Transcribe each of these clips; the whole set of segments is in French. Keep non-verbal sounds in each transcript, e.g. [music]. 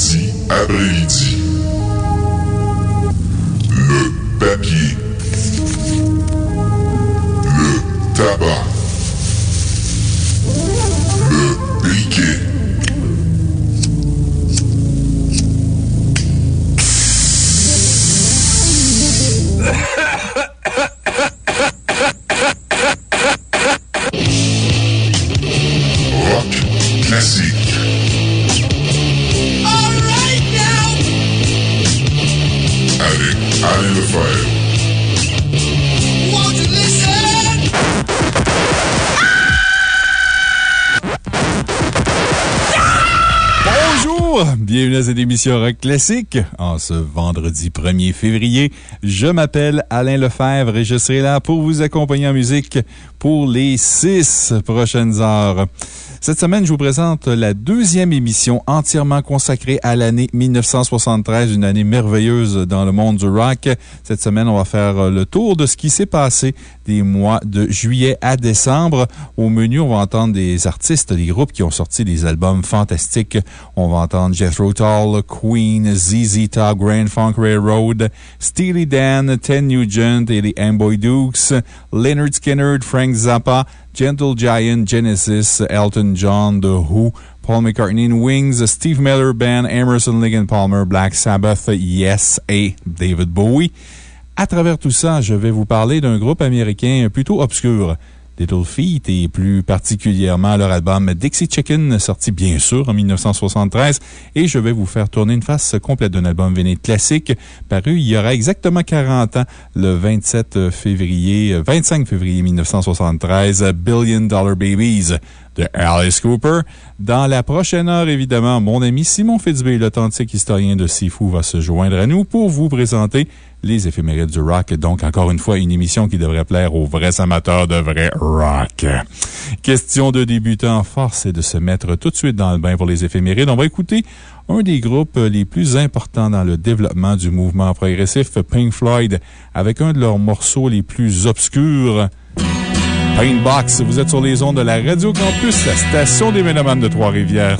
Vendredi après-midi. Bienvenue à cette émission Rock Classique. En ce vendredi 1er février, je m'appelle Alain Lefebvre et je serai là pour vous accompagner en musique pour les six prochaines heures. Cette semaine, je vous présente la deuxième émission entièrement consacrée à l'année 1973, une année merveilleuse dans le monde du rock. Cette semaine, on va faire le tour de ce qui s'est passé des mois de juillet à décembre. Au menu, on va entendre des artistes, des groupes qui ont sorti des albums fantastiques. On va entendre Jethro Tull, Queen, ZZ Top, Grand Funk Railroad, Steely Dan, Ted Nugent et les Amboy Dukes, Leonard Skinner, Frank Zappa, Gentle Giant, Genesis, Elton John, The Who, Paul McCartney Wings, Steve Miller Band, Emerson, and Palmer, Black Sabbath, Yes et David Bowie. À travers tout ça, je vais vous parler d'un groupe américain plutôt obscur. Little Feet et plus particulièrement leur album Dixie Chicken, sorti bien sûr en 1973. Et je vais vous faire tourner une face complète d'un album véné classique paru il y aura exactement 40 ans, le 27 février, 25 février 1973, Billion Dollar Babies de Alice Cooper. Dans la prochaine heure, évidemment, mon ami Simon Fitzbé, l'authentique historien de Sifu, va se joindre à nous pour vous présenter les éphémérides du rock. Donc, encore une fois, une émission qui devrait plaire aux vrais amateurs de vrai rock. Question de débutant, force est de se mettre tout de suite dans le bain pour les éphémérides. On va écouter un des groupes les plus importants dans le développement du mouvement progressif, Pink Floyd, avec un de leurs morceaux les plus obscurs. Paintbox, vous êtes sur les ondes de la Radio Campus, la station des Mélomanes de Trois-Rivières.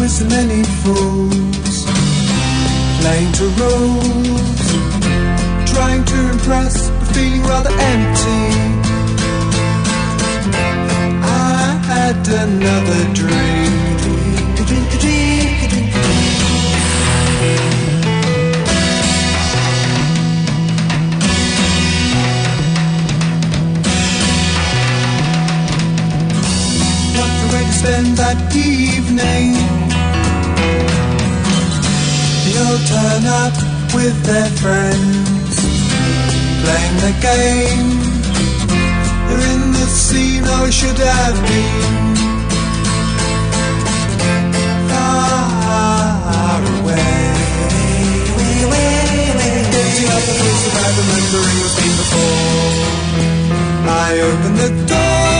With so many fools. Playing to rules. Trying to impress, but feeling rather empty. I had another drink. A drink, a They all turn up with their friends, playing the game. They're in the scene I should have been. Far away. Getting up the place without remembering what's been before. I open the door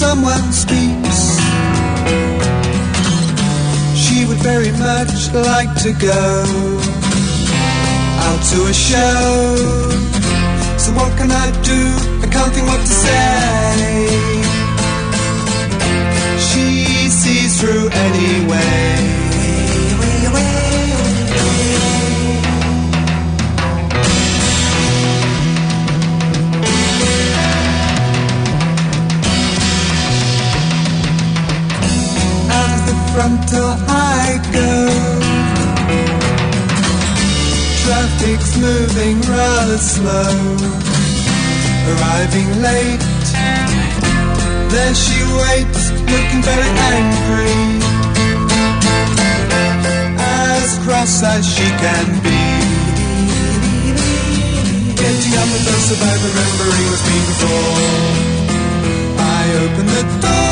someone speaks. She would very much like to go out to a show. So what can I do? I can't think what to say. She sees through anyway. Front door I go. Traffic's moving rather slow. Arriving late. There she waits, looking very angry. As cross as she can be. Getting up a dose of remembering what's been before. I open the door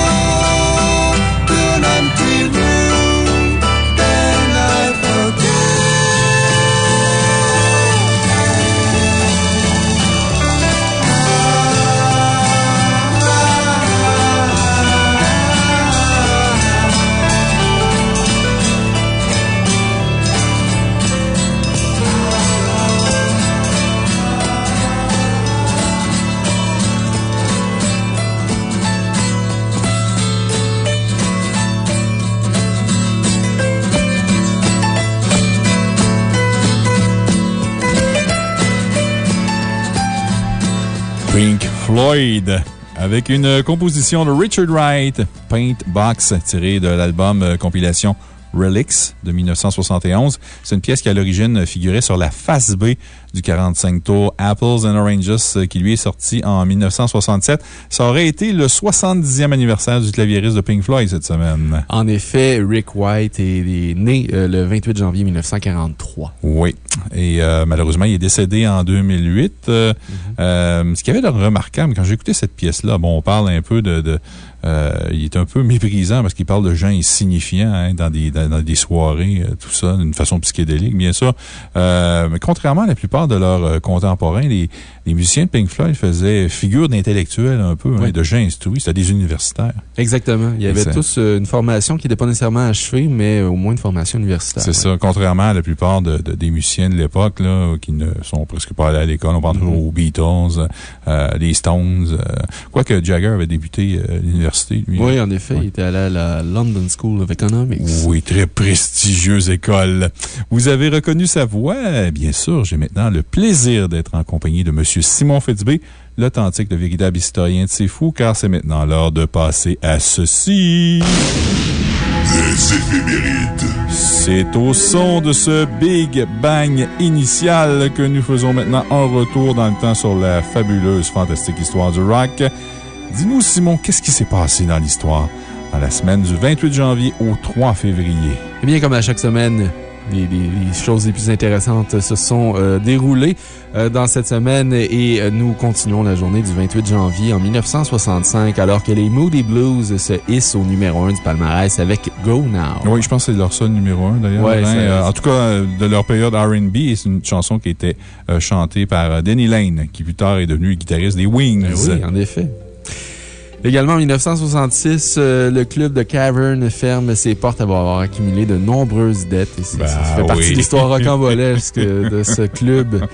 Pink Floyd, avec une composition de Richard Wright, Paint Box, tirée de l'album euh, compilation Relics de 1971. C'est une pièce qui, à l'origine, figurait sur la face B du 45 tours Apples and Oranges, euh, qui lui est sorti en 1967. Ça aurait été le 70e anniversaire du claviériste de Pink Floyd cette semaine. En effet, Rick White est, né euh, le 28 janvier 1943. Oui. Et euh, malheureusement, il est décédé en 2008. Euh, euh, ce qui avait de remarquable, quand j'ai écouté cette pièce-là, bon, on parle un peu de. de il est un peu méprisant parce qu'il parle de gens insignifiants hein, dans, des, dans, dans des soirées, euh, tout ça, d'une façon psychédélique, bien sûr. Euh, mais contrairement à la plupart de leurs euh, contemporains, les, les musiciens de Pink Floyd faisaient figure d'intellectuels un peu, hein, de gens instruits. C'était des universitaires. Exactement. Il y avait tous euh, une formation qui n'était pas nécessairement achevée, mais au moins une formation universitaire. C'est ouais. ça. Contrairement à la plupart de, de- des musiciens de l'époque, qui ne sont presque pas allés à l'école. On pense Mm-hmm. toujours aux Beatles, euh, les Stones. euh, quoique Jagger avait débuté euh, à l'université, lui. Oui, en effet, il était allé à la London School of Economics. Oui, très prestigieuse école. Vous avez reconnu sa voix? Bien sûr, j'ai maintenant le plaisir d'être en compagnie de M. Simon Fitzbé, l'authentique, le véritable historien de C'est Fou, car c'est maintenant l'heure de passer à ceci. C'est au son de ce Big Bang initial que nous faisons maintenant un retour dans le temps sur la fabuleuse, fantastique histoire du rock. Dis-nous, Simon, qu'est-ce qui s'est passé dans l'histoire dans la semaine du 28 janvier au 3 février? Eh bien, comme à chaque semaine, les, choses les plus intéressantes se sont euh, déroulées euh, dans cette semaine et euh, nous continuons la journée du 28 janvier en 1965 alors que les Moody Blues se hissent au numéro 1 du palmarès avec Go Now. Oui, je pense que c'est leur seul numéro un, d'ailleurs. Ouais, hein. en tout cas, de leur période RB, c'est une chanson qui était chantée par Denny Lane, qui plus tard est devenu guitariste des Wings. Eh oui, en effet. Également, en 1966, euh, le club de Cavern ferme ses portes après avoir accumulé de nombreuses dettes. Et Ben ça fait partie oui. de l'histoire rocambolesque [laughs] de ce club.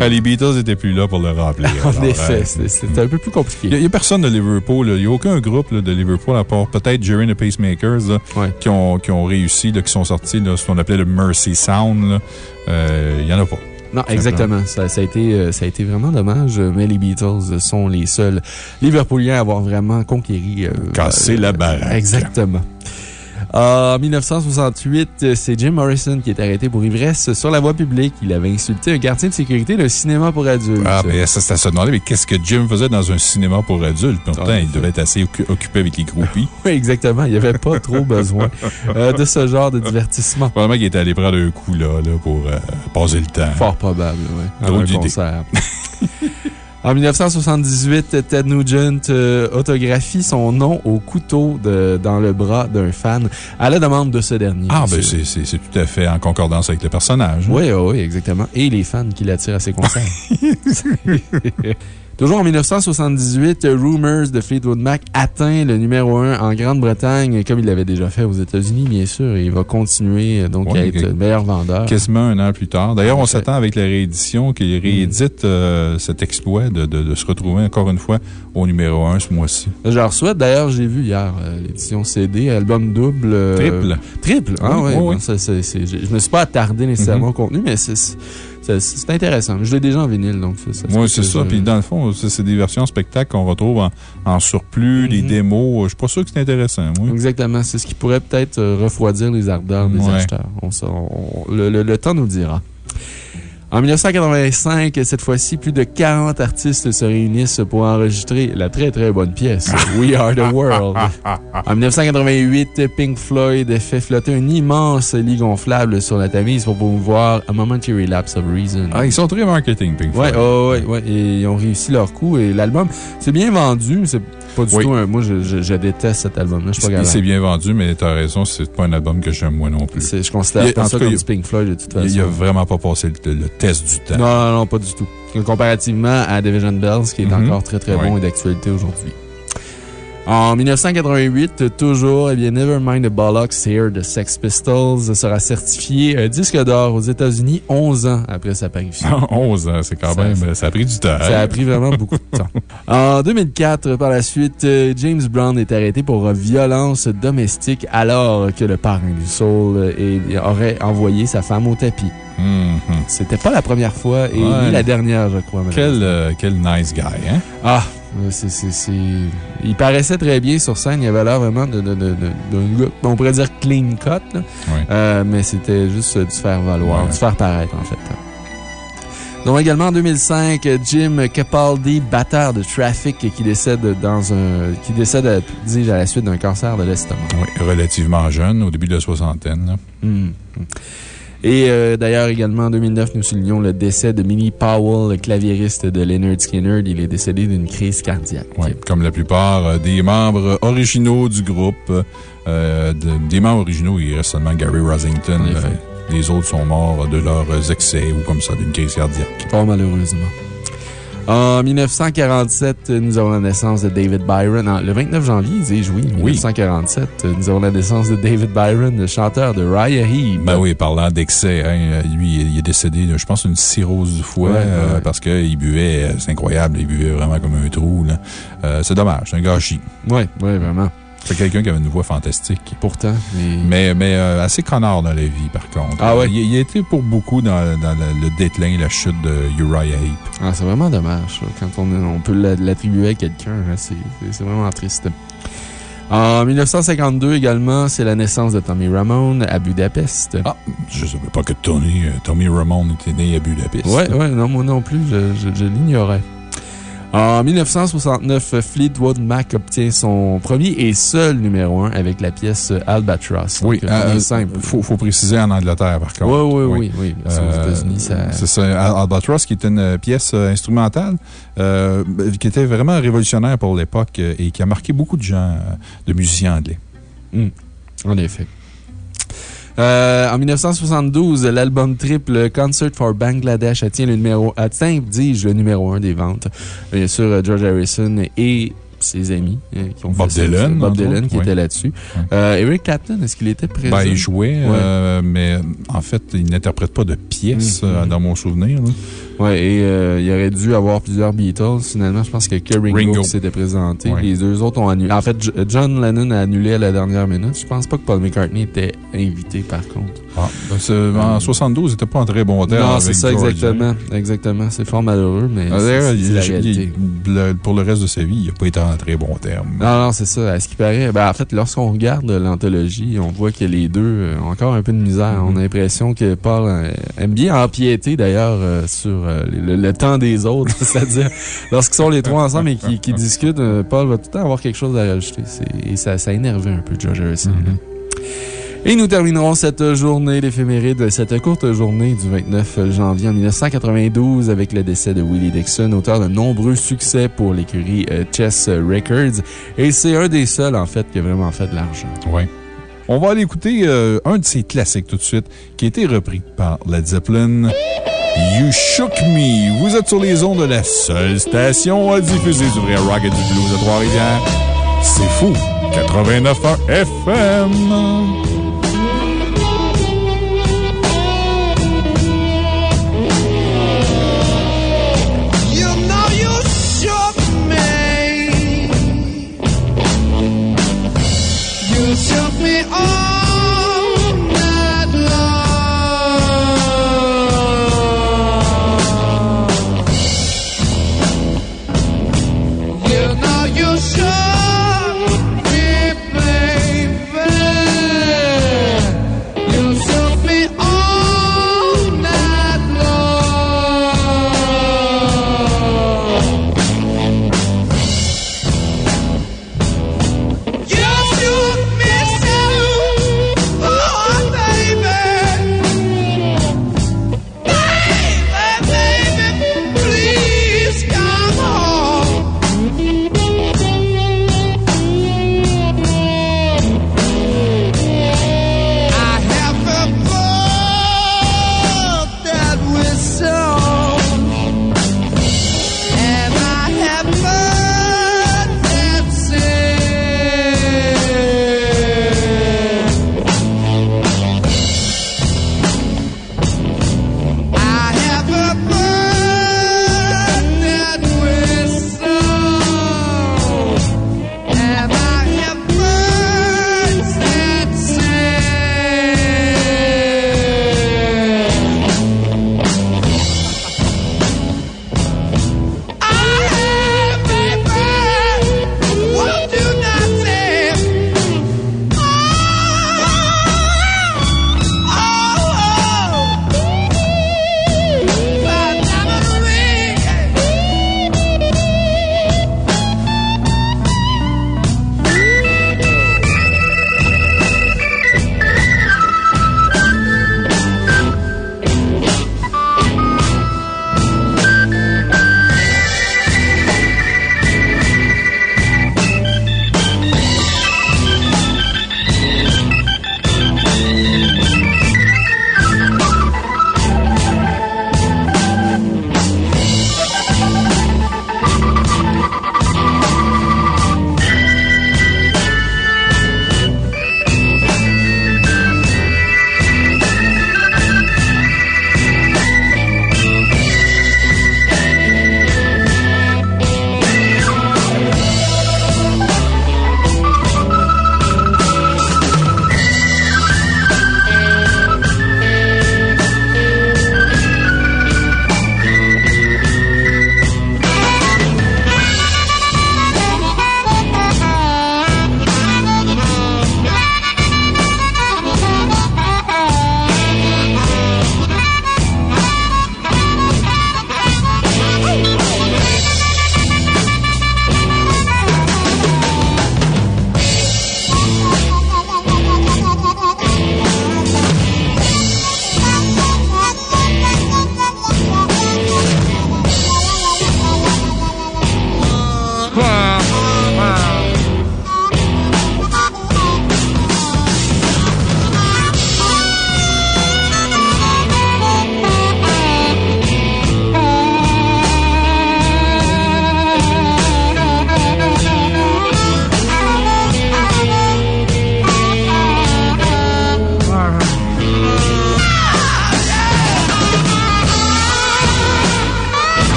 Ah, les Beatles n'étaient plus là pour le remplir. [laughs] En alors, effet, euh, c'est- c'était un peu plus compliqué. Il n'y a, personne de Liverpool, il n'y a aucun groupe là, de Liverpool, à part peut-être Jerry and the Pacemakers, là, Ouais. qui, ont, qui ont réussi, là, qui sont sortis, là, ce qu'on appelait le Mercy Sound. Euh, Il n'y en a pas. Non, exactement. Ça, ça a été, euh, ça a été vraiment dommage, mais les Beatles sont les seuls Liverpooliens à avoir vraiment conquéri. euh, Casser euh, la baraque. Exactement. En 1968, euh, c'est Jim Morrison qui est arrêté pour ivresse sur la voie publique. Il avait insulté un gardien de sécurité d'un cinéma pour adultes. Ah, mais ça, c'est à se demander, mais qu'est-ce que Jim faisait dans un cinéma pour adultes? Pourtant, Ah, il devait être assez occu- occupé avec les groupies. [laughs] Oui, exactement. Il n'y avait pas trop besoin euh, de ce genre de divertissement. Probablement qu'il était allé prendre un coup, là, là pour euh, passer le temps. Fort probable, oui. Drôle d'idée. [laughs] En 1978, Ted Nugent euh, autographie son nom au couteau de- dans le bras d'un fan à la demande de ce dernier. Ah, ben, c'est tout à fait en concordance avec le personnage. hein. Oui, oui, oui, exactement. Et les fans qui l'attirent à ses concerts. [laughs] Toujours en 1978, Rumors de Fleetwood Mac atteint le numéro 1 en Grande-Bretagne, comme il l'avait déjà fait aux États-Unis, bien sûr. Et il va continuer euh, donc Ouais, à être le meilleur vendeur. Quasiment un an plus tard. D'ailleurs, on s'attend avec la réédition qu'il réédite euh, cet exploit de, de- de se retrouver encore une fois au numéro 1 ce mois-ci. Je leur souhaite. D'ailleurs, j'ai vu hier euh, l'édition CD, album double. euh, Triple. Triple, ah Oui, ouais. oui, ça, je je me suis pas attardé nécessairement Mhm. au contenu, mais c'est c'est- intéressant. Je l'ai déjà en vinyle, donc ça, Oui, c'est ça. je- Puis dans le fond, c'est des versions spectacles qu'on retrouve en, en surplus, des Mhm. démos. Je suis pas sûr que c'est intéressant. Exactement. C'est ce qui pourrait peut-être euh, refroidir les ardeurs des Ouais. acheteurs. On, le, le- le temps nous le dira. En 1985, cette fois-ci, plus de 40 artistes se réunissent pour enregistrer la très très bonne pièce [laughs] We Are the World. En 1988, Pink Floyd fait flotter un immense lit gonflable sur la Tamise pour promouvoir A Momentary Lapse of Reason. Ah, ils sont très marketing, Pink Floyd. ouais, ouais, ouais. Et ils ont réussi leur coup. Et l'album, c'est bien vendu. C'est pas du Oui. tout un. Moi, je, je- je déteste cet album-là. Je suis pas Il s'est bien vendu, mais t'as raison, c'est pas un album que j'aime moi non plus. Je considère a- pas ça cas, comme a- Pink Floyd de toute façon. Il, a vraiment pas passé le, le test du temps. Non, non, non, pas du tout. Comparativement à Division Bells, qui est Mhm. encore très, très bon et d'actualité aujourd'hui. En 1988, toujours, eh bien, Nevermind the Bollocks Here de Sex Pistols sera certifié euh, disque d'or aux États-Unis 11 ans après sa parution. [laughs] 11 ans, c'est quand Ça- même. Ça a pris du temps. Ça a pris vraiment beaucoup de temps. [laughs] En 2004, par la suite, euh, James Brown est arrêté pour euh, violence domestique alors que le parrain du soul est- aurait envoyé sa femme au tapis. Mhm. C'était pas la première fois et Ouais. ni la dernière, je crois. Quel, euh, quel nice guy, hein? Ah, Il paraissait très bien sur scène. Il avait l'air vraiment d'un gars, on pourrait dire clean cut, là. Oui. Euh, mais c'était juste euh, du faire valoir, Ouais. du faire paraître, en fait. Donc, également en 2005, euh, Jim Capaldi, batteur de Traffic, qui décède dans un, qui décède, à, à la suite d'un cancer de l'estomac. Oui, relativement jeune, au début de la soixantaine. là. Mhm. Et euh, d'ailleurs, également en 2009, nous soulignons le décès de Minnie Powell, le claviériste de Leonard Skinner. Il est décédé d'une crise cardiaque. Oui, comme la plupart euh, des membres originaux du groupe. euh, de- des membres originaux, il reste seulement Gary Rosington. Euh, les autres sont morts de leurs excès ou comme ça, d'une crise cardiaque. Fort malheureusement. En 1947, nous avons la naissance de David Byron. En- le 29 janvier, dis-je, oui, 1947, nous avons la naissance de David Byron, le chanteur de Raya Heep. Ben oui, parlant d'excès, hein, lui, il est décédé, je pense, d'une cirrhose du foie Ouais, euh, parce qu'il buvait, euh, c'est incroyable, il buvait vraiment comme un trou. Euh, c'est dommage, c'est un gâchis. Oui, oui, vraiment. C'est quelqu'un qui avait une voix fantastique. Pourtant, mais... Mais, mais euh, assez connard dans la vie, par contre. Ah ouais? Il, il a été pour beaucoup dans, dans le, le déclin, la chute de Uriah Heep. Ah, c'est vraiment dommage, ça, quand on, on peut l'a- l'attribuer à quelqu'un. hein, C'est vraiment triste. En 1952 également, c'est la naissance de Tommy Ramone à Budapest. Ah, je savais pas que Tony, euh, Tommy Ramone était né à Budapest. Ouais, ouais, non, moi non plus, je, je- je l'ignorais. En 1969, Fleetwood Mac obtient son premier et seul numéro 1 avec la pièce Albatross. Oui, premier euh, simple. faut, faut préciser en Angleterre, par Oui, contre. oui, oui, oui. Parce qu'aux Euh, États-Unis, ça. C'est ça. Al- Albatross, qui était une pièce euh, instrumentale, euh, qui était vraiment révolutionnaire pour l'époque euh, et qui a marqué beaucoup de gens, euh, de musiciens anglais. Hmm. En effet. Euh, en 1972, l'album triple Concert for Bangladesh atteint le numéro, atteint, dis-je, le numéro 1 des ventes. Bien sûr, euh, George Harrison et ses amis euh, qui ont Bob fait ça. Dylan, Bob entre Dylan autres, qui oui. était là-dessus. Oui. Euh, Eric Clapton, est-ce qu'il était présent? Ben, il jouait, euh, mais en fait, il n'interprète pas de pièces, euh, dans mon souvenir. là. Ouais, et euh, il aurait dû avoir plusieurs Beatles. Finalement, je pense que que Ringo, s'était présenté. Ouais. Les deux autres ont annulé. En fait, J- John Lennon a annulé à la dernière minute. Je pense pas que Paul McCartney était invité, par contre. Ah, ben, en 72, il n'était pas en très bon terme. non, c'est ça, George, exactement. Exactement. C'est fort malheureux, mais Ah, c'est pour le reste de sa vie, il n'a pas été en très bon terme. Non, non, c'est ça. À ce qui paraît, ben, en fait, lorsqu'on regarde l'anthologie, on voit que les deux euh, ont encore un peu de misère. Mhm. On a l'impression que Paul euh, aime bien empiéter, d'ailleurs, euh, sur euh, le, le temps des autres. [laughs] C'est-à-dire, lorsqu'ils sont les trois ensemble et qui, qui discutent, euh, Paul va tout le temps avoir quelque chose à rajouter. Et ça, ça a énervé un peu George Harrison. Mhm. Et nous terminerons cette journée d'éphéméride, cette courte journée du 29 janvier en 1992 avec le décès de Willie Dixon, auteur de nombreux succès pour l'écurie euh, Chess Records. Et c'est un des seuls, en fait, qui a vraiment fait de l'argent. Ouais. On va aller écouter euh, un de ses classiques tout de suite, qui a été repris par Led Zeppelin. You Shook Me. Vous êtes sur les ondes de la seule station à diffuser du vrai rock et du blues de Trois-Rivières. C'est fou. 89.1 FM.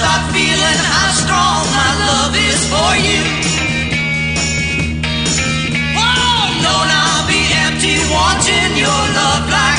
Start feeling how strong my love is for you. Oh, Whoa, known I'll be empty wanting your love like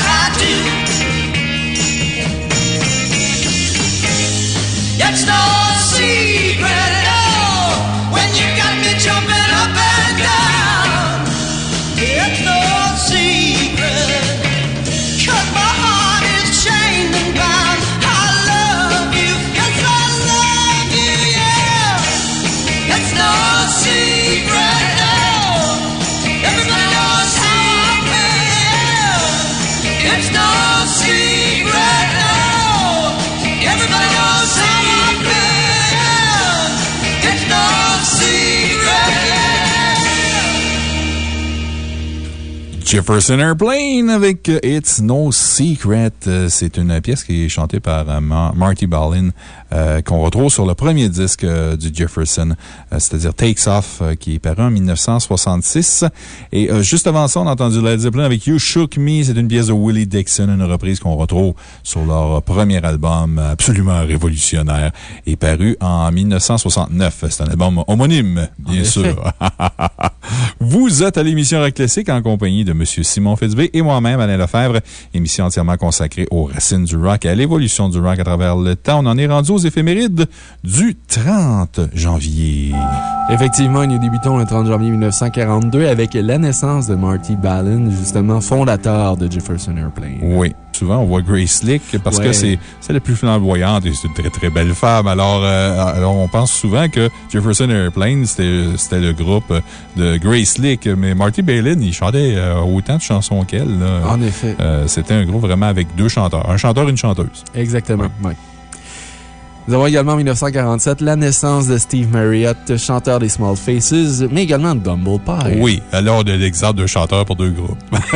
Jefferson Airplane avec euh, It's No Secret. Euh, C'est une pièce qui est chantée par euh, Ma- Marty Ballin, euh, qu'on retrouve sur le premier disque euh, du Jefferson, euh, c'est-à-dire Takes Off, qui est paru en 1966. Et juste avant ça, on a entendu Led Zeppelin avec You Shook Me. C'est une pièce de Willie Dixon, une reprise qu'on retrouve sur leur premier album absolument révolutionnaire et paru en 1969. C'est un album homonyme, bien En sûr. [laughs] Vous êtes à l'émission Rock Classique en compagnie de M. Simon Fitzbé et moi-même, Alain Lefebvre. Émission entièrement consacrée aux racines du rock et à l'évolution du rock à travers le temps. On en est rendu aux éphémérides du 30 janvier. Effectivement, nous débutons le 30 janvier 1942 avec la naissance de Marty Ballin, justement fondateur de Jefferson Airplane. Oui. Souvent, on voit Grace Slick parce Ouais. que c'est c'est la plus flamboyante et c'est une très, très belle femme. Alors, euh, alors on pense souvent que Jefferson Airplane, c'était c'était le groupe de Grace Slick. Mais Marty Balin, il chantait euh, autant de chansons qu'elle. En effet. Euh, C'était un groupe vraiment avec deux chanteurs. Un chanteur et une chanteuse. Exactement. ouais. Nous avons également en 1947 la naissance de Steve Marriott, chanteur des Small Faces, mais également de Pie. Oui, alors de l'exemple de chanteur pour deux groupes. [laughs]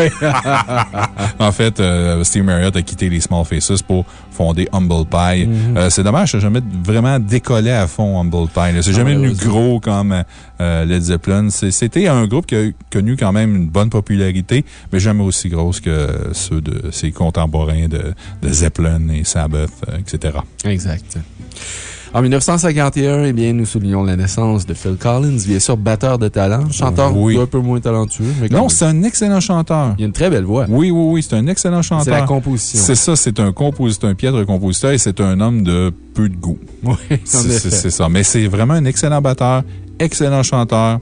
[laughs] en fait, euh, Steve Marriott a quitté les Small Faces pour fonder Humble Pie. Mhm. Euh, c'est dommage, ça n'a jamais vraiment décollé à fond Humble Pie. C'est jamais devenu malheureusement. gros comme euh, Led Zeppelin. C'était un groupe qui a connu quand même une bonne popularité, mais jamais aussi grosse que ceux de ses contemporains de, de Zeppelin et Sabbath, euh, etc. Exact. En 1951, eh bien, nous soulignons la naissance de Phil Collins, bien sûr, batteur de talent, chanteur Oui. un peu moins talentueux, mais Non, c'est un excellent chanteur. Il a une très belle voix. Oui, oui, oui, c'est un excellent chanteur. C'est la composition. C'est ça, c'est un compositeur, un piètre compositeur et c'est un homme de peu de goût. Oui, c'est ça. Mais c'est vraiment un excellent batteur, excellent chanteur,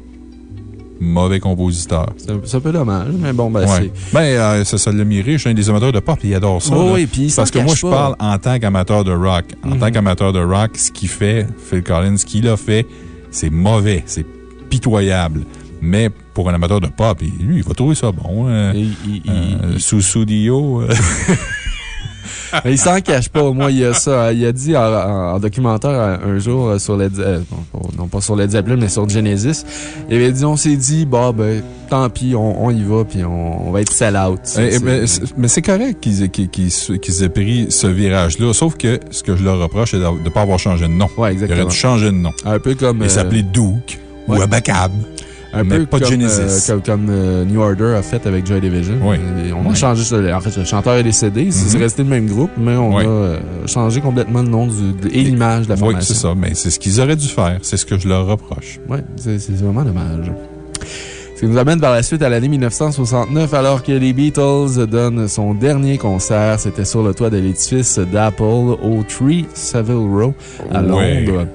mauvais compositeur. C'est un, c'est peu dommage, mais bon, ben, Ouais. Ben, euh, ça, ça l'a suis un des amateurs de pop et il adore ça. Oh oui, puis Parce que moi, je parle en tant qu'amateur de rock. En Mhm. tant qu'amateur de rock, ce qu'il fait, Phil Collins, ce qu'il a fait, c'est mauvais, c'est pitoyable. Mais pour un amateur de pop, il- lui, il va trouver ça bon. euh, c'est. Il, il- euh, il- Sous Dio. [laughs] euh, il s'en cache pas. Moi, il y a ça. Il a dit en, en- en documentaire euh, un jour euh, sur Led euh, non, pas- sur Led Zeppelin, mais sur Genesis. Il avait dit on s'est dit, bah, ben, tant pis, on, on y va, puis on, on va être sell-out. Mais c'est- correct qu'ils aient, pris ce virage-là. Sauf que ce que je leur reproche, c'est de ne pas avoir changé de nom. Ouais, Il aurait exactement. dû changer de nom. Un peu comme. Il euh, s'appelait Duke ouais. ou Abacab. Un mais peu pas comme, Genesis. euh, comme, comme, euh, New Order a fait avec Joy Division. Oui. Et on a Oui. changé. En fait, le chanteur est décédé. C'est Mhm. resté le même groupe, mais on Oui. a euh, changé complètement le nom du, et l'image de la Oui, formation. c'est ça. Mais c'est ce qu'ils auraient dû faire. C'est ce que je leur reproche. Oui, c'est vraiment dommage. Ce qui nous amène par la suite à l'année 1969, alors que les Beatles donnent son dernier concert. C'était sur le toit de l'édifice d'Apple au 3 Savile Row à. Londres.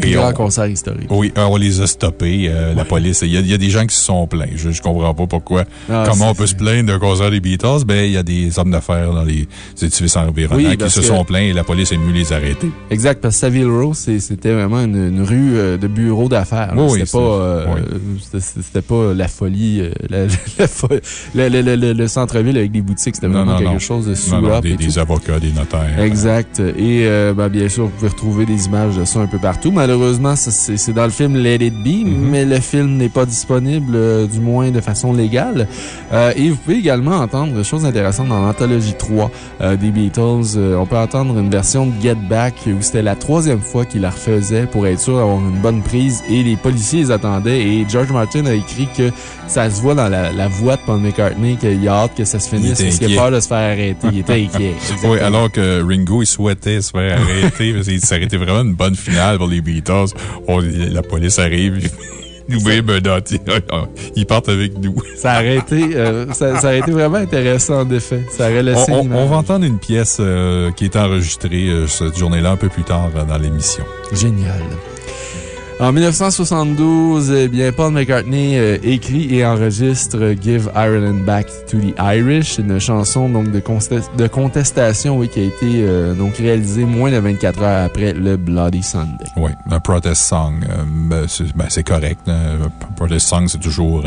Grand on- concert historique. Oui, euh, on les a stoppés, euh, la police. Il y, a, il y a des gens qui se sont plaints. Je, je comprends pas pourquoi. Ah, Comment on peut se plaindre d'un concert des Beatles? Ben, il y a des hommes d'affaires dans les édifices environnants Oui, qui se que- sont plaints et la police est venue les arrêter. Exact, parce que Savile Row, c'était vraiment une, une rue euh, de bureaux d'affaires. Oui, oui, C'était pas, euh, oui. c'était- c'était pas la folie, la- [laughs] la fo- le, le- le- le- le centre-ville avec des boutiques. C'était vraiment non, quelque non. chose de non, sous des, avocats, des notaires. Exact. Et euh, ben, bien sûr, vous pouvez retrouver des images de ça un peu partout. Malheureusement, c'est dans le film Let It Be, Mhm. mais le film n'est pas disponible, euh, du moins de façon légale. Euh, et vous pouvez également entendre, chose intéressante, dans l'anthologie 3 euh, des Beatles, on peut entendre une version de Get Back où c'était la troisième fois qu'il la refaisait pour être sûr d'avoir une bonne prise et les policiers les attendaient. Et George Martin a écrit que ça se voit dans la, la voix de Paul McCartney qu'il a hâte que ça se finisse parce qu'il a peur de se faire arrêter. Il était inquiet. [laughs] Oui, alors que Ringo, il souhaitait se faire arrêter [laughs] parce qu'il été vraiment une bonne finale pour les Beatles. On- la police arrive, [laughs] ils partent avec nous. [laughs] Ça aurait été, euh, ça, été vraiment intéressant, en effet. Ça aurait On, laissé on- l'image. on va entendre une pièce euh, qui est enregistrée euh, cette journée-là un peu plus tard dans l'émission. Génial. En 1972, eh Paul McCartney euh, écrit et enregistre Give Ireland Back to the Irish, une chanson donc de, contestation qui a été euh, réalisée moins de 24 heures après le Bloody Sunday. Oui, un protest song. euh, ben, c'est ben, c'est correct. Un protest song, c'est toujours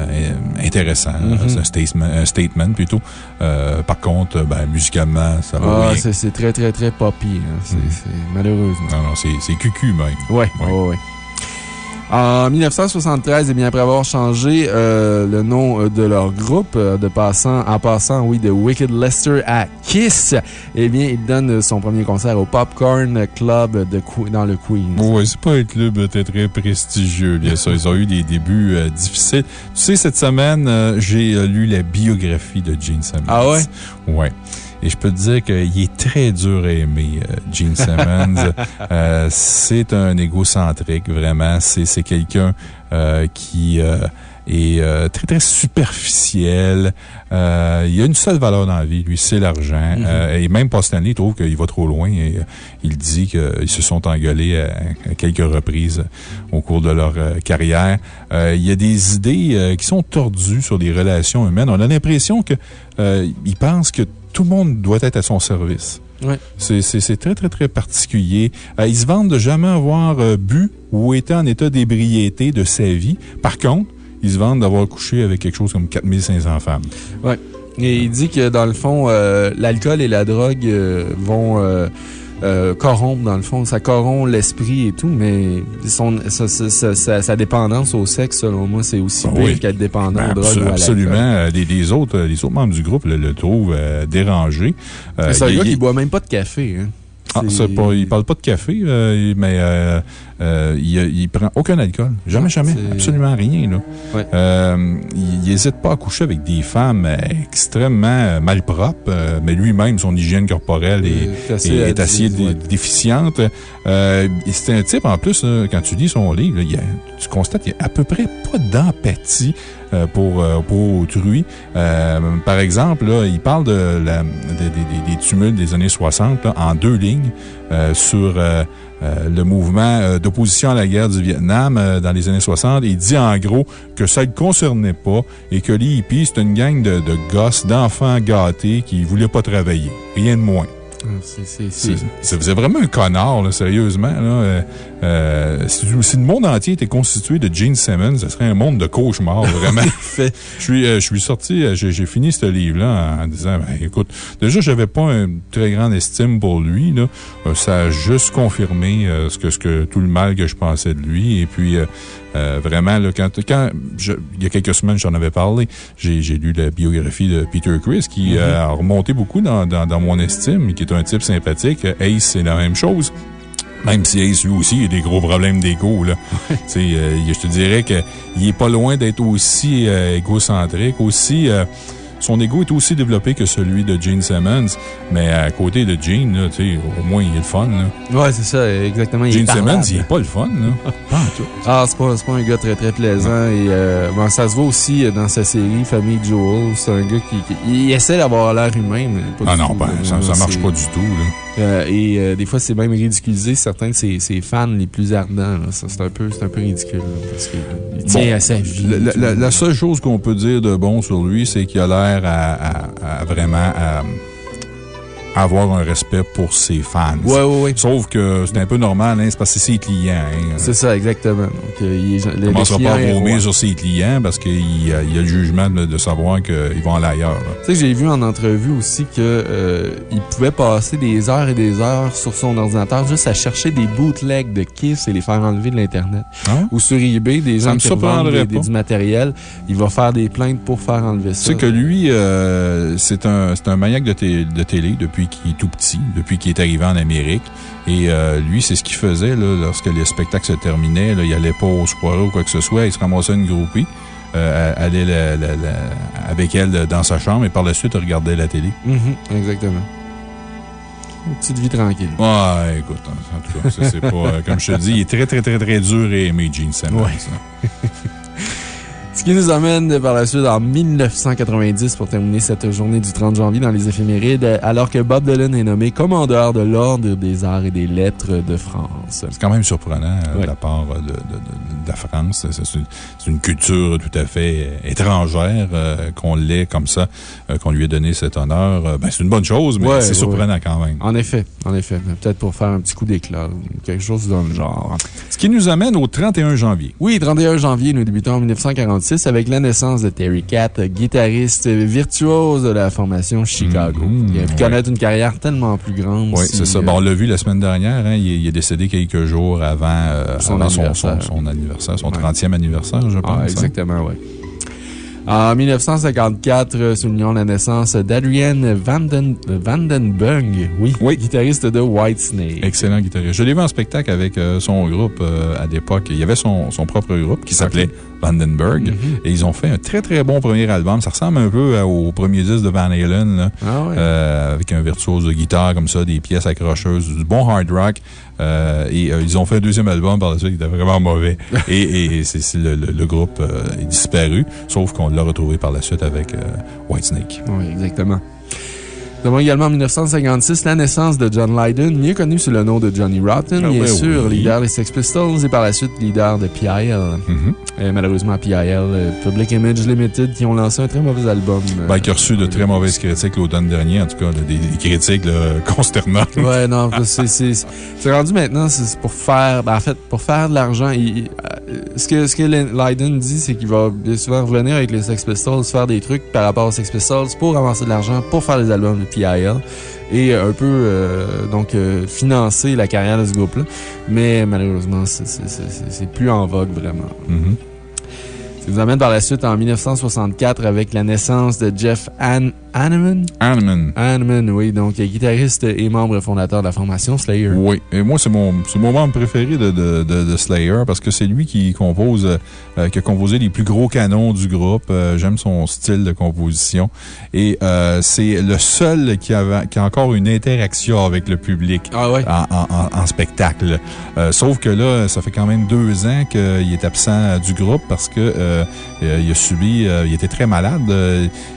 euh, euh, intéressant. Mhm. C'est un statement, un statement plutôt. Euh, par contre, euh, ben, musicalement, ça va Ah, c'est très, très, très poppy. hein. C'est Mhm. c'est- malheureusement. Non, non, c'est cucu même. Ouais, Ouais. ouais, ouais. En 1973, eh bien, après avoir changé euh, le nom euh, de leur groupe, euh, de passant, en passant, oui, de Wicked Lester à Kiss, eh bien, il donne son premier concert au Popcorn Club de dans le Queens. Oui, c'est pas un club très, très prestigieux, bien sûr. Ils ont eu des débuts euh, difficiles. Tu sais, cette semaine, euh, j'ai lu la biographie de Gene Simmons. Ah ouais? Ouais. Et je peux te dire qu'il est très dur à aimer, euh, Gene Simmons. [laughs] Euh, c'est un égocentrique, vraiment. C'est c'est quelqu'un euh, qui euh, est euh, très, très superficiel. Euh, il a une seule valeur dans la vie, lui, c'est l'argent. Euh, et même Paul Stanley trouve qu'il va trop loin et euh, il dit qu'ils se sont engueulés à, à quelques reprises au cours de leur carrière. Euh, il y a des idées qui sont tordues sur les relations humaines. On a l'impression que euh, il pense que tout le monde doit être à son service. Ouais. C'est- très, très, très particulier. Euh, ils se vendent de jamais avoir euh, bu ou été en état d'ébriété de sa vie. Par contre, ils se vendent d'avoir couché avec quelque chose comme 4500 femmes. Ouais. Et il dit que dans le fond, euh, l'alcool et la drogue euh, vont euh, corrompre, dans le fond. Ça corrompt l'esprit et tout, mais son, sa, sa- sa- sa- sa dépendance au sexe, selon moi, c'est aussi Ah pire oui. qu'être dépendant Ben, aux drogues ou à absolument. Les, les autres, les autres membres du groupe le, le trouvent dérangé. C'est un gars il- qui boit même pas de café. Hein. Ah, pas, il parle pas de café, euh, mais euh, il, il prend aucun alcool. Jamais, Ah, jamais. Absolument rien. Là. Ouais. Euh, il n'hésite pas à coucher avec des femmes extrêmement malpropres, euh, mais lui-même, son hygiène corporelle est, assez est, est assez addictive, dé- ouais. déficiente. Euh, c'est un type, en plus, là, quand tu lis son livre, là, il y a- tu constates qu'il n'y a à peu près pas d'empathie pour, pour autrui. Euh, par exemple, là, il parle de la, des- tumultes des années 60 là, en deux lignes euh, sur euh, euh, le mouvement euh, d'opposition à la guerre du Vietnam euh, dans les années 60. Il dit en gros que ça ne le concernait pas et que les hippies, c'est une gang de, de gosses, d'enfants gâtés qui ne voulaient pas travailler. Rien de moins. Ah, c'est- ça faisait vraiment un connard, là, sérieusement. Là. Euh, euh, si, si le monde entier était constitué de Gene Simmons, ce serait un monde de cauchemars, [laughs] vraiment. je, suis, euh, je suis sorti, euh, j'ai fini ce livre-là en, disant ben, écoute, déjà, j'avais pas une très grande estime pour lui. Là. Euh, ça a juste confirmé euh, ce, que, ce que tout le mal que je pensais de lui. Et puis, euh, vraiment, là, quand, quand je- il y a quelques semaines, j'en avais parlé, j'ai lu la biographie de Peter Chris qui euh, a remonté beaucoup dans, dans, dans mon estime, qui est un type sympathique. Ace, c'est la même chose. Même si Ace, lui aussi, a des gros problèmes d'ego, là. [laughs] Tu sais, euh, je te dirais qu'il est pas loin d'être aussi euh, égocentrique, aussi. euh, son ego est aussi développé que celui de Gene Simmons, mais à côté de Gene, là, au moins, il est le fun, là. Ouais, c'est ça, exactement. Gene Simmons, il est pas le fun, là. [laughs] Pas en tout. Ah, c'est pas, pas un gars très très plaisant. Et euh, bon, ça se voit aussi euh, dans sa série Famille Joel. C'est un gars qui, qui- il essaie d'avoir l'air humain, mais pas Ah du non, tout, ben, là. ça, ça marche pas du tout, là. Euh, et euh, des fois, c'est même ridiculisé certains de ses, ses fans les plus ardents. C'est un, peu- c'est un peu ridicule. là, parce qu'il tient Bon, à sa vie. La seule chose qu'on peut dire de bon sur lui, c'est qu'il a l'air à, vraiment à avoir un respect pour ses fans. Ouais, ouais, ouais. Sauf que c'est un peu normal, hein, c'est parce que c'est ses clients. Hein. C'est ça, exactement. Donc, euh, il est- le- Il le commencera pas à roi. sur ses clients parce qu'il a, il a le jugement de, de savoir qu'ils vont aller ailleurs. Tu sais, j'ai vu en entrevue aussi que euh, pouvait passer des heures et des heures sur son ordinateur juste à chercher des bootlegs de Kiss et les faire enlever de l'Internet. Hein? Ou sur eBay, des Ça gens qui surprendrait des- du matériel. Il va faire des plaintes pour faire enlever Tu ça. sais que lui, euh, c'est un, un maniaque de télé depuis qu'il est tout petit, depuis qu'il est arrivé en Amérique. Et euh, lui, c'est ce qu'il faisait là, lorsque les spectacles se terminaient. Là, il allait pas au soirée ou quoi que ce soit. Il se ramassait une groupie, euh, allait la- la- la- avec elle dans sa chambre et par la suite regardait la télé. Mhm, exactement. Une petite vie tranquille. Ouais, écoute, en tout cas, ça, c'est pas. euh, comme je te dis, il est très, très, très, très dur à aimer Gene Simmons. Ouais. [laughs] Ce qui nous amène par la suite en 1990 pour terminer cette journée du 30 janvier dans les éphémérides, alors que Bob Dylan est nommé commandeur de l'Ordre des Arts et des Lettres de France. C'est quand même surprenant euh, de la part euh, de, de- de- de la France. C'est- une, culture tout à fait euh, étrangère euh, qu'on l'ait comme ça, euh, qu'on lui ait donné cet honneur. Euh, ben, c'est une bonne chose, mais c'est surprenant quand même. En effet, en effet. Peut-être pour faire un petit coup d'éclat, quelque chose dans le genre. Ce qui nous amène au 31 janvier. Oui, 31 janvier, nous débutons en 1946 avec la naissance de Terry Cat, guitariste virtuose de la formation Chicago. Mhm, il a pu ouais. connaître une carrière tellement plus grande. Oui, si, c'est ça. euh, Bon, on l'a vu la semaine dernière. hein, il, est, il est décédé quelques jours avant, euh, Son avant anniversaire. son- son anniversaire, son Ouais. 30e anniversaire, je pense. Ah, hein. exactement, oui. En 1954, euh, soulignons la naissance d'Adrienne Vanden, Vandenberg, oui, Oui. guitariste de Whitesnake. Excellent guitariste. Je l'ai vu en spectacle avec son groupe à l'époque. Il y avait son, son propre groupe qui s'appelait Vandenberg. Mm-hmm. Et ils ont fait un très, très bon premier album. Ça ressemble un peu à- au premier disque de Van Halen, là. Ah. Euh, avec un virtuose de guitare comme ça, des pièces accrocheuses, du bon hard rock. Euh, et euh, ils ont fait un deuxième album par la suite qui était vraiment mauvais. [laughs] et et le, le- le groupe euh, est disparu, sauf qu'on l'a retrouvé par la suite avec euh, Whitesnake. Oui, exactement. Nous avons également en 1956 la naissance de John Lydon, mieux connu sous le nom de Johnny Rotten, Ah bien ouais, sûr, oui. leader des Sex Pistols et par la suite leader de PIL. Mhm. Euh, malheureusement, PIL, euh, Public Image Limited, qui ont lancé un très mauvais album. euh, Ben, qui a reçu de très mauvaises critiques l'automne dernier, en tout cas, des, des critiques là, [laughs] consternantes. Ouais, non, c'est- rendu maintenant, c'est pour faire, ben, en fait, pour faire de l'argent. euh, Ce que, ce que Lydon dit, c'est qu'il va souvent revenir avec les Sex Pistols, faire des trucs par rapport aux Sex Pistols pour avancer de l'argent, pour faire les albums PIL et un peu, euh, donc, euh, financer la carrière de ce groupe-là. Mais malheureusement, c'est- plus en vogue vraiment. Mhm. Ça nous amène par la suite en 1964 avec la naissance de Jeff Han Hanneman. Hanneman. Hanneman, oui, donc guitariste et membre fondateur de la formation Slayer. Oui, et moi, c'est mon, mon membre préféré de, de, de, de Slayer parce que c'est lui qui compose, euh, qui a composé les plus gros canons du groupe. Euh, J'aime son style de composition. Et euh, c'est le seul qui, avait, qui a encore une interaction avec le public. Ah ouais? En, en- en- en spectacle. Sauf que là, ça fait quand même deux ans qu'il est absent du groupe parce que euh, euh, il a subi, il était très malade.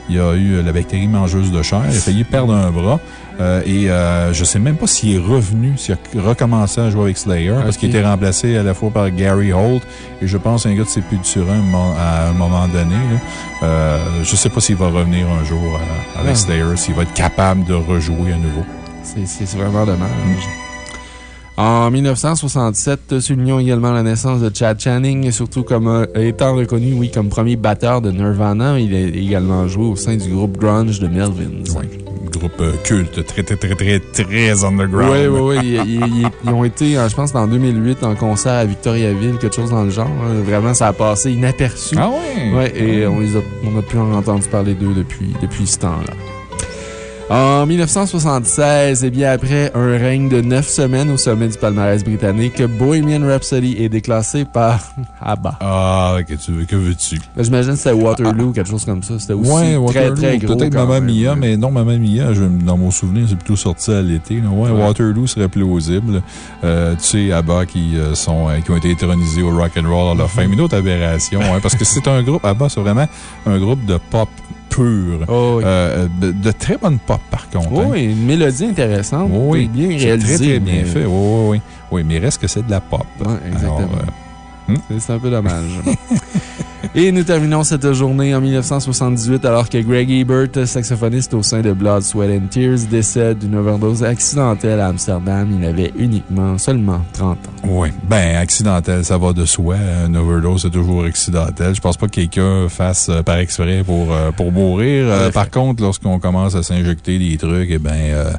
Il a eu la bactérie mangeuse de chair. Il a failli perdre un bras. Euh, et euh, je sais même pas s'il est revenu, s'il a recommencé à jouer avec Slayer, parce qu'il était remplacé à la fois par Gary Holt et je pense un gars de mo- à un moment donné. là. Euh, je sais pas s'il va revenir un jour avec Ah. Slayer, s'il va être capable de rejouer à nouveau. C'est c'est vraiment dommage. En 1967, soulignons également la naissance de Chad Channing, surtout comme euh, étant reconnu, oui, comme premier batteur de Nirvana. Il a également joué au sein du groupe grunge de Melvins. Oui. Groupe euh, culte, très, très, très, très, très underground. Oui, oui, oui. Ils, ils- ils ont été, je pense, en 2008, en concert à Victoriaville, quelque chose dans le genre. hein. Vraiment, ça a passé inaperçu. Ah ouais? Ouais, et on les a, on a pu en entendre parler d'eux depuis, depuis ce temps-là. En 1976, et bien après un règne de neuf semaines au sommet du palmarès britannique, Bohemian Rhapsody est déclassé par [laughs] ABBA. Ah, que, tu veux, que veux-tu? Ben, J'imagine que c'était Waterloo, quelque chose comme ça. C'était aussi Ouais, très, Waterloo, très gros. Peut-être Mamma. Mia, mais non, Mamma Mia, je- dans mon souvenir, c'est plutôt sorti à l'été. Ouais, Ouais. Waterloo serait plausible. Euh, tu sais, ABBA qui, euh, sont, euh, qui ont été éternisés au rock and roll à leur fin. Mais une autre aberration, hein, parce que c'est un groupe, [laughs] ABBA, c'est vraiment un groupe de pop pur. Oh. Euh, de, de très bonne pop, par contre. Oh, hein. oui, une mélodie intéressante. Oui, bien réalisée. Très, très bien mais- fait. Oui, oui, oui. Oui, mais reste que c'est de la pop. Ouais, exactement. Alors, euh, hmm? C'est un peu dommage. [laughs] Et nous terminons cette journée en 1978 alors que Greg Ebert, saxophoniste au sein de Blood, Sweat and Tears, décède d'une overdose accidentelle à Amsterdam. Il avait uniquement seulement 30 ans. Oui. Ben, accidentel, ça va de soi. Un overdose, c'est toujours accidentel. Je pense pas que quelqu'un fasse euh, par exprès pour, euh, pour mourir. Euh, par contre, lorsqu'on commence à s'injecter des trucs, eh ben,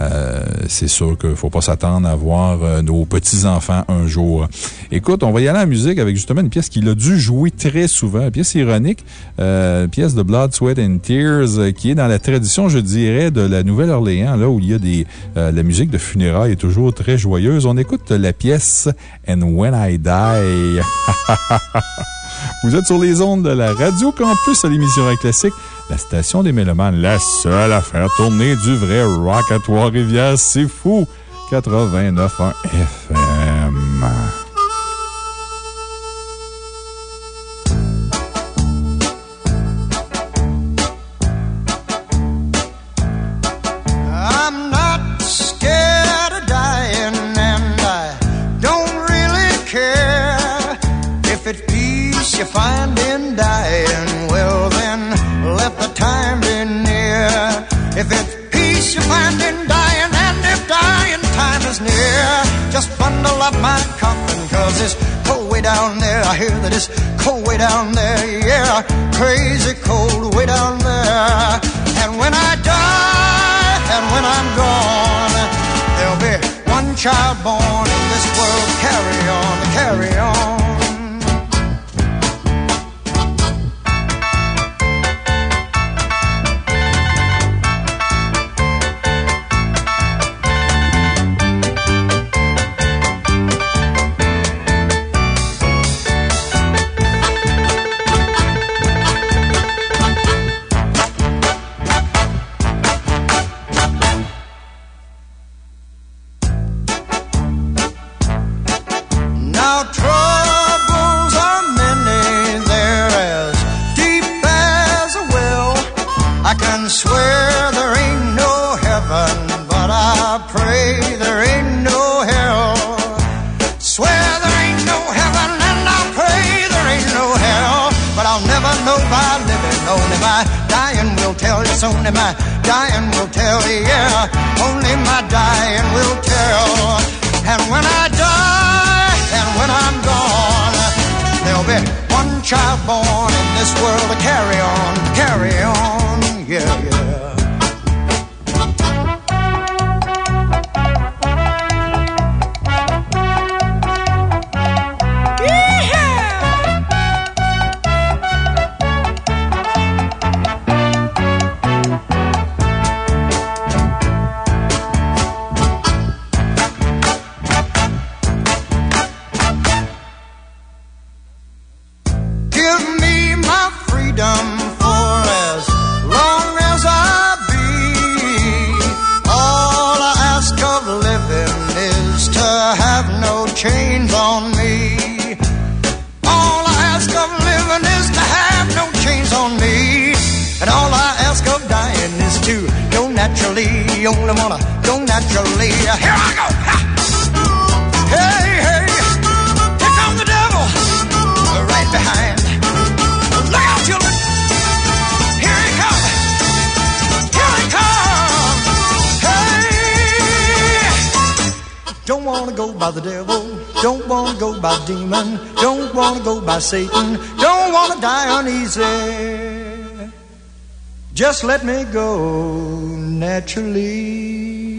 euh, c'est sûr qu'il faut pas s'attendre à voir euh, nos petits-enfants un jour. Écoute, on va y aller en musique avec justement une pièce qu'il a dû jouer très souvent. Une pièce ironique, euh, une pièce de Blood, Sweat and Tears, qui est dans la tradition, je dirais, de la Nouvelle-Orléans, là où il y a des, la musique de funérailles est toujours très joyeuse. On écoute la pièce And When I Die. [laughs] Vous êtes sur les ondes de la Radio Campus à l'émission Classique, la station des Mélomanes, la seule à faire tourner du vrai rock à Trois-Rivières. C'est fou! 89.1 FM. Just bundle up my coffin, cause it's cold way down there. I hear that it's cold way down there, yeah, crazy cold way down there. And when I die, and when I'm gone, there'll be one child born in this world. Carry on, carry on. yes, only my dying will tell, yeah, only my dying will tell. And when I die, and when I'm gone, there'll be one child born in this world to carry on, carry on, yeah, yeah. demon. Don't wanna go by Satan. Don't wanna die uneasy. Just let me go naturally.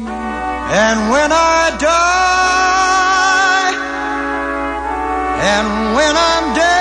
And when I die, and when I'm dead.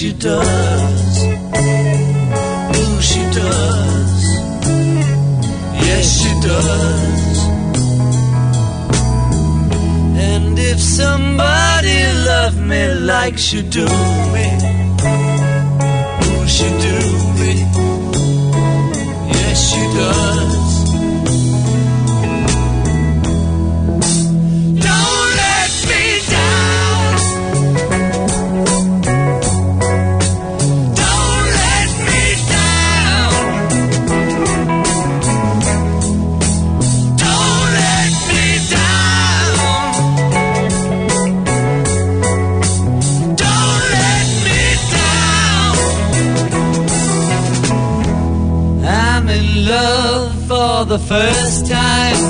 she does. Oh, she does. Yes, she does. And if somebody loved me like she do. first time.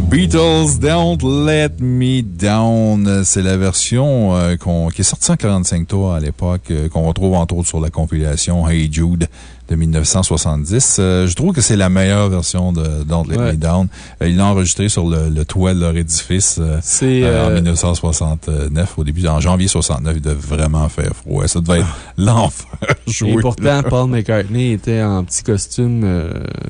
The Beatles Don't Let Me Down. C'est la version euh, qui est sortie en 45 tours à l'époque, euh, qu'on retrouve entre autres sur la compilation Hey Jude de 1970. Euh, je trouve que c'est la meilleure version de Don't Let Ouais. Me Down. Euh, il l'a enregistré sur le, le toit de leur édifice euh, en euh, 1969. Au début, en janvier 69, il devait vraiment faire froid. Ça devait être l'enfer. Et pourtant, là. Paul McCartney était en petit costume.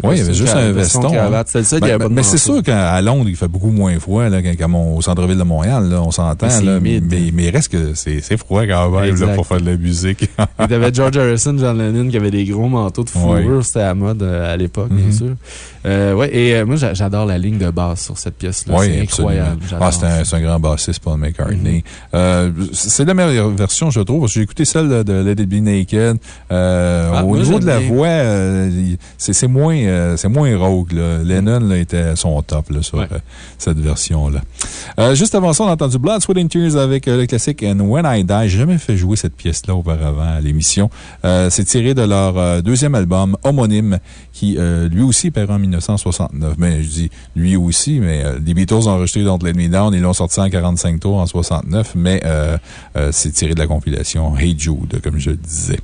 Oui, il y avait juste un veston, hein. C'est qui Ben, pas de mais c'est sûr qu'à Londres, il fait beaucoup moins froid là, qu'à mon- au centre-ville de Montréal. Là, on s'entend. Mais. Mais, mais il reste que c'est froid quand même là, pour faire de la musique. Il y avait George Harrison, John Lennon qui avaient des gros manteaux de fourrure. Ouais. C'était à mode euh, à l'époque, Mhm. bien sûr. Euh, ouais, et euh, moi, j'a- j'adore la ligne de basse sur cette pièce-là. Oui, c'est incroyable. Ah, c'est un, grand bassiste, Paul McCartney. Mhm. Euh, c'est la meilleure version, je trouve, j'ai écouté celle de, Let It Be Naked. Ah, au niveau de la bien. voix, c'est moins, c'est moins rogue. Là. Lennon là, était à son top là, sur Ouais. cette version-là. Juste avant ça, on a entendu Blood, Sweat and Tears avec le classique And When I Die. J'ai jamais fait jouer cette pièce-là auparavant à l'émission. C'est tiré de leur euh, deuxième album homonyme qui, euh, lui aussi, paraît en 1969. Mais je dis lui aussi, mais euh, les Beatles ont enregistré Don't Let Me Down. Ils l'ont sorti en 45 tours en 69, mais euh, c'est tiré de la compilation Hey Jude, comme je le disais.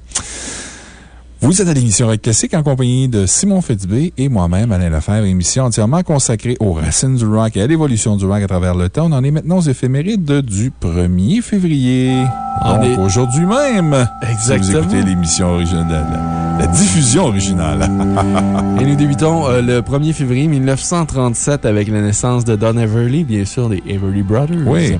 Vous êtes à l'émission Rock Classique en compagnie de Simon Fitzbé et moi-même, Alain Lefebvre, émission entièrement consacrée aux racines du rock et à l'évolution du rock à travers le temps. On en est maintenant aux éphémérides du 1er février. On Donc, est- aujourd'hui même. Si Exactement. vous écoutez l'émission originale, la diffusion originale. [laughs] Et nous débutons euh, le 1er février 1937 avec la naissance de Don Everly, bien sûr, des Everly Brothers. Oui.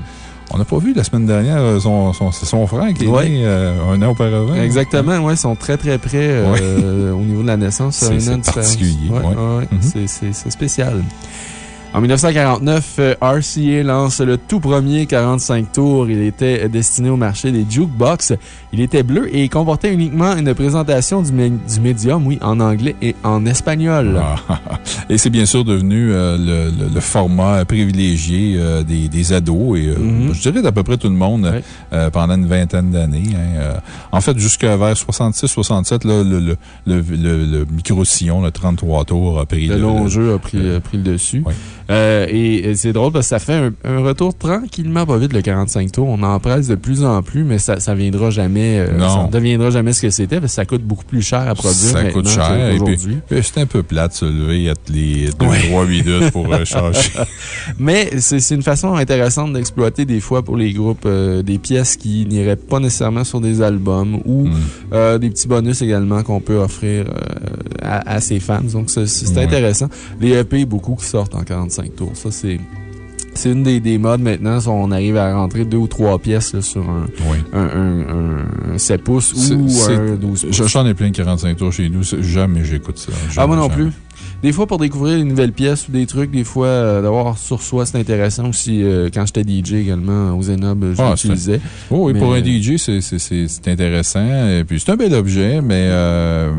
On n'a pas vu la semaine dernière euh, son, son, c'est son frère qui est Ouais. né euh, un an auparavant. Exactement, ouais, ils sont très très près euh, au niveau de la naissance. [laughs] C'est- particulier, Ouais, Mhm. c'est spécial. En 1949, euh, RCA lance le tout premier 45 tours. Il était destiné au marché des jukebox. Il était bleu et comportait uniquement une présentation du, mé- du médium, oui, en anglais et en espagnol. Ah. Et c'est bien sûr devenu euh, le, le- le format privilégié euh, des, des ados et, euh, Mhm. je dirais d'à peu près tout le monde pendant une vingtaine d'années. hein, en fait, jusqu'à vers 66-67, le, micro-sillon, le 33 tours, a pris Le long jeu a pris, a pris le dessus. Oui. Euh, et et c'est drôle parce que ça fait un, un retour tranquillement pas vite, le 45 tours. On en presse de plus en plus, mais ça, ça viendra jamais, euh, Non. ça ne deviendra jamais ce que c'était parce que ça coûte beaucoup plus cher à produire Ça coûte cher. Puis c'est un peu plate de se lever à les 2-3 Ouais. minutes pour euh, [laughs] changer. Mais c'est une façon intéressante d'exploiter des fois pour les groupes euh, des pièces qui n'iraient pas nécessairement sur des albums ou Mm. euh, des petits bonus également qu'on peut offrir euh, à, à ses fans. Donc c'est c'est Ouais. intéressant. Les EP, beaucoup qui sortent en 45 tours. Ça, c'est. C'est une des, des modes maintenant. si On arrive à rentrer deux ou trois pièces là, sur un, Oui. un, un, un- un 7 pouces ou un 12 pouces. Je- J'en ai plein de 45 tours chez nous. Jamais j'écoute ça. Ah, Jamais, moi non jamais. plus. Des fois, pour découvrir une nouvelle pièce ou des trucs, des fois, euh, d'avoir sur soi, c'est intéressant aussi. euh, quand j'étais DJ également au Zenob, je Ah, l'utilisais. Oh, oui, Mais, pour un euh, DJ, c'est- intéressant. Et puis, c'est un bel objet, mais euh,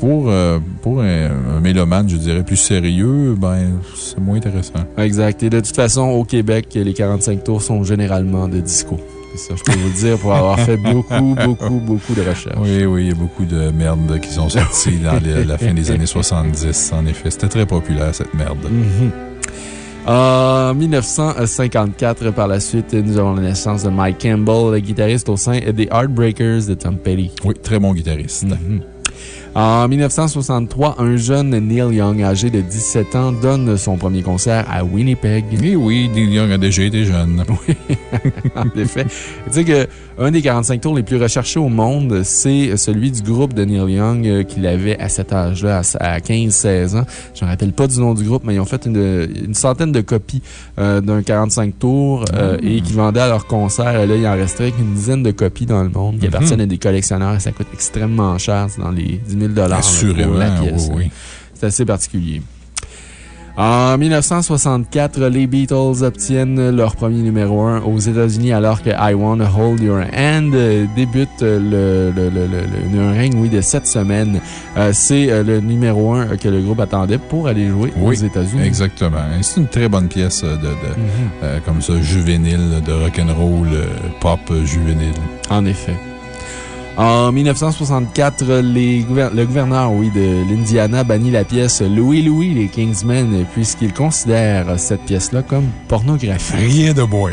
pour, euh, pour un, un mélomane, je dirais, plus sérieux, ben, c'est moins intéressant. Exact. Et de toute façon, au Québec, les 45 tours sont généralement de disco. C'est ça, je peux vous le dire, pour avoir fait beaucoup, [laughs] beaucoup, beaucoup de recherches. Oui, oui, il y a beaucoup de merde qui sont sorties dans les- la fin des années 70. En effet, c'était très populaire, cette merde. Mhm. En 1954, par la suite, nous avons la naissance de Mike Campbell, le guitariste au sein des Heartbreakers de Tom Petty. Oui, très bon guitariste. Mhm. En 1963, un jeune Neil Young, âgé de 17 ans, donne son premier concert à Winnipeg. Et oui, Neil Young a déjà été jeune. [laughs] en effet. Tu sais que un des 45 tours les plus recherchés au monde, c'est celui du groupe de Neil Young euh, qu'il avait à cet âge-là, à 15-16 ans. Je ne me rappelle pas du nom du groupe, mais ils ont fait une, une centaine de copies euh, d'un 45 tours euh, Ah. et qu'ils vendaient à leur concert. Là, il en restait qu'une dizaine de copies dans le monde qui appartiennent à des collectionneurs et ça coûte extrêmement cher. Dans les 10 000 là, pour la Assurément, pièce. oui, oui. C'est assez particulier. En 1964, les Beatles obtiennent leur premier numéro 1 aux États-Unis alors que I Wanna Hold Your Hand débute le, le, règne oui, de 7 semaines. Euh, C'est euh, le numéro 1 que le groupe attendait pour aller jouer aux États-Unis. Exactement. C'est une très bonne pièce euh, de, Mhm. euh, comme ça, juvénile, de rock'n'roll, pop juvénile. En effet. En 1964, les gouver- le gouverneur oui, de l'Indiana bannit la pièce Louis Louis, les Kingsmen, puisqu'il considère cette pièce-là comme pornographique. Rien de bois.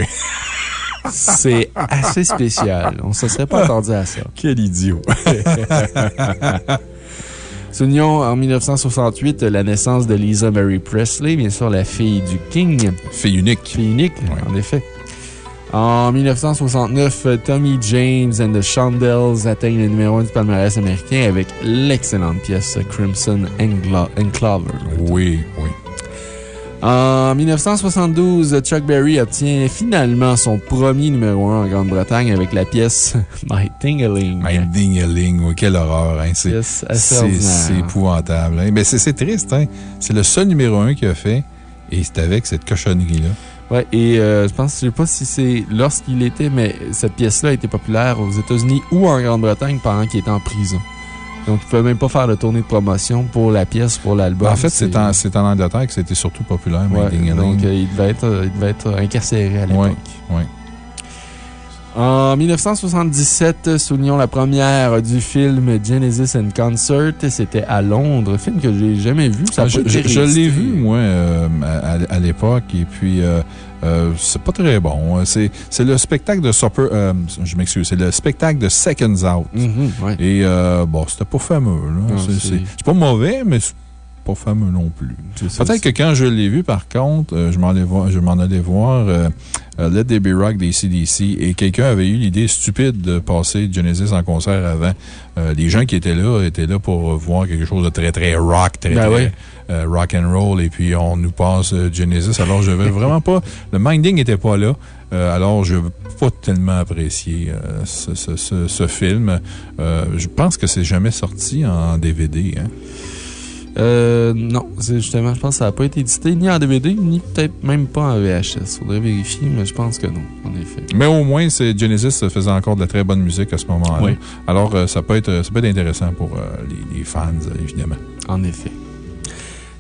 C'est assez spécial. On ne se serait pas attendu à ça. Quel idiot. [laughs] Soulignons en 1968 la naissance de Lisa Mary Presley, bien sûr la fille du King. Fille unique. Fille unique, en effet. En 1969, Tommy James and the Shondells atteignent le numéro 1 du palmarès américain avec l'excellente pièce Crimson Enclo- Enclover. Oui, oui. En 1972, Chuck Berry obtient finalement son premier numéro 1 en Grande-Bretagne avec la pièce [laughs] My Tingling. My Ding-a-ling, oui, quelle horreur. Hein. C'est Yes, épouvantable. hein. Mais c'est c'est triste. Hein. C'est le seul numéro 1 qu'il a fait et c'est avec cette cochonnerie-là. Ouais, et euh, je pense, je sais pas si c'est lorsqu'il était, mais cette pièce-là a été populaire aux États-Unis ou en Grande-Bretagne pendant qu'il était en prison. Donc, il ne pouvait même pas faire de tournée de promotion pour la pièce, pour l'album. en fait, c'est en, c'est en Angleterre que c'était surtout populaire, Ouais, donc, euh, il, devait être, euh, il devait être incarcéré à l'époque. Ouais, ouais. En 1977, soulignons la première du film Genesis and Concert. C'était à Londres, film que j'ai jamais vu. Ça Ah, je l'ai vu, moi, euh, à, à l'époque, et puis euh, euh, c'est pas très bon. C'est le spectacle de Supper. euh, je m'excuse, c'est le spectacle de Seconds Out. Mhm, ouais. Et euh, bon, c'était pas fameux. Non, C'est- pas mauvais, mais c'est pas fameux non plus. Peut-être que quand je l'ai vu, par contre, euh, je m'en allais voir, je m'en allais voir euh, euh, Let There Be Rock des CDC et quelqu'un avait eu l'idée stupide de passer Genesis en concert avant. Euh, les gens qui étaient là étaient là pour voir quelque chose de très, très rock, très, Ben très oui. euh, rock and roll et puis on nous passe Genesis. Alors, je vais [laughs] vraiment pas. Le minding n'était pas là. Euh, alors, je n'ai pas tellement apprécié euh, ce, ce- ce- ce film. Euh, je pense que c'est jamais sorti en DVD. Hein. Euh, non, justement, je pense que ça n'a pas été édité ni en DVD, ni peut-être même pas en VHS. Faudrait vérifier, mais je pense que non, en effet. Mais au moins, Genesis faisait encore de la très bonne musique à ce moment-là. Oui. Alors, euh, ça, peut être, ça peut être intéressant pour euh, les, les fans, euh, évidemment. En effet.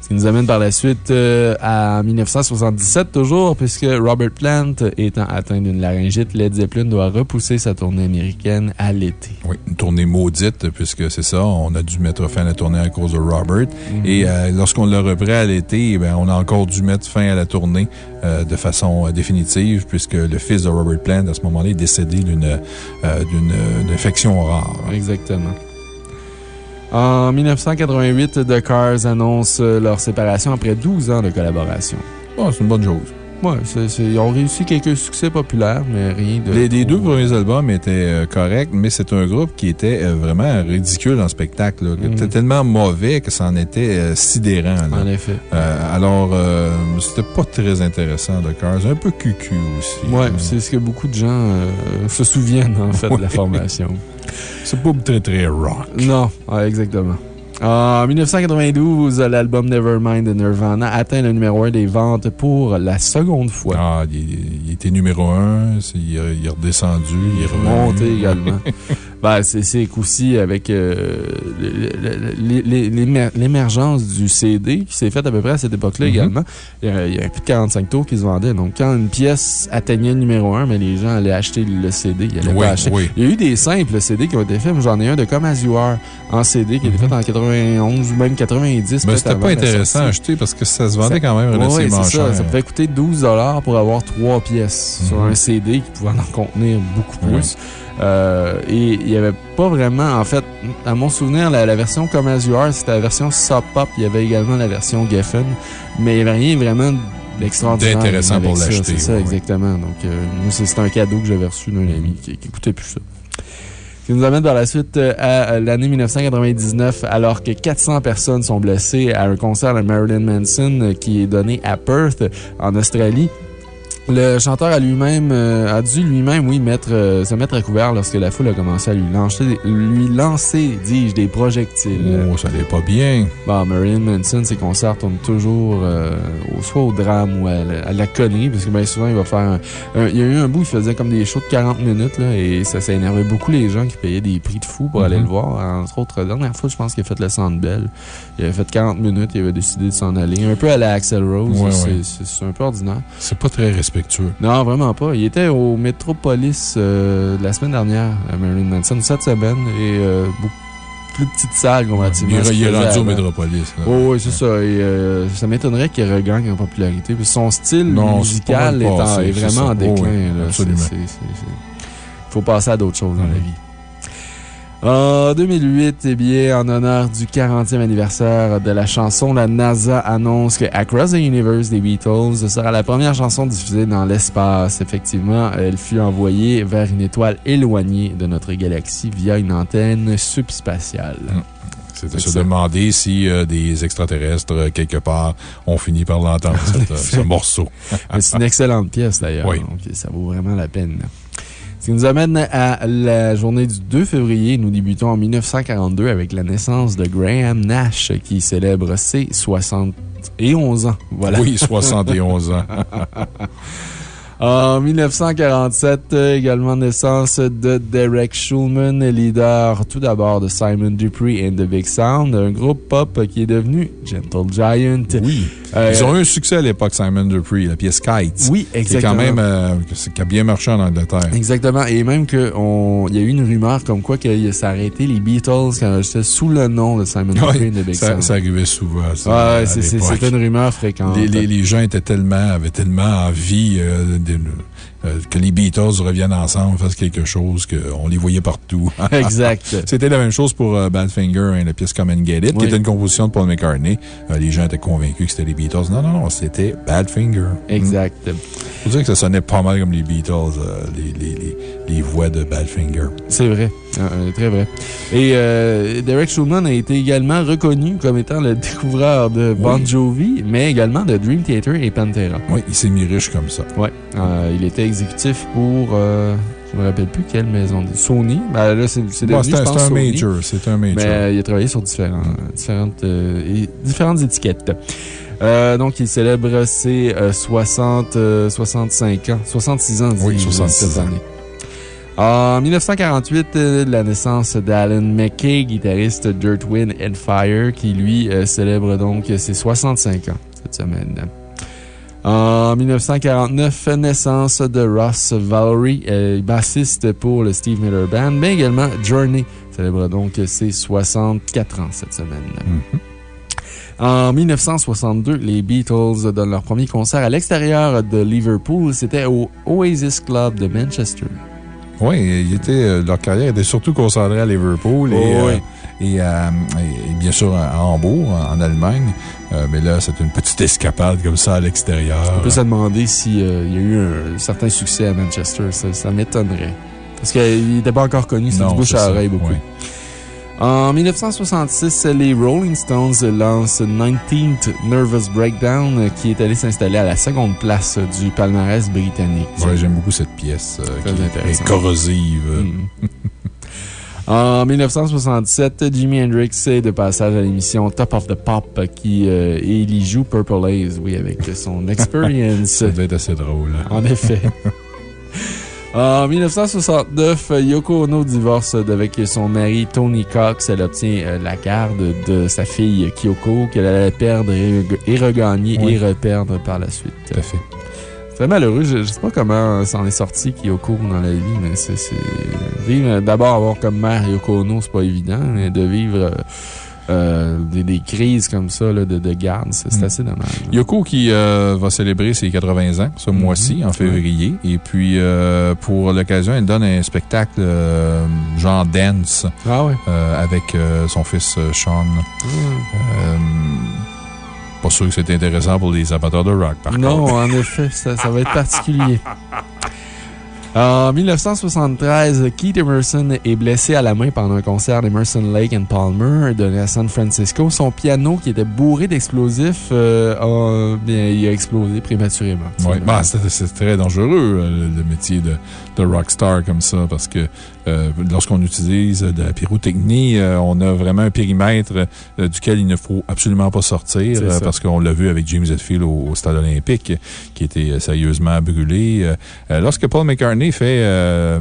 Ce qui nous amène par la suite euh, à 1977 toujours, puisque Robert Plant étant atteint d'une laryngite, Led Zeppelin doit repousser sa tournée américaine à l'été. Oui, une tournée maudite, puisque c'est ça. On a dû mettre fin à la tournée à cause de Robert. Mhm. Et euh, lorsqu'on l'a repris à l'été, eh on a encore dû mettre fin à la tournée euh, de façon définitive, puisque le fils de Robert Plant, à ce moment-là, est décédé d'une infection rare. Exactement. En 1988, The Cars annonce euh, leur séparation après 12 ans de collaboration. C'est une bonne chose. Ouais, ils ont réussi quelques succès populaires, mais rien de. Les, les deux trop- premiers albums étaient euh, corrects, mais c'est un groupe qui était euh, vraiment ridicule en spectacle. là. C'était tellement mauvais que ça en était euh, sidérant. là. En effet. Euh, alors, euh, c'était pas très intéressant, The Cars. Un peu cucu aussi. Ouais, Euh, c'est ce que beaucoup de gens euh, se souviennent, en fait, de la formation. [laughs] C'est pas très, très rock. Non, ouais, exactement. En 1992, l'album Nevermind de Nirvana atteint le numéro 1 des ventes pour la seconde fois. Ah, il, il était numéro un, c'est- il, est- il est redescendu, il est revenu. Monté également. [laughs] ben, c'est qu'aussi avec euh, l'émergence du CD qui s'est faite à peu près à cette époque-là Mhm. également. Il y, a, il y a plus de 45 tours qui se vendaient. Donc, quand une pièce atteignait le numéro 1, mais les gens allaient acheter le CD. Ils allaient Oui, pas acheter. oui. Il y a eu des simples CD qui ont été faits, mais j'en ai un de Comme As You Are en CD qui a été fait en 91 ou même 90. Mais. Ben, c'était pas intéressant à acheter parce que ça se vendait Ça- quand même relativement c'est cher. ça. Ça pouvait coûter 12 pour avoir trois pièces sur Mhm. un CD qui pouvait en contenir beaucoup Oui. plus. Euh, et il n'y avait pas vraiment, en fait, à mon souvenir, la, la version Come As You Are, c'était la version Sub Pop. Il y avait également la version Geffen, mais il n'y avait rien vraiment d'extraordinaire. D'intéressant pour l'acheter, C'est ça, ouais, exactement. Donc, euh, c'est un cadeau que j'avais reçu d'un ami qui n'écoutait plus ça. Ce qui nous amène par la suite euh, à l'année 1999, alors que 400 personnes sont blessées à un concert de Marilyn Manson qui est donné à Perth, en Australie. Le chanteur a lui-même, euh, a dû lui-même, oui, mettre, euh, se mettre à couvert lorsque la foule a commencé à lui lancer, lui lancer, dis-je, des projectiles. Oh, ça n'est pas bien. Bon, Marilyn Manson, ses concerts tournent toujours euh, soit au drame ou à la, à la connerie, parce que bien souvent, il va faire. un- un- il y a eu un bout, il faisait comme des shows de 40 minutes, là, et ça, ça énervait beaucoup les gens qui payaient des prix de fou pour aller Mhm. le voir. Entre autres, la dernière fois, je pense qu'il a fait le Centre Bell. Il avait fait 40 minutes, il avait décidé de s'en aller. Un peu à la Axel Rose. Ouais, c'est ouais. c'est- c'est un peu ordinaire. C'est pas très respectueux. Non, vraiment pas. Il était au Metropolis euh, la semaine dernière, à Marilyn Manson, cette semaine, et euh, beaucoup plus petite salle comparativement. Il est, il rendu au. Métropolis. Oh, oui, c'est ça. Et euh, ça m'étonnerait qu'il regagne en popularité. Son style Non, musical est, en- vraiment en Oh, déclin. oui, là. absolument. C'est- faut passer à d'autres choses dans la vie. En 2008, eh bien, en honneur du 40e anniversaire de la chanson, la NASA annonce que Across the Universe des Beatles sera la première chanson diffusée dans l'espace. Effectivement, elle fut envoyée vers une étoile éloignée de notre galaxie via une antenne subspatiale. C'est de se ça. demander si euh, des extraterrestres, euh, quelque part, ont fini par l'entendre, [laughs] euh, ce morceau. C'est une excellente pièce d'ailleurs. Oui. Donc, ça vaut vraiment la peine. Ce qui nous amène à la journée du 2 février. Nous débutons en 1942 avec la naissance de Graham Nash qui célèbre ses 71 ans. Voilà. Oui, 71 ans. [laughs] En 1947, euh, également naissance de Derek Schulman, leader tout d'abord de Simon Dupree and the Big Sound, un groupe pop qui est devenu Gentle Giant. Oui. Euh, Ils ont eu un succès à l'époque, Simon Dupree, la pièce Kites. Oui, Qui est exactement. quand même, euh, qui a bien marché en Angleterre. Exactement. Et même qu'il y a eu une rumeur comme quoi que ça aurait été les Beatles qui enregistraient sous le nom de Simon Dupree and the Big ça, Sound. ça arrivait souvent. ça, c'était une rumeur fréquente. Les, les- les gens étaient tellement, avaient tellement envie euh, de- euh, que les Beatles reviennent ensemble, fassent quelque chose, qu'on les voyait partout. [laughs] Exact. [laughs] C'était la même chose pour euh, Badfinger, hein, la pièce Come and Get It, Oui. qui était une composition de Paul McCartney. Euh, les gens étaient convaincus que c'était les Beatles. Non, non, non, c'était Badfinger. Exact. Faut dire que ça sonnait pas mal comme les Beatles, les, les, les, les voix de Badfinger. C'est vrai. Euh, très vrai. Et Derek Schulman a été également reconnu comme étant le découvreur de Bon Jovi, mais également de Dream Theater et Pantera. Oui, il s'est mis riche comme ça. Euh, il était exécutif pour. euh, je me rappelle plus quelle maison. Sony. Ben, là, c'est Bon, devenu, c'est un, major. C'est un major. Mais euh, il a travaillé sur différents, différentes, euh, et- différentes étiquettes. Euh, donc, il célèbre ses euh, 60, euh, 65 ans, 66 ans, Oui, dis-je, 66 cette ans. année. En 1948, euh, la naissance d'Alan McKay, guitariste Dirt, Wind and Fire, qui lui célèbre donc ses 65 ans cette semaine. En 1949, naissance de Ross Valerie, euh, bassiste pour le Steve Miller Band, mais également Journey célèbre donc ses 64 ans cette semaine. En 1962, les Beatles donnent leur premier concert à l'extérieur de Liverpool. C'était au Oasis Club de Manchester. Oui, il était, euh, leur carrière était surtout concentrée à Liverpool et, Oh, euh, oui. et, à- et- et bien sûr à Hambourg, en, Allemagne. Euh, mais là, c'est une petite escapade comme ça à l'extérieur. On peut se demander s'il y a eu un certain succès à Manchester. Ça, ça m'étonnerait. Parce qu'il n'était pas encore connu, c'est du bouche à oreille beaucoup. oui. En 1966, les Rolling Stones lancent 19th Nervous Breakdown qui est allé s'installer à la seconde place du palmarès britannique. Ouais, j'aime beaucoup cette pièce euh, qui est- corrosive. Mm. [laughs] En 1967, Jimi Hendrix est de passage à l'émission Top of the Pop qui, euh, et il y joue Purple Haze, oui, avec son [laughs] experience. Ça devait être assez drôle. En effet. [laughs] En 1969, Yoko Ono divorce avec son mari Tony Cox. Elle obtient euh, la garde de sa fille Kyoko qu'elle allait perdre et, regagner Oui. et reperdre par la suite. Tout à fait. C'est très malheureux. Je ne sais pas comment s'en est sorti Kyoko dans la vie, mais c'est. c'est- Vivre, d'abord avoir comme mère Yoko Ono, c'est pas évident, mais de vivre euh, euh, des, des crises comme ça là, de, de garde. C'est c'est assez dommage. Yoko qui euh, va célébrer ses 80 ans ce mois-ci, en février. Et puis, euh, pour l'occasion, elle donne un spectacle genre dance Ah ouais. avec son fils Sean. Euh, pas sûr que c'est intéressant pour les amateurs de rock, par non, contre. en effet, ça, ça va être particulier. [laughs] En 1973, Keith Emerson est blessé à la main pendant un concert d'Emerson Lake and Palmer donné à San Francisco. Son piano, qui était bourré d'explosifs, euh, a, bien, il a explosé prématurément. Ouais, bah, c'est très dangereux, euh, le, le métier de, de rockstar comme ça, parce que euh, lorsqu'on utilise de la pyrotechnie, euh, on a vraiment un périmètre euh, duquel il ne faut absolument pas sortir, parce qu'on l'a vu avec James Hetfield au, au Stade olympique, qui était sérieusement brûlé. Lorsque Paul McCartney fait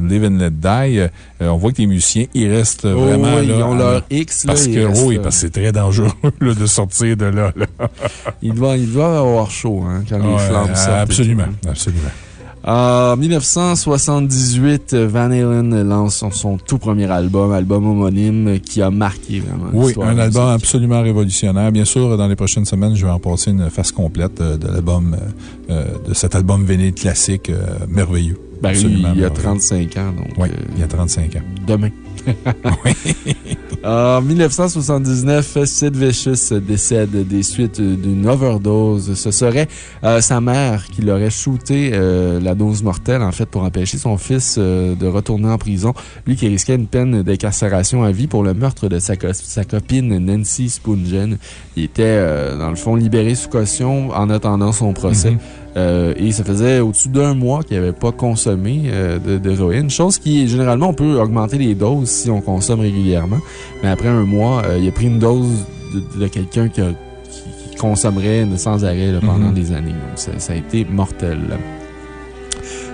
Live and Let Die, on voit que les musiciens, ils restent Oh, vraiment oui, là. ils ont leur X, là, Parce que, restent oui, parce que c'est très dangereux [laughs] là, de sortir de là. là. Il doit, il doit avoir chaud hein, quand les Ouais, flammes sortent. absolument, absolument. En 1978, Van Halen lance son, son tout premier album, album homonyme, qui a marqué vraiment. Oui, un album absolument révolutionnaire. Bien sûr, dans les prochaines semaines, je vais en passer une face complète euh, de l'album, euh, euh, de cet album vinyle classique euh, merveilleux. Ben, lui, Absolument il y a merveilleux. 35 ans, donc. Oui, euh, il y a 35 ans. demain. En 1979, Sid Vicious décède des suites d'une overdose. Ce serait euh, sa mère qui l'aurait shooté euh, la dose mortelle, en fait, pour empêcher son fils euh, de retourner en prison. Lui qui risquait une peine d'incarcération à vie pour le meurtre de sa, co- sa copine Nancy Spungen. Il était, dans le fond, libéré sous caution en attendant son procès. Mhm. Euh, et ça faisait au-dessus d'un mois qu'il n'avait pas consommé euh, de- d'héroïne. Chose qui, généralement, on peut augmenter les doses si on consomme régulièrement. Mais après un mois, euh, il a pris une dose de, de quelqu'un qui, a- qui- qui consommerait sans arrêt là, pendant Mhm. des années. Donc, ça, ça a été mortel.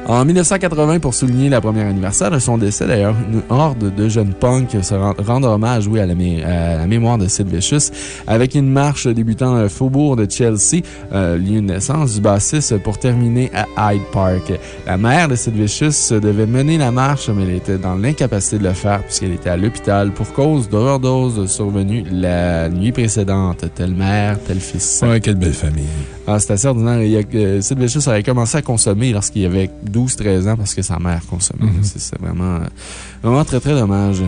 En 1980, pour souligner la première anniversaire de son décès, d'ailleurs, une horde de jeunes punks se rend- hommage oui, à, la à la mémoire de Sid Vicious avec une marche débutant le faubourg de Chelsea, euh, lieu de naissance du bassiste, pour terminer à Hyde Park. La mère de Sid Vicious devait mener la marche, mais elle était dans l'incapacité de le faire puisqu'elle était à l'hôpital pour cause d'overdose survenue la nuit précédente. Telle mère, tel fils. Ouais, quelle belle famille. C'est assez ordinaire. Il y a, euh, Sid Vicious avait commencé à consommer lorsqu'il avait 12-13 ans parce que sa mère consommait. Mhm. C'est c'est vraiment, euh, vraiment très, très dommage.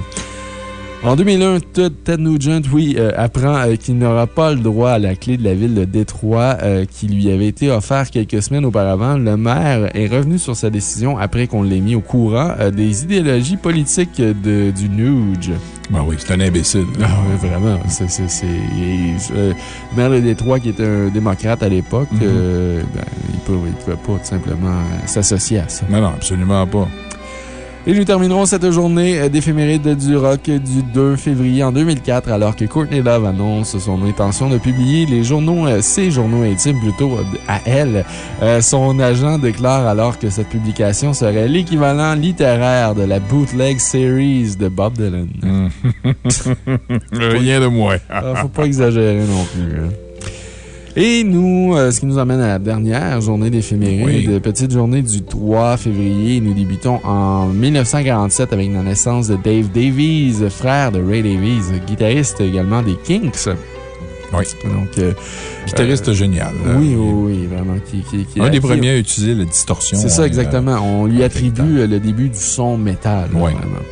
En 2001, Ted Nugent, oui, euh, apprend euh, qu'il n'aura pas le droit à la clé de la ville de Détroit euh, qui lui avait été offert quelques semaines auparavant. Le maire est revenu sur sa décision après qu'on l'ait mis au courant des idéologies politiques de, du Nuge. Ben oui, c'est un imbécile. Ah oui, vraiment. C'est, le maire de Détroit, qui était un démocrate à l'époque, Mhm. euh, ben, il ne pouvait pas tout simplement s'associer à ça. Non, non, absolument pas. Et nous terminerons cette journée euh, d'éphéméride du rock du 2 février en 2004, alors que Courtney Love annonce son intention de publier les journaux, euh, ses journaux intimes plutôt euh, à elle. Euh, son agent déclare alors que cette publication serait l'équivalent littéraire de la bootleg series de Bob Dylan. [laughs] Rien de moins. Ah, faut pas exagérer non plus. Et nous, euh, ce qui nous amène à la dernière journée d'éphéméride, Oui. de petite journée du 3 février. Nous débutons en 1947 avec la naissance de Dave Davies, frère de Ray Davies, guitariste également des Kinks. Oui. Donc, euh, Guitariste génial. oui, oui, oui, vraiment. Qui, qui, qui- Un des premiers à utiliser la distorsion. C'est ça, euh, exactement. On lui attribue euh, le début du son métal. Ouais. vraiment.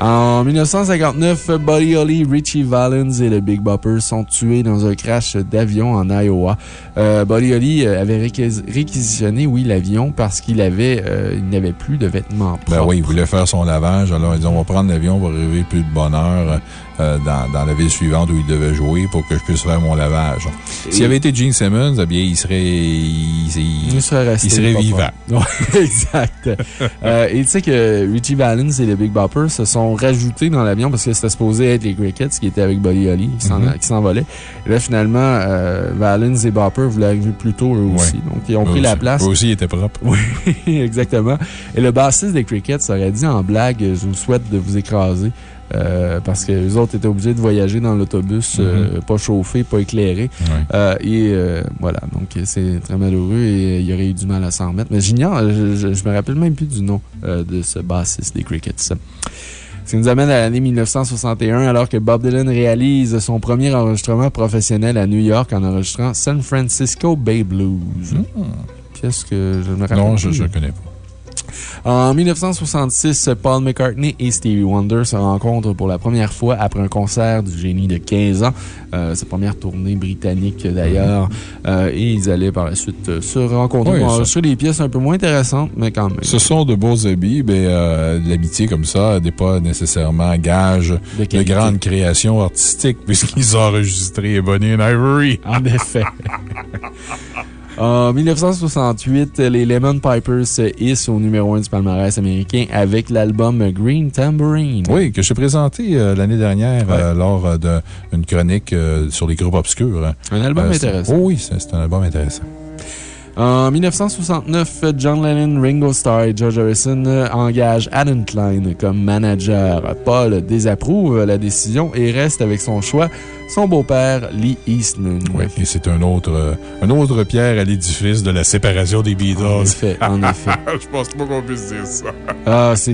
En 1959, Buddy Holly, Richie Valens et le Big Bopper sont tués dans un crash d'avion en Iowa. Euh, Buddy Holly euh, avait réquis- réquisitionné, oui, l'avion parce qu'il avait, euh, il n'avait plus de vêtements propres. Ben oui, il voulait faire son lavage. Alors, ils ont, on va prendre l'avion pour arriver plus de bonheur euh, dans, dans la ville suivante où il devait jouer pour que je puisse faire mon lavage. S'il avait été Gene Simmons, eh bien, il serait, il, il- Il serait resté. il serait vivant. [laughs] Ouais, exact. [laughs] Euh, et tu sais que Richie Valens et le Big Bopper se sont rajoutés dans l'avion parce que c'était supposé être les Crickets qui étaient avec Buddy Holly, qui Mhm. qui s'envolaient. Et là, finalement, euh, Valens et Bopper voulaient arriver plus tôt eux aussi. Donc, ils ont Eux pris la place. eux aussi, il était propre. Oui, [laughs] exactement. Et le bassiste des Crickets aurait dit en blague Je vous souhaite de vous écraser. Euh, parce que les autres étaient obligés de voyager dans l'autobus, euh, pas chauffé, pas éclairé. Euh, et voilà, donc c'est très malheureux et il aurait eu du mal à s'en remettre. Mais j'ignore, je, je, je me rappelle même plus du nom de ce bassiste des Crickets. Ce qui nous amène à l'année 1961, alors que Bob Dylan réalise son premier enregistrement professionnel à New York en enregistrant San Francisco Bay Blues. Pièce que je ne me rappelle Non, je ne connais pas. En 1966, Paul McCartney et Stevie Wonder se rencontrent pour la première fois après un concert du génie de 15 ans. Euh, sa première tournée britannique d'ailleurs. Euh, et ils allaient par la suite euh, se rencontrer Oui, pour enregistrer des pièces un peu moins intéressantes, mais quand même. Ce sont de beaux habits, mais euh, l'amitié comme ça n'est pas nécessairement gage de, qualité. grande création artistique, [laughs] puisqu'ils ont enregistré Bonnie and Ivory. En effet. [laughs] En 1968, les Lemon Pipers se hissent au numéro 1 du palmarès américain avec l'album Green Tambourine. Oui, que j'ai présenté euh, l'année dernière euh, lors euh, d'une chronique euh, sur les groupes obscurs. hein. Un album intéressant. Oh oui, c'est un album intéressant. En 1969, John Lennon, Ringo Starr et George Harrison engagent Adam Klein comme manager. Paul désapprouve la décision et reste avec son choix, son beau-père Lee Eastman. Oui, et c'est un autre, euh, un autre pierre à l'édifice de la séparation des Beatles. En effet, en effet. [laughs] Je pense pas qu'on puisse dire ça. Ah, c'est.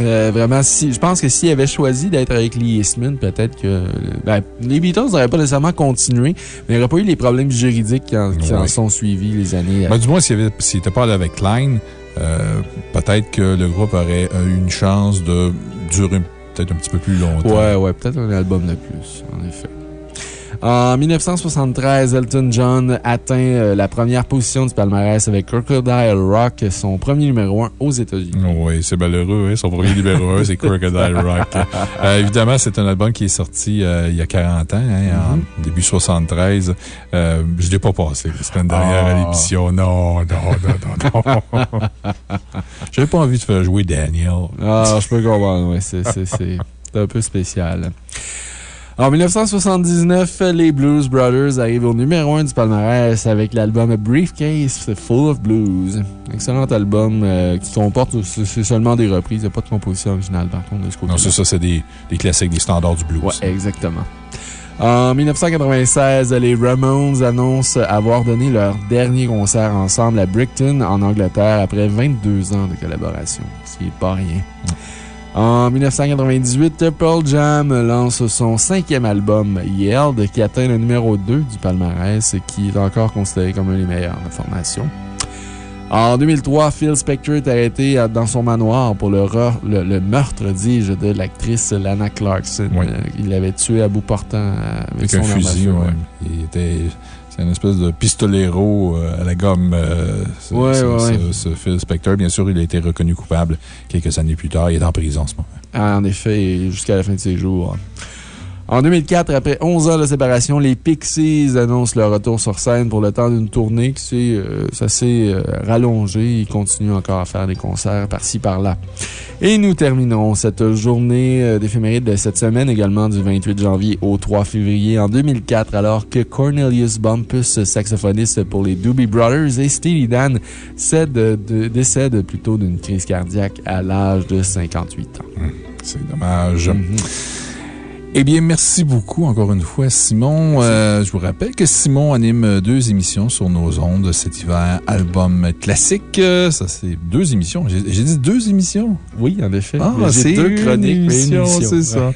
Euh, vraiment, si, je pense que s'il avait choisi d'être avec Lee Eastman, peut-être que. ben, les Beatles n'auraient pas nécessairement continué, mais il n'y aurait pas eu les problèmes juridiques qui en, qui en Oui. sont suivis les années. Ben, du moins, s'il n'était pas allé avec Klein, euh, peut-être que le groupe aurait eu une chance de durer peut-être un petit peu plus longtemps. Ouais, ouais, peut-être un album de plus, en effet. En 1973, Elton John atteint euh, la première position du palmarès avec Crocodile Rock, son premier numéro 1 aux États-Unis. Oui, c'est malheureux. hein. Son premier numéro 1, c'est Crocodile [laughs] Rock. Euh, évidemment, c'est un album qui est sorti euh, il y a 40 ans, hein, en début 73. Euh, je ne l'ai pas passé la semaine dernière à Ah. l'émission. Non, non, non, non, non. [laughs] J'avais pas envie de faire jouer Daniel. Ah, je peux comprendre, oui, c'est un peu spécial. En 1979, les Blues Brothers arrivent au numéro 1 du palmarès avec l'album Briefcase Full of Blues. Excellent album euh, qui comporte, c'est c'est seulement des reprises, il n'y a pas de composition originale par contre de ce côté Non, c'est ça, c'est des, des classiques, des standards du blues. Ouais, exactement. En 1996, les Ramones annoncent avoir donné leur dernier concert ensemble à Brighton, en Angleterre, après 22 ans de collaboration. Ce qui n'est pas rien. En 1998, Pearl Jam lance son cinquième album, Yelled, qui atteint le numéro 2 du palmarès, qui est encore considéré comme un des meilleurs de la formation. En 2003, Phil Spector est arrêté dans son manoir pour le, le, le meurtre, dis-je, de l'actrice Lana Clarkson. Oui. Euh, il l'avait tué à bout portant euh, avec, Avec son un fusil, ouais. Il était. C'est une espèce de pistolero euh, à la gomme. euh, ce, Ouais, ce- ouais, ouais. ce- ce Phil Spector, bien sûr, il a été reconnu coupable quelques années plus tard. Il est en prison en ce moment. Ah, En effet, et jusqu'à la fin de ses jours. En 2004, après 11 ans de séparation, les Pixies annoncent leur retour sur scène pour le temps d'une tournée qui s'est euh, euh, rallongée. Ils continuent encore à faire des concerts par-ci, par-là. Et nous terminons cette journée euh, d'éphéméride de cette semaine, également du 28 janvier au 3 février en 2004, alors que Cornelius Bumpus, saxophoniste pour les Doobie Brothers, et Steely Dan cède de- décèdent plutôt d'une crise cardiaque à l'âge de 58 ans. C'est dommage. Mhm. Eh bien, merci beaucoup encore une fois, Simon. Euh, je vous rappelle que Simon anime deux émissions sur nos ondes cet hiver. Album classique. Euh, Ça, c'est deux émissions. J'ai dit deux émissions? Oui, en effet. Ah, c'est deux chroniques, c'est ça.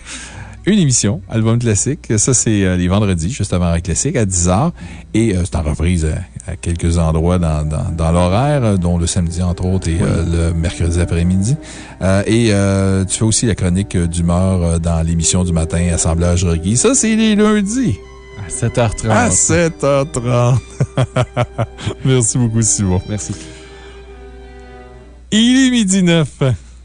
Une émission, album classique. Ça, c'est euh, les vendredis, juste avant Rock Classique, à 10h. Et euh, c'est en reprise à quelques endroits dans, dans, dans l'horaire, dont le samedi, entre autres, et euh, le mercredi après-midi. Euh, et euh, tu fais aussi la chronique d'humeur dans l'émission du matin, Assemblage Rocky. Ça, c'est les lundis. À 7h30. À 7h30. [laughs] Merci beaucoup, Simon. Merci. Il est midi 9.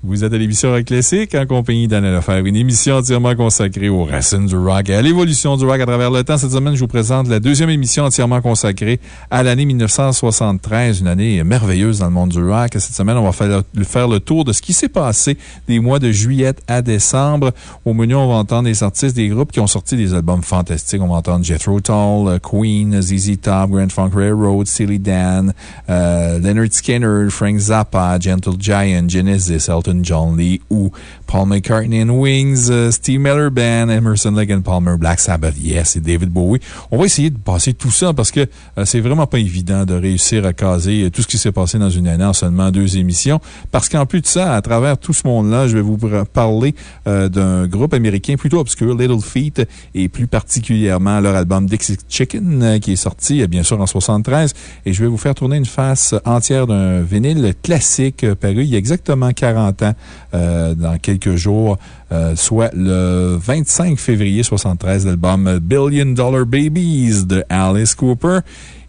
Vous êtes à l'émission Rock Classique en compagnie d'Anna Lefebvre, une émission entièrement consacrée aux racines du rock et à l'évolution du rock à travers le temps. Cette semaine, je vous présente la deuxième émission entièrement consacrée à l'année 1973, une année merveilleuse dans le monde du rock. Cette semaine, on va faire le, tour de ce qui s'est passé des mois de juillet à décembre. Au menu, on va entendre des artistes, des groupes qui ont sorti des albums fantastiques. On va entendre Jethro Tull, euh, Queen, ZZ Top, Grand Funk Railroad, Steely Dan, euh, Leonard Skinner, Frank Zappa, Gentle Giant, Genesis, Elton Elton John Lee ou Paul McCartney and Wings, euh, Steve Miller Band, Emerson Lake and Palmer, Black Sabbath, yes, et David Bowie. On va essayer de passer tout ça parce que euh, c'est vraiment pas évident de réussir à caser euh, tout ce qui s'est passé dans une année en seulement deux émissions. Parce qu'en plus de ça, à travers tout ce monde-là, je vais vous parler d'un groupe américain plutôt obscur, Little Feet, et plus particulièrement leur album Dixie Chicken, qui est sorti, bien sûr, en 73. Et je vais vous faire tourner une face entière d'un vinyle classique paru il y a exactement 40 ans, dans quelques jours, soit le 25 février 73, l'album Billion Dollar Babies de Alice Cooper.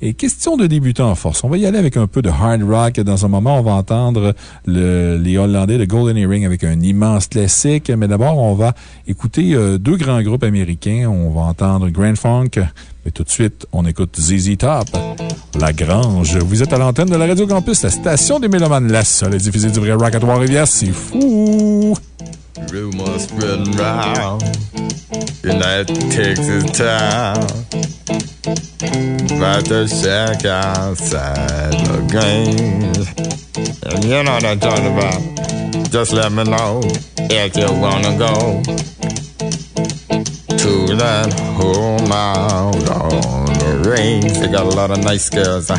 Et question de débutant en force. On va y aller avec un peu de hard rock. Dans un moment, on va entendre les Hollandais de Golden Earring avec un immense classique. Mais d'abord, on va écouter euh, deux grands groupes américains. On va entendre Grand Funk. Mais tout de suite, on écoute ZZ Top, La Grange. Vous êtes à l'antenne de la Radio Campus, la station des Mélomanes, la seule diffusée du vrai rock à Trois-Rivières. C'est fou! Rumors spreading round that Texas town about the shack outside the game. And you know what I'm talking about. Just let me know if you wanna go to that home out on the range. They got a lot of nice girls. Huh?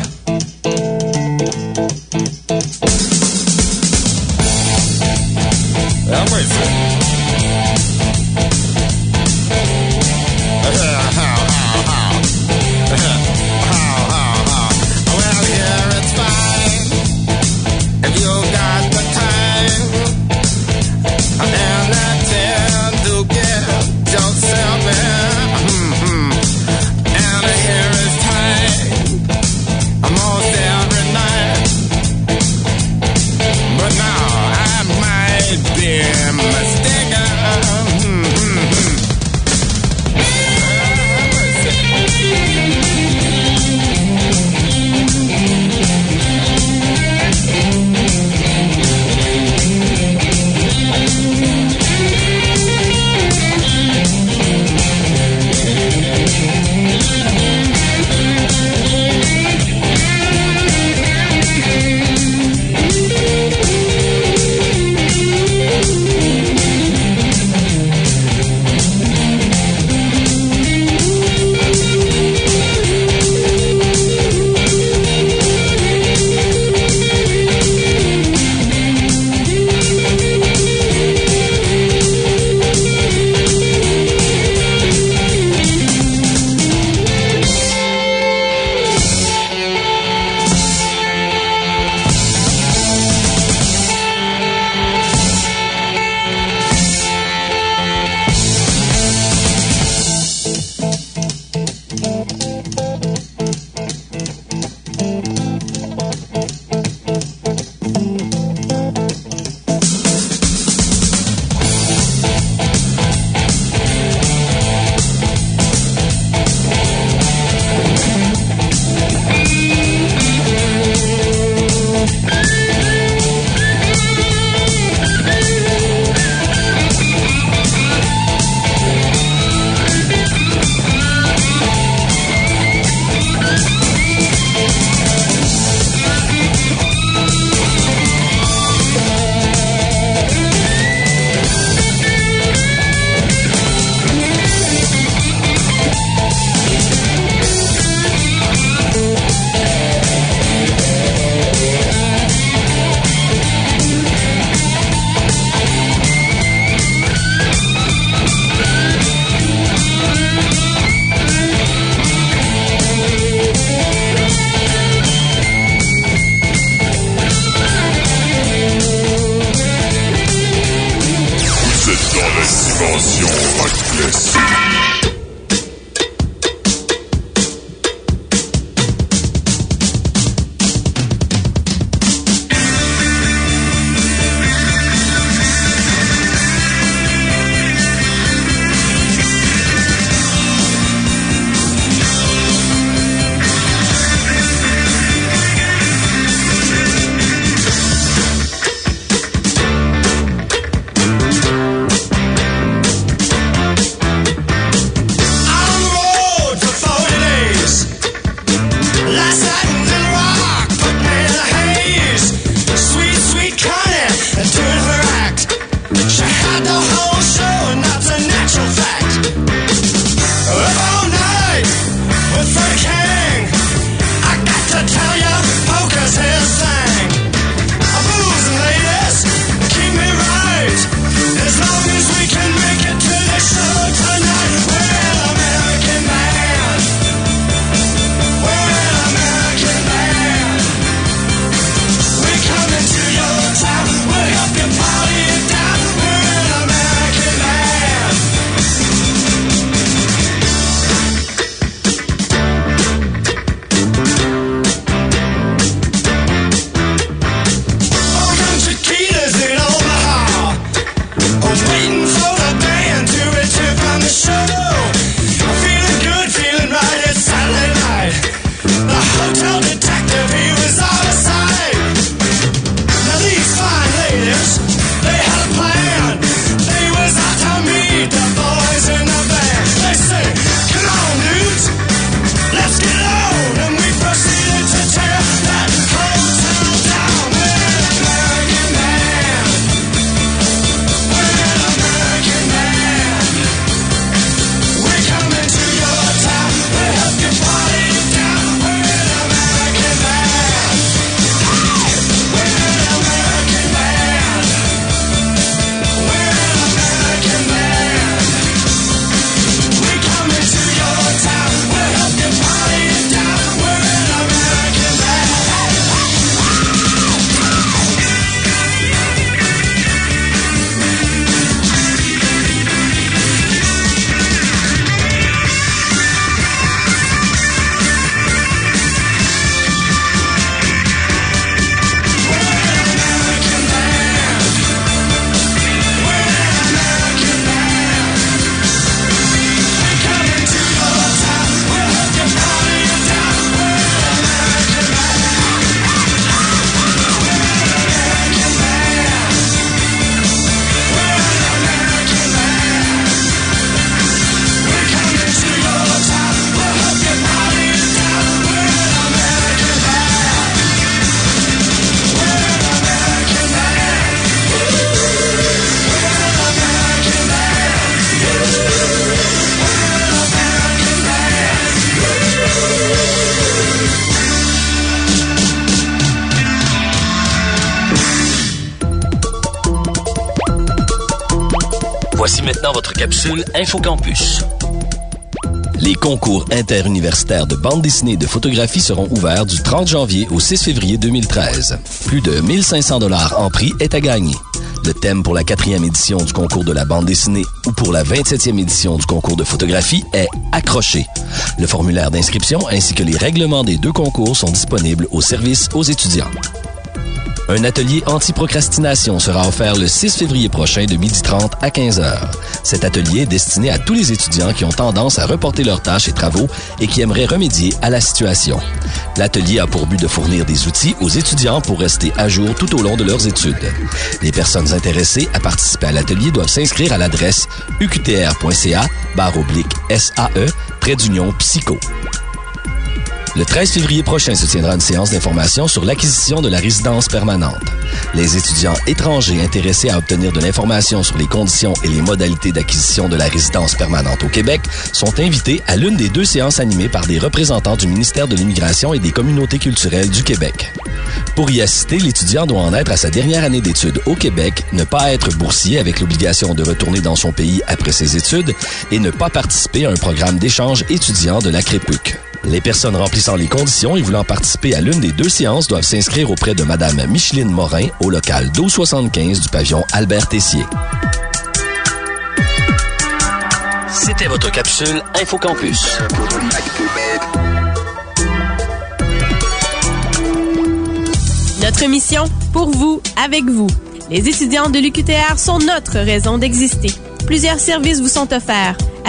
I'm capsule InfoCampus. Les concours interuniversitaires de bande dessinée et de photographie seront ouverts du 30 janvier au 6 février 2013. Plus de 1500 dollars en prix est à gagner. Le thème pour la quatrième édition du concours de la bande dessinée ou pour la 27e édition du concours de photographie est Accroché. Le formulaire d'inscription ainsi que les règlements des deux concours sont disponibles au service aux étudiants. Un atelier anti-procrastination sera offert le 6 février prochain de 12h30 à 15h. Cet atelier est destiné à tous les étudiants qui ont tendance à reporter leurs tâches et travaux et qui aimeraient remédier à la situation. L'atelier a pour but de fournir des outils aux étudiants pour rester à jour tout au long de leurs études. Les personnes intéressées à participer à l'atelier doivent s'inscrire à l'adresse uqtr.ca SAE près d'Union Psycho. Le 13 février prochain se tiendra une séance d'information sur l'acquisition de la résidence permanente. Les étudiants étrangers intéressés à obtenir de l'information sur les conditions et les modalités d'acquisition de la résidence permanente au Québec sont invités à l'une des deux séances animées par des représentants du ministère de l'Immigration et des communautés culturelles du Québec. Pour y assister, l'étudiant doit en être à sa dernière année d'études au Québec, ne pas être boursier avec l'obligation de retourner dans son pays après ses études et ne pas participer à un programme d'échange étudiant de la CREPUC. Les personnes remplissant les conditions et voulant participer à l'une des deux séances doivent s'inscrire auprès de Madame Micheline Morin au local 1275 du pavillon Albert Tessier. C'était votre capsule InfoCampus. Notre mission, pour vous, avec vous. Les étudiants de l'UQTR sont notre raison d'exister. Plusieurs services vous sont offerts.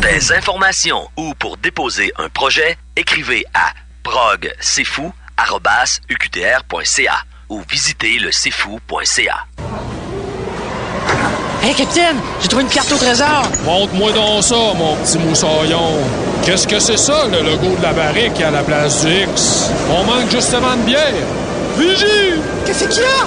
Pour des informations ou pour déposer un projet, écrivez à progcfou.uqtr.ca ou visitez le cfou.ca. Hey, capitaine, j'ai trouvé une carte au trésor. Montre-moi donc ça, mon petit moussaillon. Qu'est-ce que c'est ça, le logo de la barrique à la place du X? On manque justement de bière. Vigie! Qu'est-ce qu'il y a?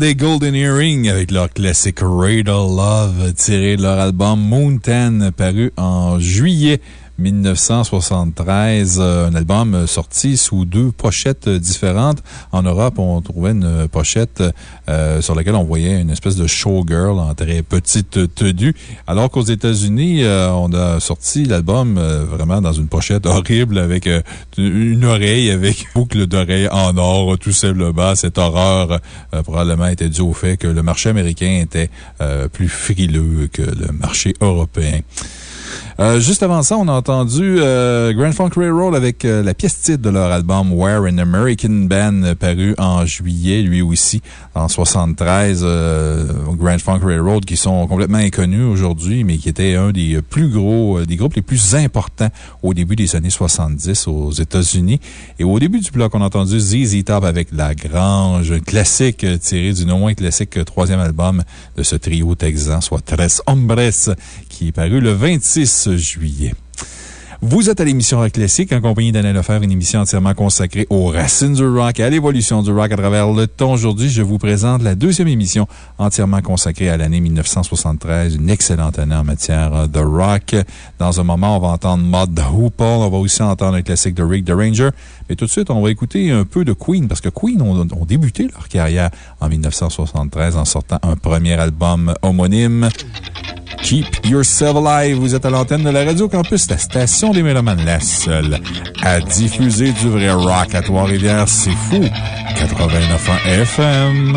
Hollandais Golden Earring avec leur classique Radar Love tiré de leur album Moon Ten paru en juillet 1973, euh, un album sorti sous deux pochettes différentes. En Europe, on trouvait une pochette euh, sur laquelle on voyait une espèce de showgirl en très petite tenue, alors qu'aux États-Unis, euh, on a sorti l'album vraiment dans une pochette horrible avec une oreille avec boucle d'oreille en or, tout simplement. Cette horreur probablement était due au fait que le marché américain était plus frileux que le marché européen. Euh, juste avant ça, on a entendu euh, Grand Funk Railroad avec euh, la pièce titre de leur album Where an American Band paru en juillet, lui aussi, en 73. Grand Funk Railroad qui sont complètement inconnus aujourd'hui, mais qui était un des plus gros, des groupes les plus importants au début des années 70 aux États-Unis. Et au début du bloc, on a entendu ZZ Top avec La Grange, un classique tiré du non moins classique troisième album de ce trio texan, soit Tres Hombres, qui est paru le 26 juillet. Vous êtes à l'émission Rock Classique en compagnie d'Alain Lefebvre, une émission entièrement consacrée aux racines du rock et à l'évolution du rock à travers le temps. Aujourd'hui, je vous présente la deuxième émission entièrement consacrée à l'année 1973, une excellente année en matière de rock. Dans un moment, on va entendre Mod Hoople, on va aussi entendre un classique de Rick the Ranger. Mais tout de suite, on va écouter un peu de Queen parce que Queen ont, ont débuté leur carrière en 1973 en sortant un premier album homonyme. Keep Yourself Alive. Vous êtes à l'antenne de la Radio Campus, la station des Mélomanes, la seule à diffuser du vrai rock à Trois-Rivières. C'est fou. 89 ans FM.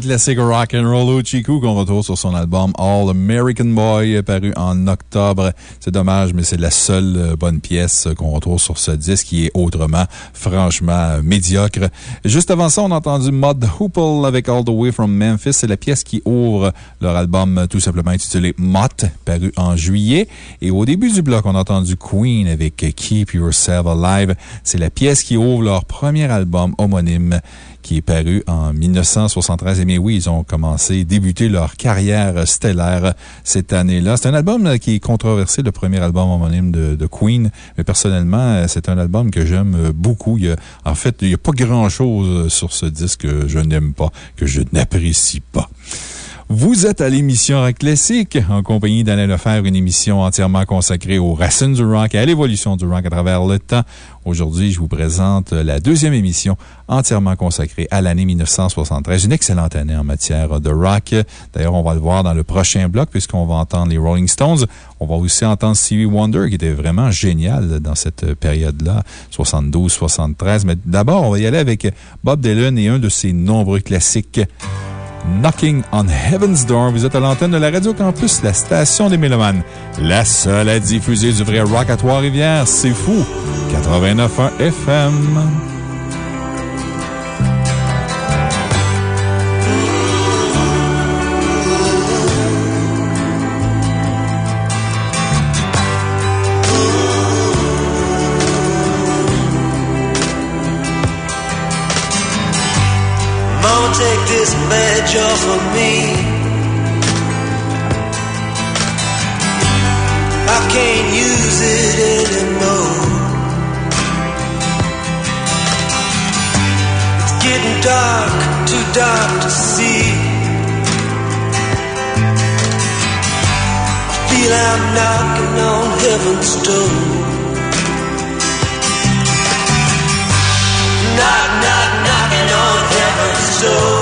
Classique Rock and qu'on retrouve sur son album All American Boy paru en octobre. C'est dommage, mais c'est la seule euh, bonne pièce qu'on retrouve sur ce disque qui est autrement franchement médiocre. Juste avant ça, on a entendu Mud Hoople avec All the Way from Memphis. C'est la pièce qui ouvre leur album tout simplement intitulé Mott, paru en juillet. Et au début du bloc, on a entendu Queen avec Keep Yourself Alive. C'est la pièce qui ouvre leur premier album homonyme qui est paru en 1973. Et bien oui, ils ont commencé, débuté leur carrière stellaire cette année-là. C'est un album qui est controversé, le premier album homonyme de, Queen. Mais personnellement, c'est un album que j'aime beaucoup. Y a, en fait, il n'y a pas grand-chose sur ce disque que je n'aime pas, que je n'apprécie pas. Vous êtes à l'émission Rock Classique, en compagnie d'Alain Lefer, une émission entièrement consacrée aux racines du rock et à l'évolution du rock à travers le temps. Aujourd'hui, je vous présente la deuxième émission entièrement consacrée à l'année 1973. Une excellente année en matière de rock. D'ailleurs, on va le voir dans le prochain bloc puisqu'on va entendre les Rolling Stones. On va aussi entendre Stevie Wonder qui était vraiment génial dans cette période-là, 72, 73. Mais d'abord, on va y aller avec Bob Dylan et un de ses nombreux classiques. Knocking on Heaven's Door. Vous êtes à l'antenne de la Radio Campus, la station des Mélomanes. La seule à diffuser du vrai rock à Trois-Rivières. C'est fou. 89.1 FM. Badge off of me. I can't use it anymore. It's getting dark, too dark to see. I feel I'm knocking on heaven's door. Knock, knock, knocking on heaven's door.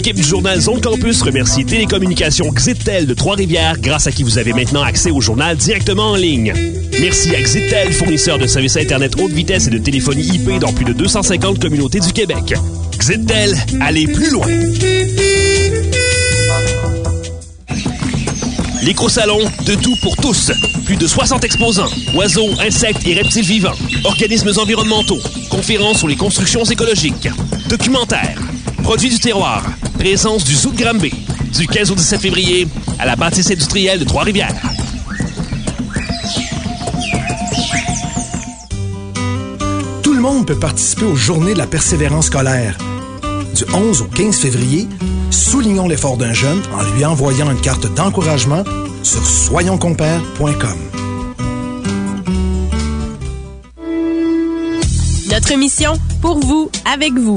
L'équipe du journal Zone Campus remercie Télécommunications Xitel de Trois-Rivières, grâce à qui vous avez maintenant accès au journal directement en ligne. Merci à Xitel, fournisseur de services Internet haute vitesse et de téléphonie IP dans plus de 250 communautés du Québec. Xitel, allez plus loin! L'éco-salon, de tout pour tous. Plus de 60 exposants. Oiseaux, insectes et reptiles vivants. Organismes environnementaux. Conférences sur les constructions écologiques. Documentaires. Produits du terroir. Présence du Zoo de Granby. Du 15 au 17 février à la bâtisse industrielle de Trois-Rivières. Tout le monde peut participer aux Journées de la persévérance scolaire. Du 11 au 15 février, soulignons l'effort d'un jeune en lui envoyant une carte d'encouragement sur soyonscompères.com. Notre mission, pour vous, avec vous.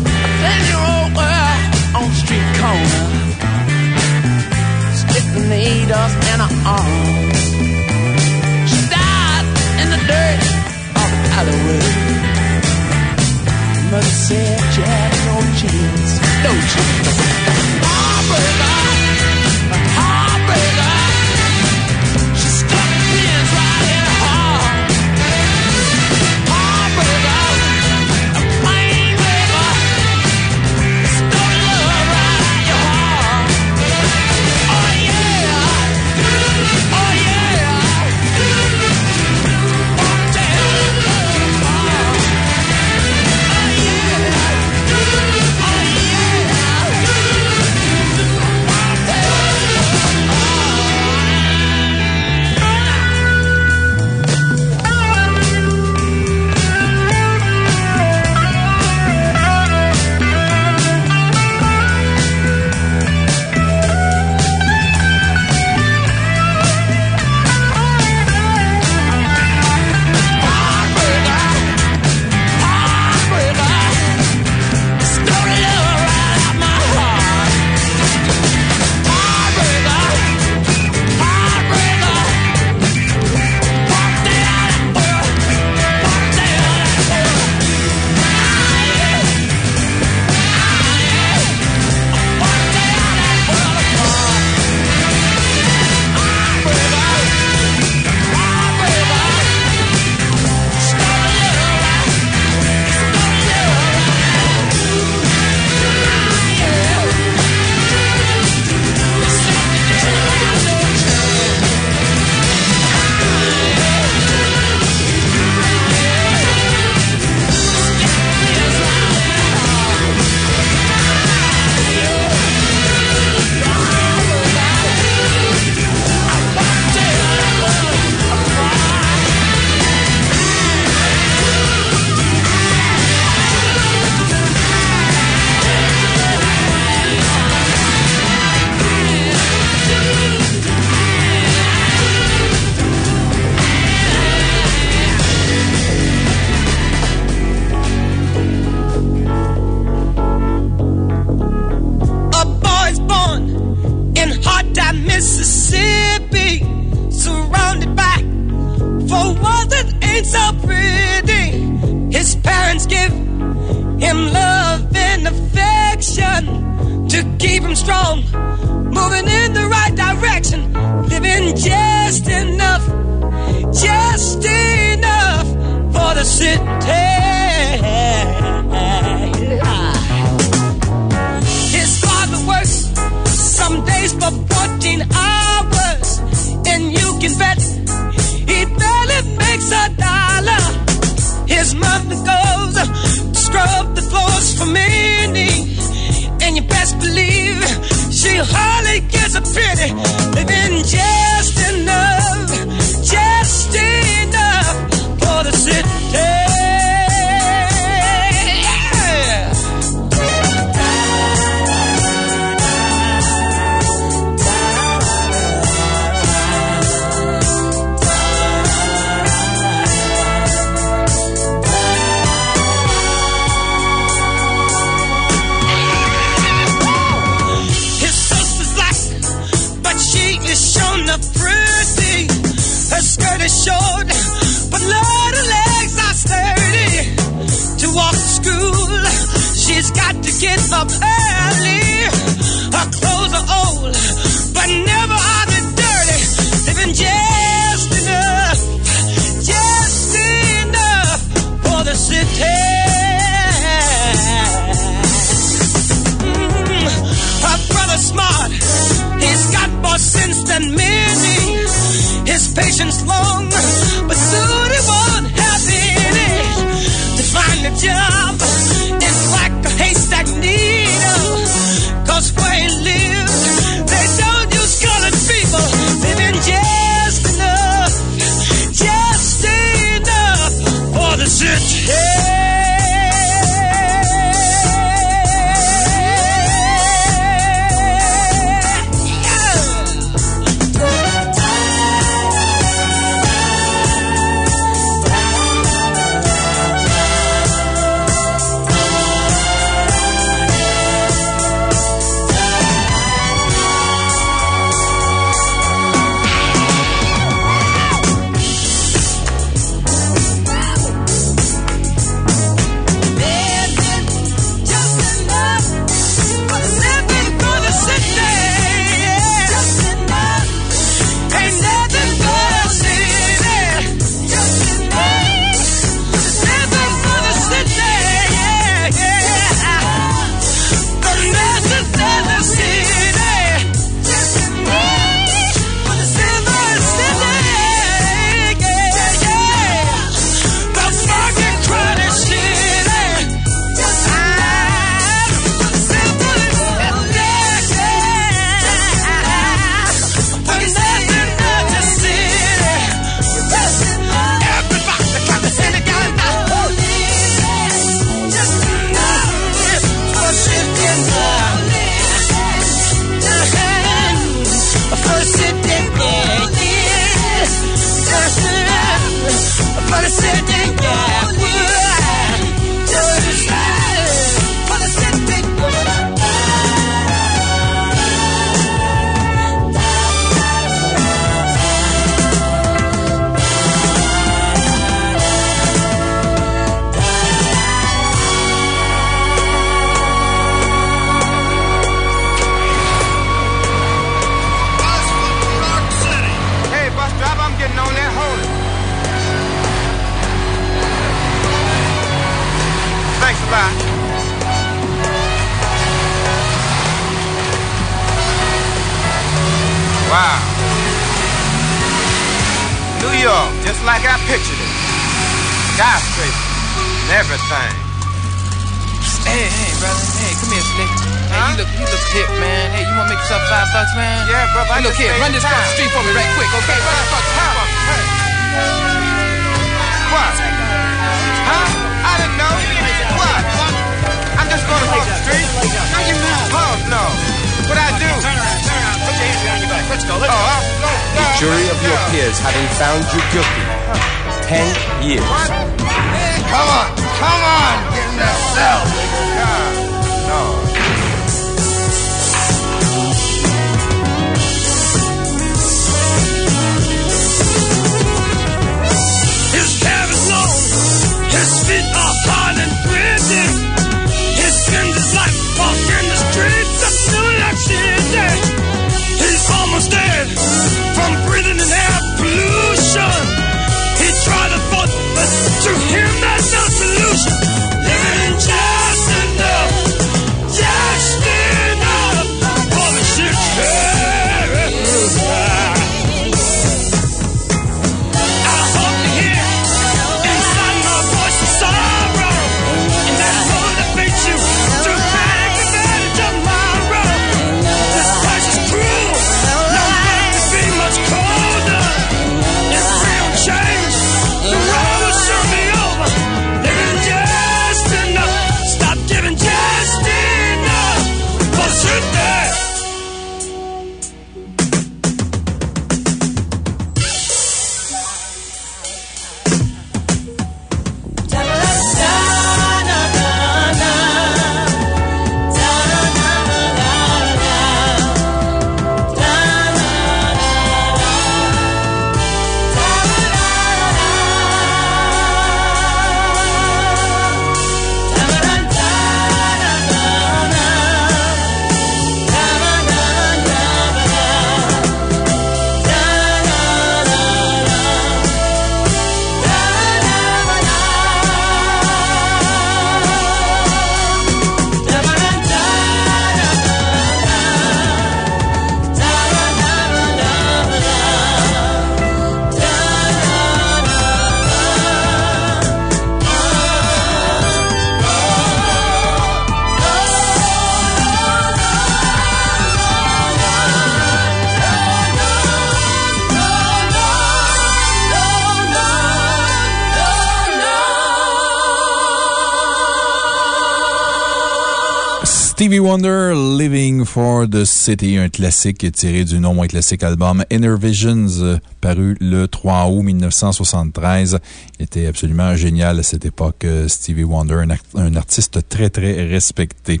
The City, un classique tiré du non moins classique album Inner Visions, euh, paru le 3 août 1973. Il était absolument génial à cette époque, euh, Stevie Wonder, un, art- un artiste très, très respecté.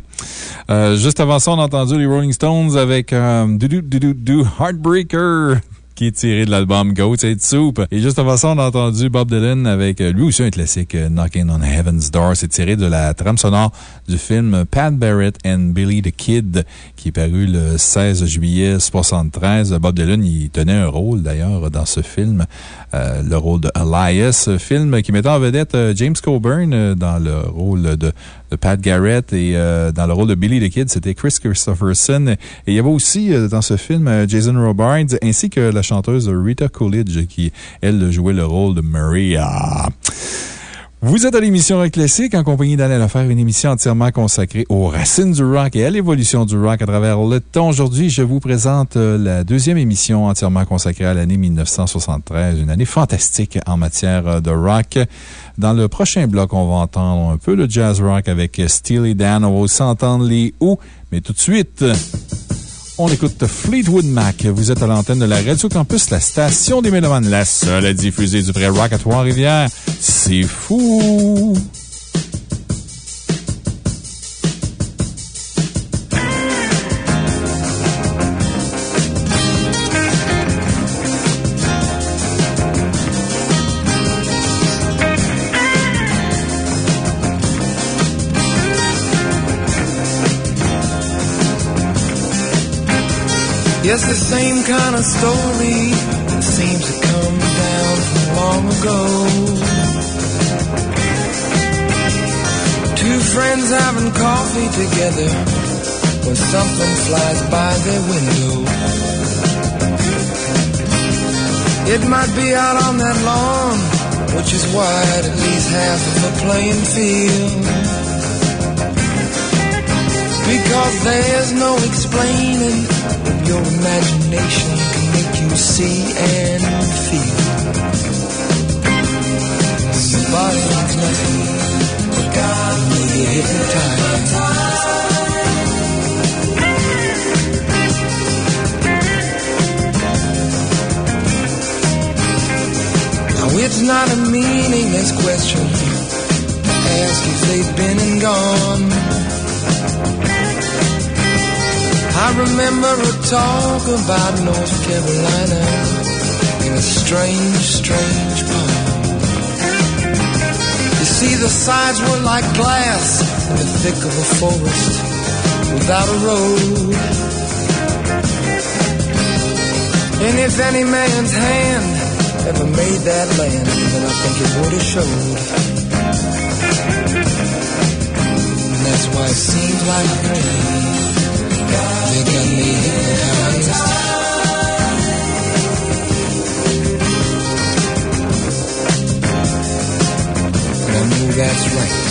Euh, juste avant ça, on a entendu les Rolling Stones avec Do Do Heartbreaker qui est tiré de l'album Goats and Soup. Et juste avant ça, on a entendu Bob Dylan avec lui aussi un classique, Knocking on Heaven's Door. C'est tiré de la trame sonore du film Pat Barrett and Billy the Kid, qui est paru le 16 juillet 73. Bob Dylan, il tenait un rôle d'ailleurs dans ce film, euh, le rôle de Elias, film qui mettait en vedette euh, James Coburn euh, dans le rôle de, Pat Garrett et dans le rôle de Billy the Kid, c'était Chris Christopherson. Et il y avait aussi dans ce film Jason Robards ainsi que la chanteuse Rita Coolidge qui, elle, jouait le rôle de Maria. Vous êtes à l'émission Rock Classique en compagnie d'Alain Lefebvre, une émission entièrement consacrée aux racines du rock et à l'évolution du rock à travers le temps. Aujourd'hui, je vous présente euh, la deuxième émission entièrement consacrée à l'année 1973, une année fantastique en matière euh, de rock. Dans le prochain bloc, on va entendre un peu de jazz rock avec Steely Dan. On va aussi entendre les Who, mais tout de suite, on écoute Fleetwood Mac. Vous êtes à l'antenne de la Radio Campus, la station des Mélomanes, la seule à diffuser du vrai rock à Trois-Rivières. C'est fou! Yes, the same kind of story that seems to come down from long ago. Two friends having coffee together when something flies by their window. It might be out on that lawn, which is wide at least half of the playing field. Because there's no explaining your imagination can make you see and feel. Your body nothing, but God will be hypnotized. Now it's not a meaningless question ask if they've been and gone. I remember a talk about North Carolina in a strange, strange poem. You see, the sides were like glass in the thick of a forest without a road. And if any man's hand ever made that land, then I think it would have showed. That's why it seems like rain. They got me hypnotized. I know that's right.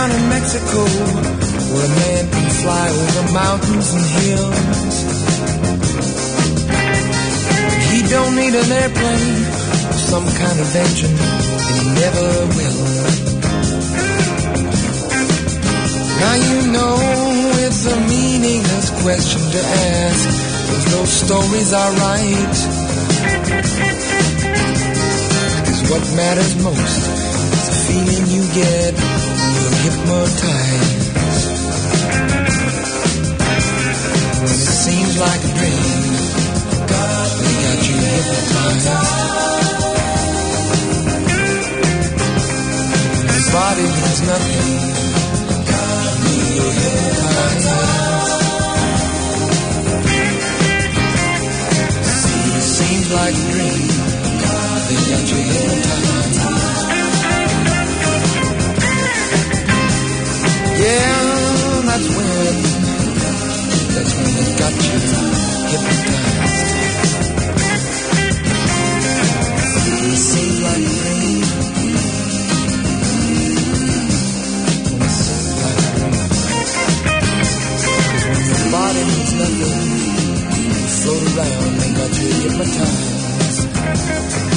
Down in Mexico where a man can fly over mountains and hills. He don't need an airplane or some kind of engine, and he never will. Now you know it's a meaningless question to ask, if those stories are right. Cause what matters most is the feeling you get when you're. When it seems like a dream, God, they got you hypnotized. His nothing. Got me hypnotized. It seems like a dream. They got you hypnotized. Yeah, that's when, that's when it got you hypnotized. It seems like. It like body needs nothing, you float around and got you hypnotized.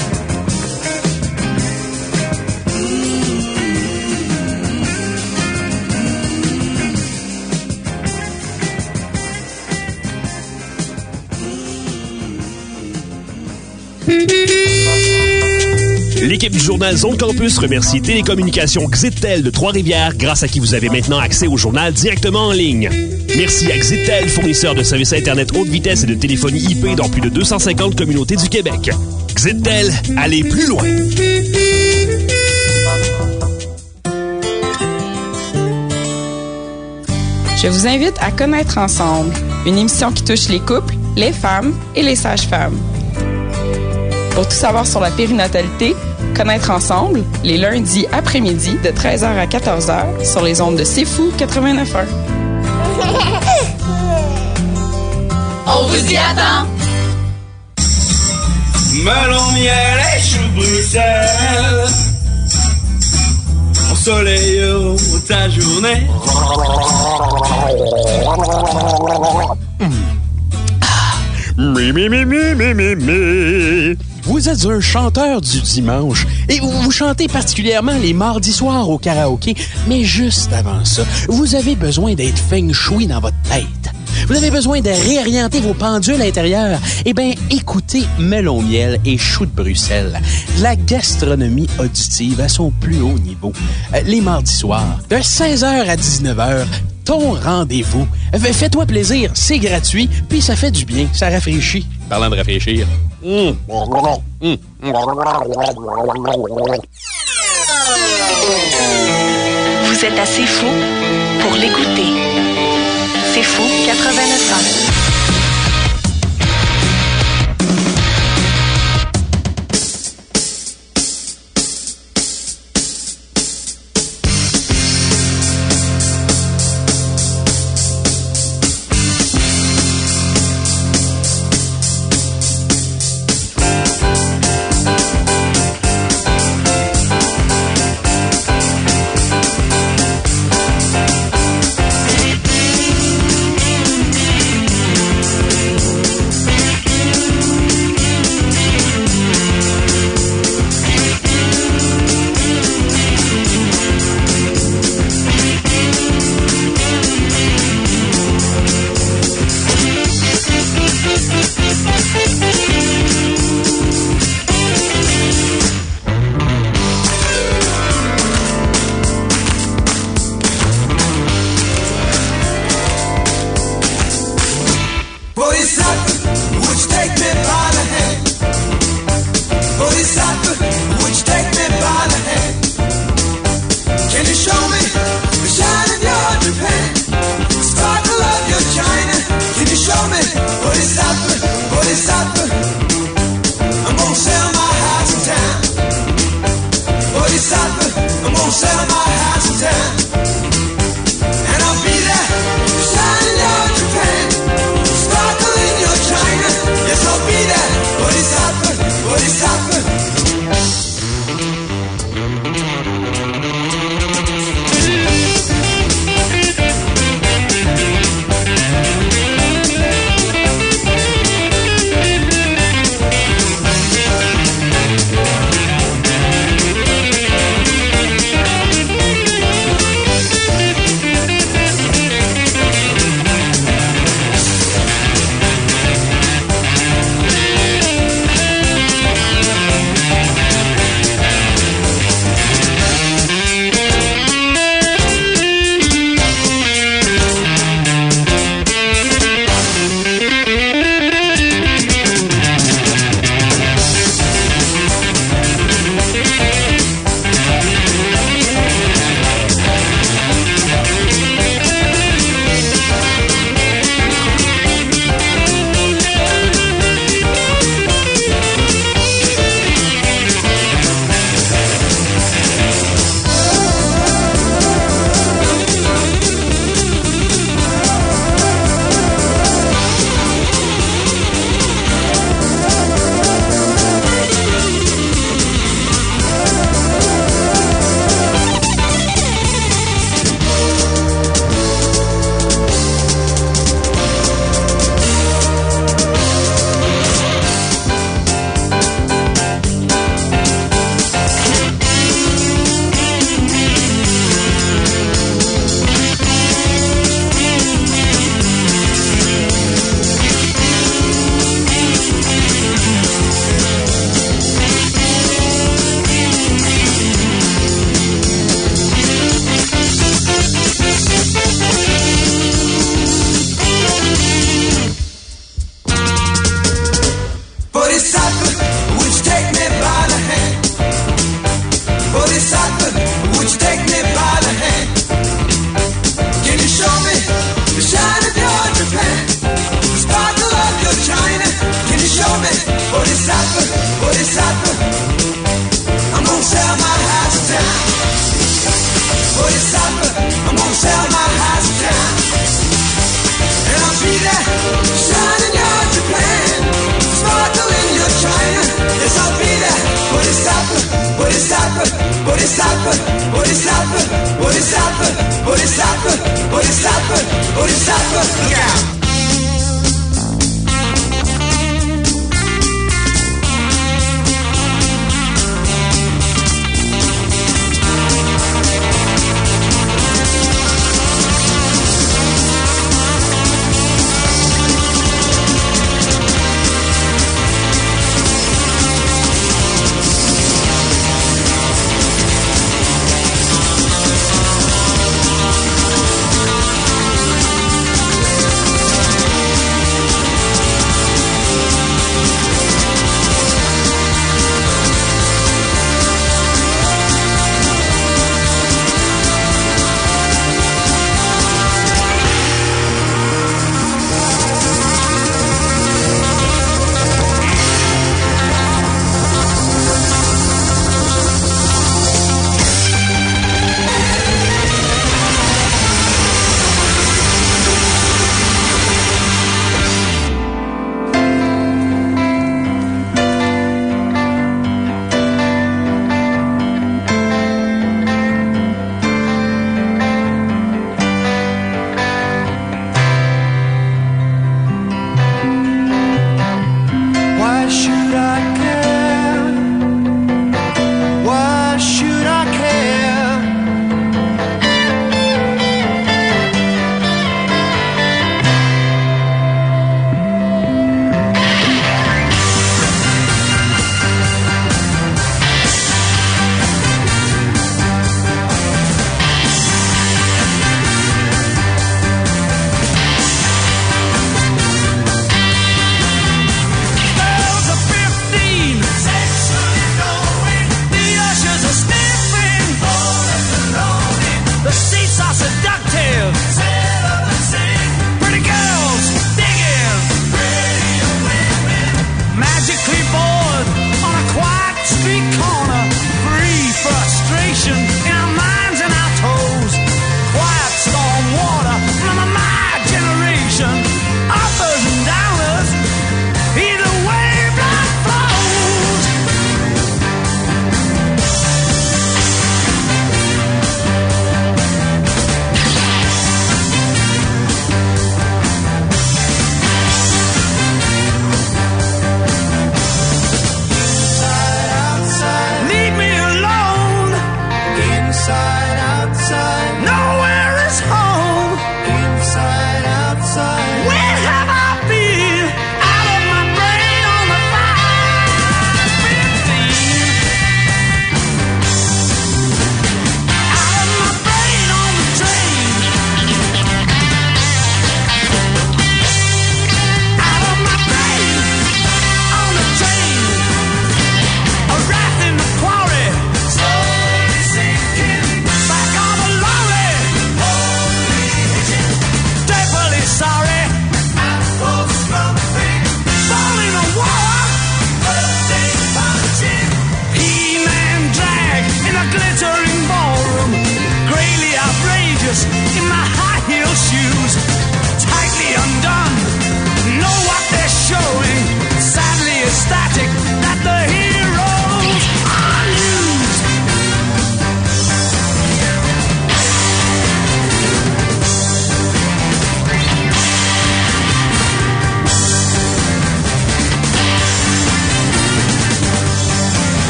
L'équipe du journal Zone Campus remercie Télécommunications Xitel de Trois-Rivières, grâce à qui vous avez maintenant accès au journal directement en ligne. Merci à Xitel, fournisseur de services Internet haute vitesse et de téléphonie IP dans plus de 250 communautés du Québec. Xitel, allez plus loin! Je vous invite à Connaître Ensemble, une émission qui touche les couples, les femmes et les sages-femmes. Pour tout savoir sur la périnatalité, Connaître Ensemble, les lundis après-midi de 13h à 14h sur les ondes de C'est Fou 89.1. [laughs] On vous y attend! Melon, miel et chou Bruxelles. Ensoleille ta journée. Mi, mi, mi, mi, mi, mi, mi. Vous êtes un chanteur du dimanche et vous, chantez particulièrement les mardis soirs au karaoké, mais juste avant ça, vous avez besoin d'être feng shui dans votre tête. Vous avez besoin de réorienter vos pendules intérieures. Eh bien, écoutez Melon Miel et Chou de Bruxelles. La gastronomie auditive à son plus haut niveau. Euh, les mardis soirs, de 16h à 19h, ton rendez-vous. Fais-toi plaisir, c'est gratuit, puis ça fait du bien, ça rafraîchit. Parlant de rafraîchir. Mmh. Mmh. Vous êtes assez fou pour l'écouter. C'est fou 89 ans.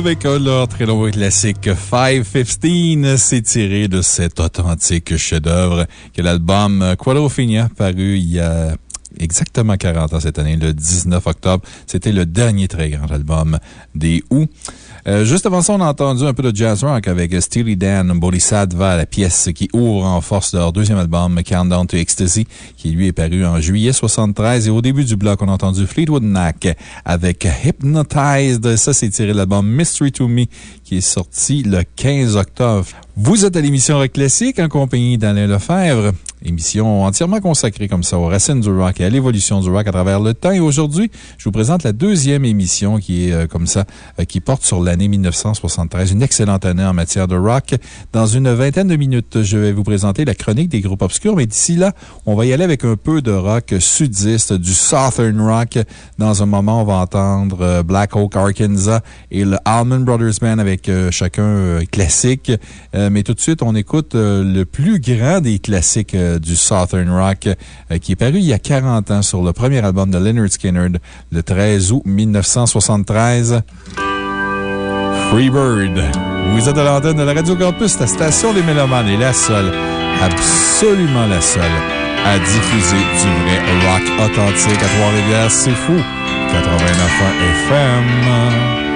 Avec leurs très nombreux classiques 515 s'est tiré de cet authentique chef-d'œuvre que l'album Quadrophenia paru il y a exactement 40 ans cette année, le 19 octobre. C'était le dernier très grand album des Who. Euh, juste avant ça, on a entendu un peu de jazz rock avec Steely Dan Bodhisattva, la pièce qui ouvre en force leur deuxième album, Countdown to Ecstasy, qui lui est paru en juillet 73. Et au début du bloc, on a entendu Fleetwood Mac avec Hypnotized. Ça, c'est tiré de l'album Mystery to Me, qui est sorti le 15 octobre. Vous êtes à l'émission Rock Classique en compagnie d'Alain Lefebvre. Émission entièrement consacrée comme ça aux racines du rock et à l'évolution du rock à travers le temps. Et aujourd'hui, je vous présente la deuxième émission qui est euh, comme ça, euh, qui porte sur l'année 1973. Une excellente année en matière de rock. Dans une vingtaine de minutes, je vais vous présenter la chronique des groupes obscurs. Mais d'ici là, on va y aller avec un peu de rock sudiste, du Southern rock. Dans un moment, on va entendre euh, Black Oak, Arkansas et le Allman Brothers Band avec chacun classique. mais tout de suite, on écoute le plus grand des classiques du Southern Rock, euh, qui est paru il y a 40 ans sur le premier album de Leonard Skinner, le 13 août 1973. Freebird. Vous êtes à l'antenne de la Radio Campus, la station des Mélomanes est la seule, absolument la seule, à diffuser du vrai rock authentique à Trois-Rivières. C'est fou. 89 FM.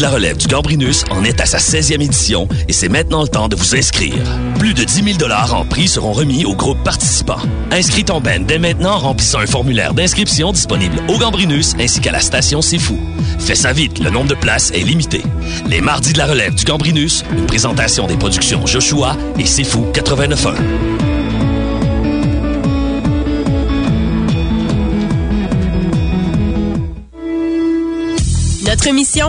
La Relève du Gambrinus en est à sa 16e édition et c'est maintenant le temps de vous inscrire. Plus de 10 000 en prix seront remis aux groupes participants. Inscris ton band dès maintenant en remplissant un formulaire d'inscription disponible au Gambrinus ainsi qu'à la station C'est Fou. Fais ça vite, le nombre de places est limité. Les Mardis de la Relève du Gambrinus, une présentation des productions Joshua et C'est Fou 89.1. Notre mission,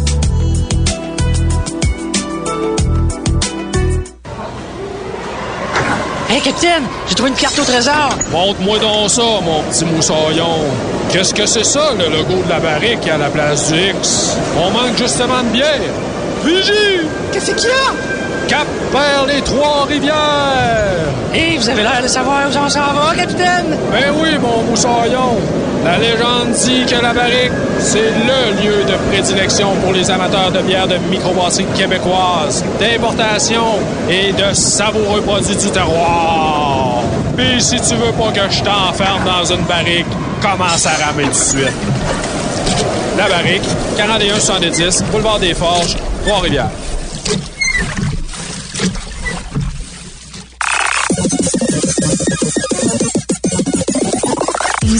Capitaine, j'ai trouvé une carte au trésor. Montre-moi donc ça, mon petit moussaillon. Qu'est-ce que c'est ça, le logo de la barrique à la place du X? On manque justement de bière. Vigie! Qu'est-ce qu'il y a? Cap vers les Trois-Rivières! Hé, vous avez l'air de savoir où on s'en va, capitaine? Ben oui, mon moussaillon. La légende dit que la barrique, c'est LE lieu de prédilection pour les amateurs de bière de microbrasserie québécoise, d'importation et de savoureux produits du terroir. Puis si tu veux pas que je t'enferme dans une barrique, commence à ramer tout de suite. La barrique, 41-70, boulevard des Forges, Trois-Rivières.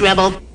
You looking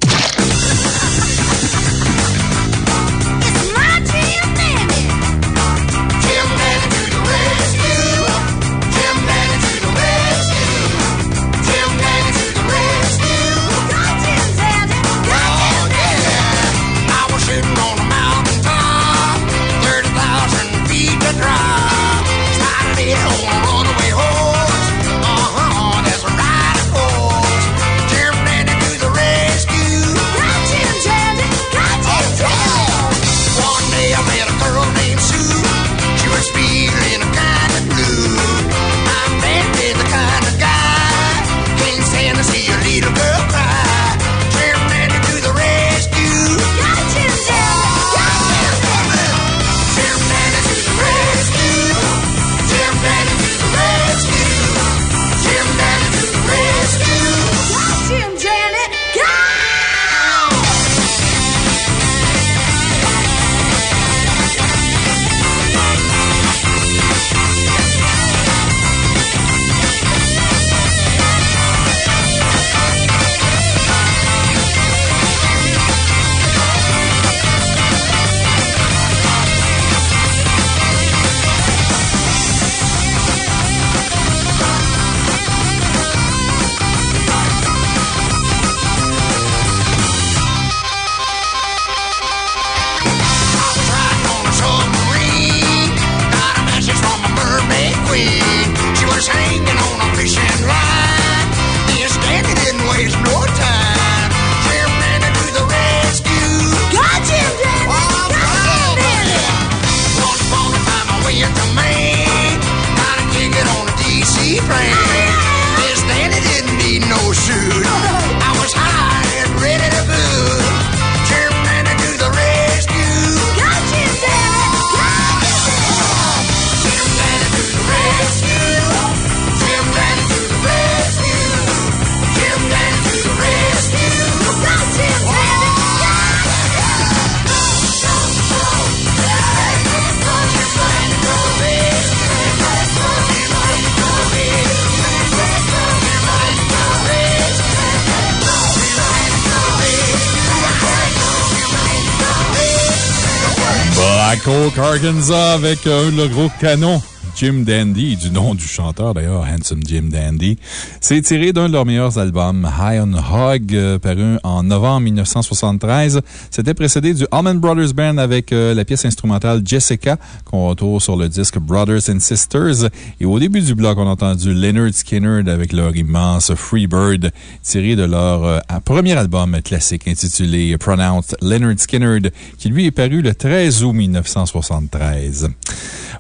Oak, Arkansas, avec euh, le gros canon. Jim Dandy, du nom du chanteur d'ailleurs, Handsome Jim Dandy. C'est tiré d'un de leurs meilleurs albums, High on Hog, euh, paru en novembre 1973. C'était précédé du Allman Brothers Band avec euh, la pièce instrumentale Jessica, qu'on retrouve sur le disque Brothers and Sisters. Et au début du bloc, on a entendu Leonard Skinner avec leur immense Freebird, tiré de leur euh, premier album classique intitulé Pronounced Leonard Skinner, qui lui est paru le 13 août 1973.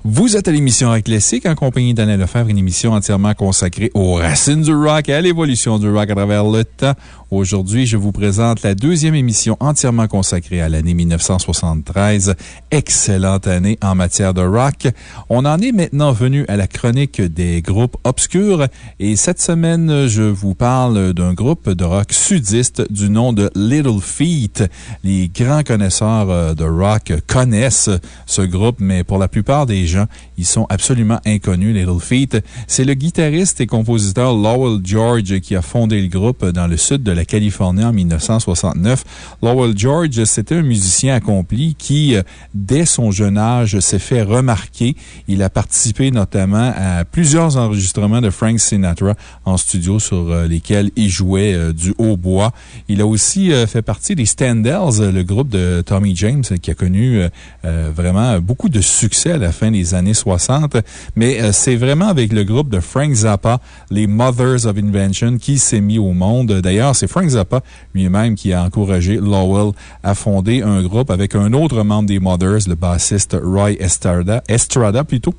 Vous êtes à l'émission Rock Classique en compagnie d'Alain Lefebvre, une émission entièrement consacrée aux racines du rock et à l'évolution du rock à travers le temps. Aujourd'hui, je vous présente la deuxième émission entièrement consacrée à l'année 1973. Excellente année en matière de rock. On en est maintenant venu à la chronique des groupes obscurs et cette semaine, je vous parle d'un groupe de rock sudiste du nom de Little Feat. Les grands connaisseurs euh, de rock connaissent ce groupe, mais pour la plupart des gens, ils sont absolument inconnus, Little Feat. C'est le guitariste et compositeur Lowell George qui a fondé le groupe dans le sud de la Californie en 1969. Lowell George, c'était un musicien accompli qui, euh, dès son jeune âge, s'est fait remarquer. Il a participé notamment à plusieurs enregistrements de Frank Sinatra en studio sur euh, lesquels il jouait euh, du hautbois. Il a aussi fait partie des Standells, le groupe de Tommy James qui a connu vraiment beaucoup de succès à la fin des années 60. Mais c'est vraiment avec le groupe de Frank Zappa, les Mothers of Invention, qui s'est mis au monde. D'ailleurs, c'est Frank Zappa lui-même qui a encouragé Lowell à fonder un groupe avec un autre membre des Mothers, le bassiste Roy Estrada, Estrada plutôt.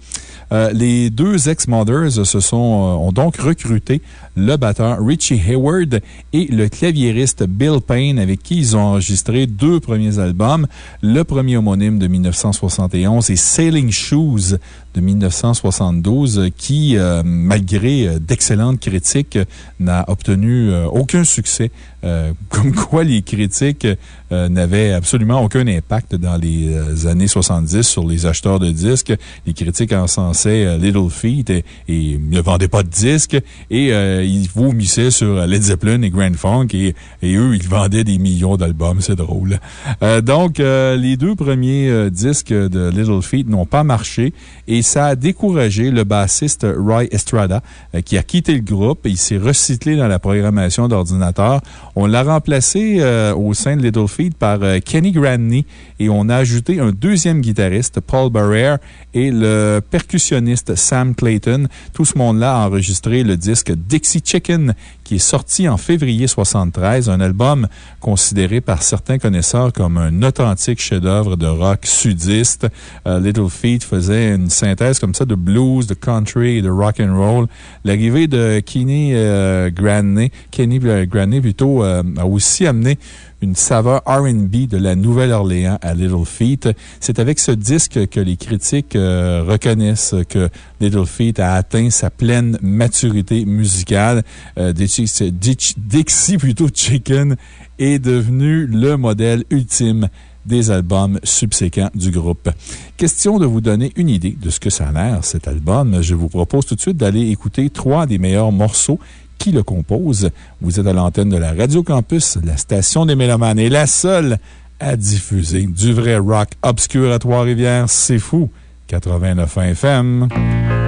Euh, les deux ex-Mothers se euh, ont donc recruté le batteur Richie Hayward et le claviériste Bill Payne, avec qui ils ont enregistré deux premiers albums. Le premier homonyme de 1971 et Sailing Shoes de 1972, qui, euh, malgré d'excellentes critiques, n'a obtenu aucun succès. [laughs] comme quoi les critiques euh, n'avait absolument aucun impact dans les euh, années 70 sur les acheteurs de disques. Les critiques encensaient euh, Little Feet et, ne vendaient pas de disques et euh, ils vomissaient sur Led Zeppelin et Grand Funk et, eux, ils vendaient des millions d'albums. C'est drôle. Euh, donc, euh, les deux premiers euh, disques de Little Feet n'ont pas marché et ça a découragé le bassiste Roy Estrada euh, qui a quitté le groupe. Il s'est recyclé dans la programmation d'ordinateur. On l'a remplacé euh, au sein de Little Feet par euh, Kenny Granny et on a ajouté un deuxième guitariste, Paul Barrère, et le percussionniste Sam Clayton. Tout ce monde-là a enregistré le disque Dixie Chicken qui est sorti en février 73, un album considéré par certains connaisseurs comme un authentique chef-d'œuvre de rock sudiste. Euh, Little Feet faisait une synthèse comme ça de blues, de country et de rock and roll. L'arrivée de Kenny euh, Graney, Kenny euh, Graney plutôt, euh, a aussi amené une saveur RB de la Nouvelle-Orléans à Little Feet. C'est avec ce disque que les critiques euh, reconnaissent que Little Feet a atteint sa pleine maturité musicale. Euh, Dixie, plutôt Chicken est devenu le modèle ultime des albums subséquents du groupe. Question de vous donner une idée de ce que ça a l'air, cet album. Je vous propose tout de suite d'aller écouter trois des meilleurs morceaux qui le composent. Vous êtes à l'antenne de la Radio Campus, la station des Mélomanes et la seule à diffuser du vrai rock obscur à Trois-Rivières. C'est fou. 89 FM.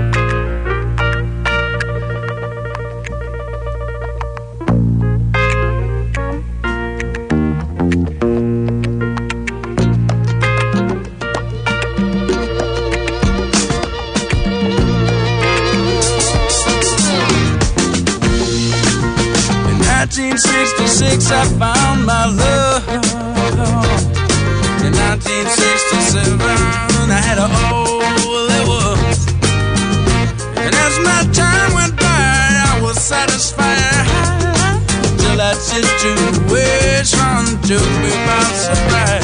1966, I found my love. In 1967, I had all it was. And as my time went by, I was satisfied. Till that situation took me by surprise.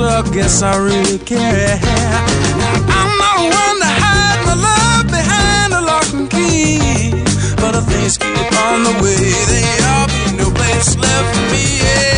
so I guess I really care. I'm not one to hide my love behind a lock and key. But if things keep on the way they are, be no place left for me. Yeah.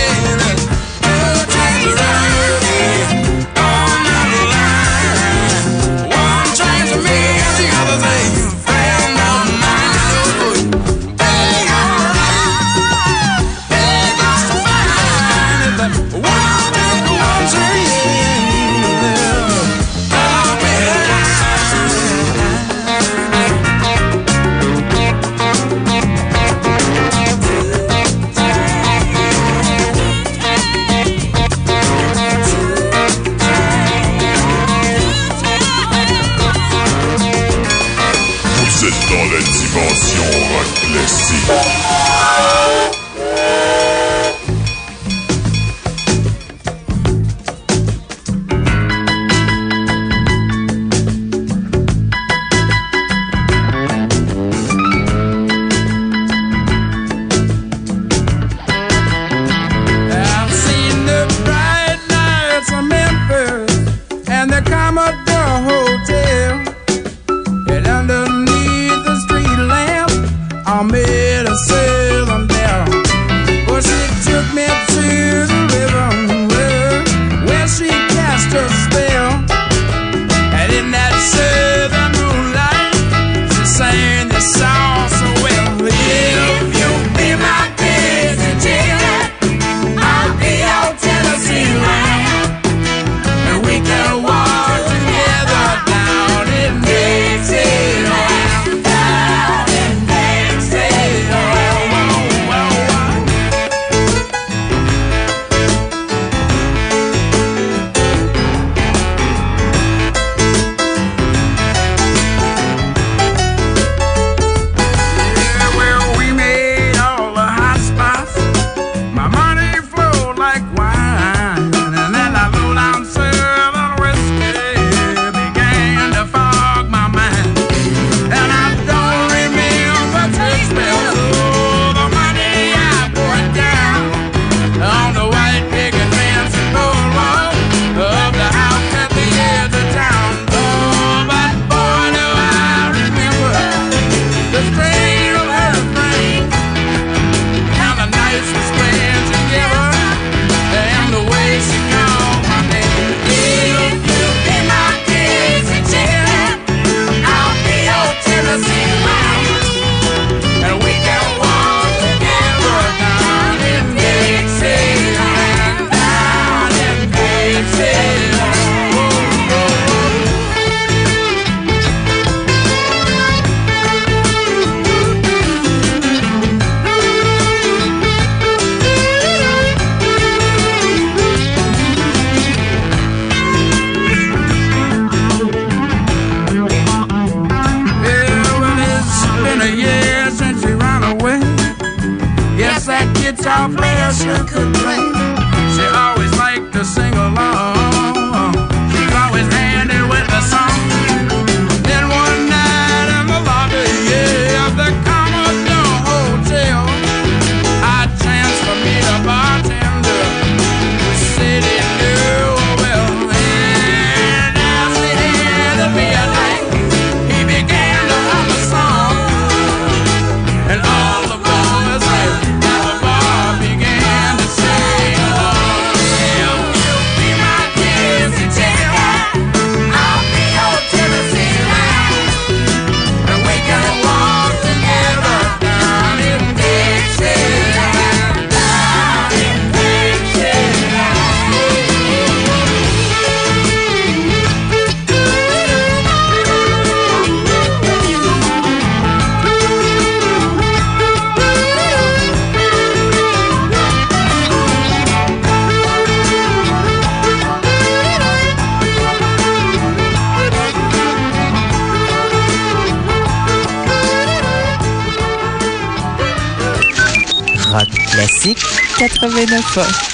Dans la dimension rock classique. 89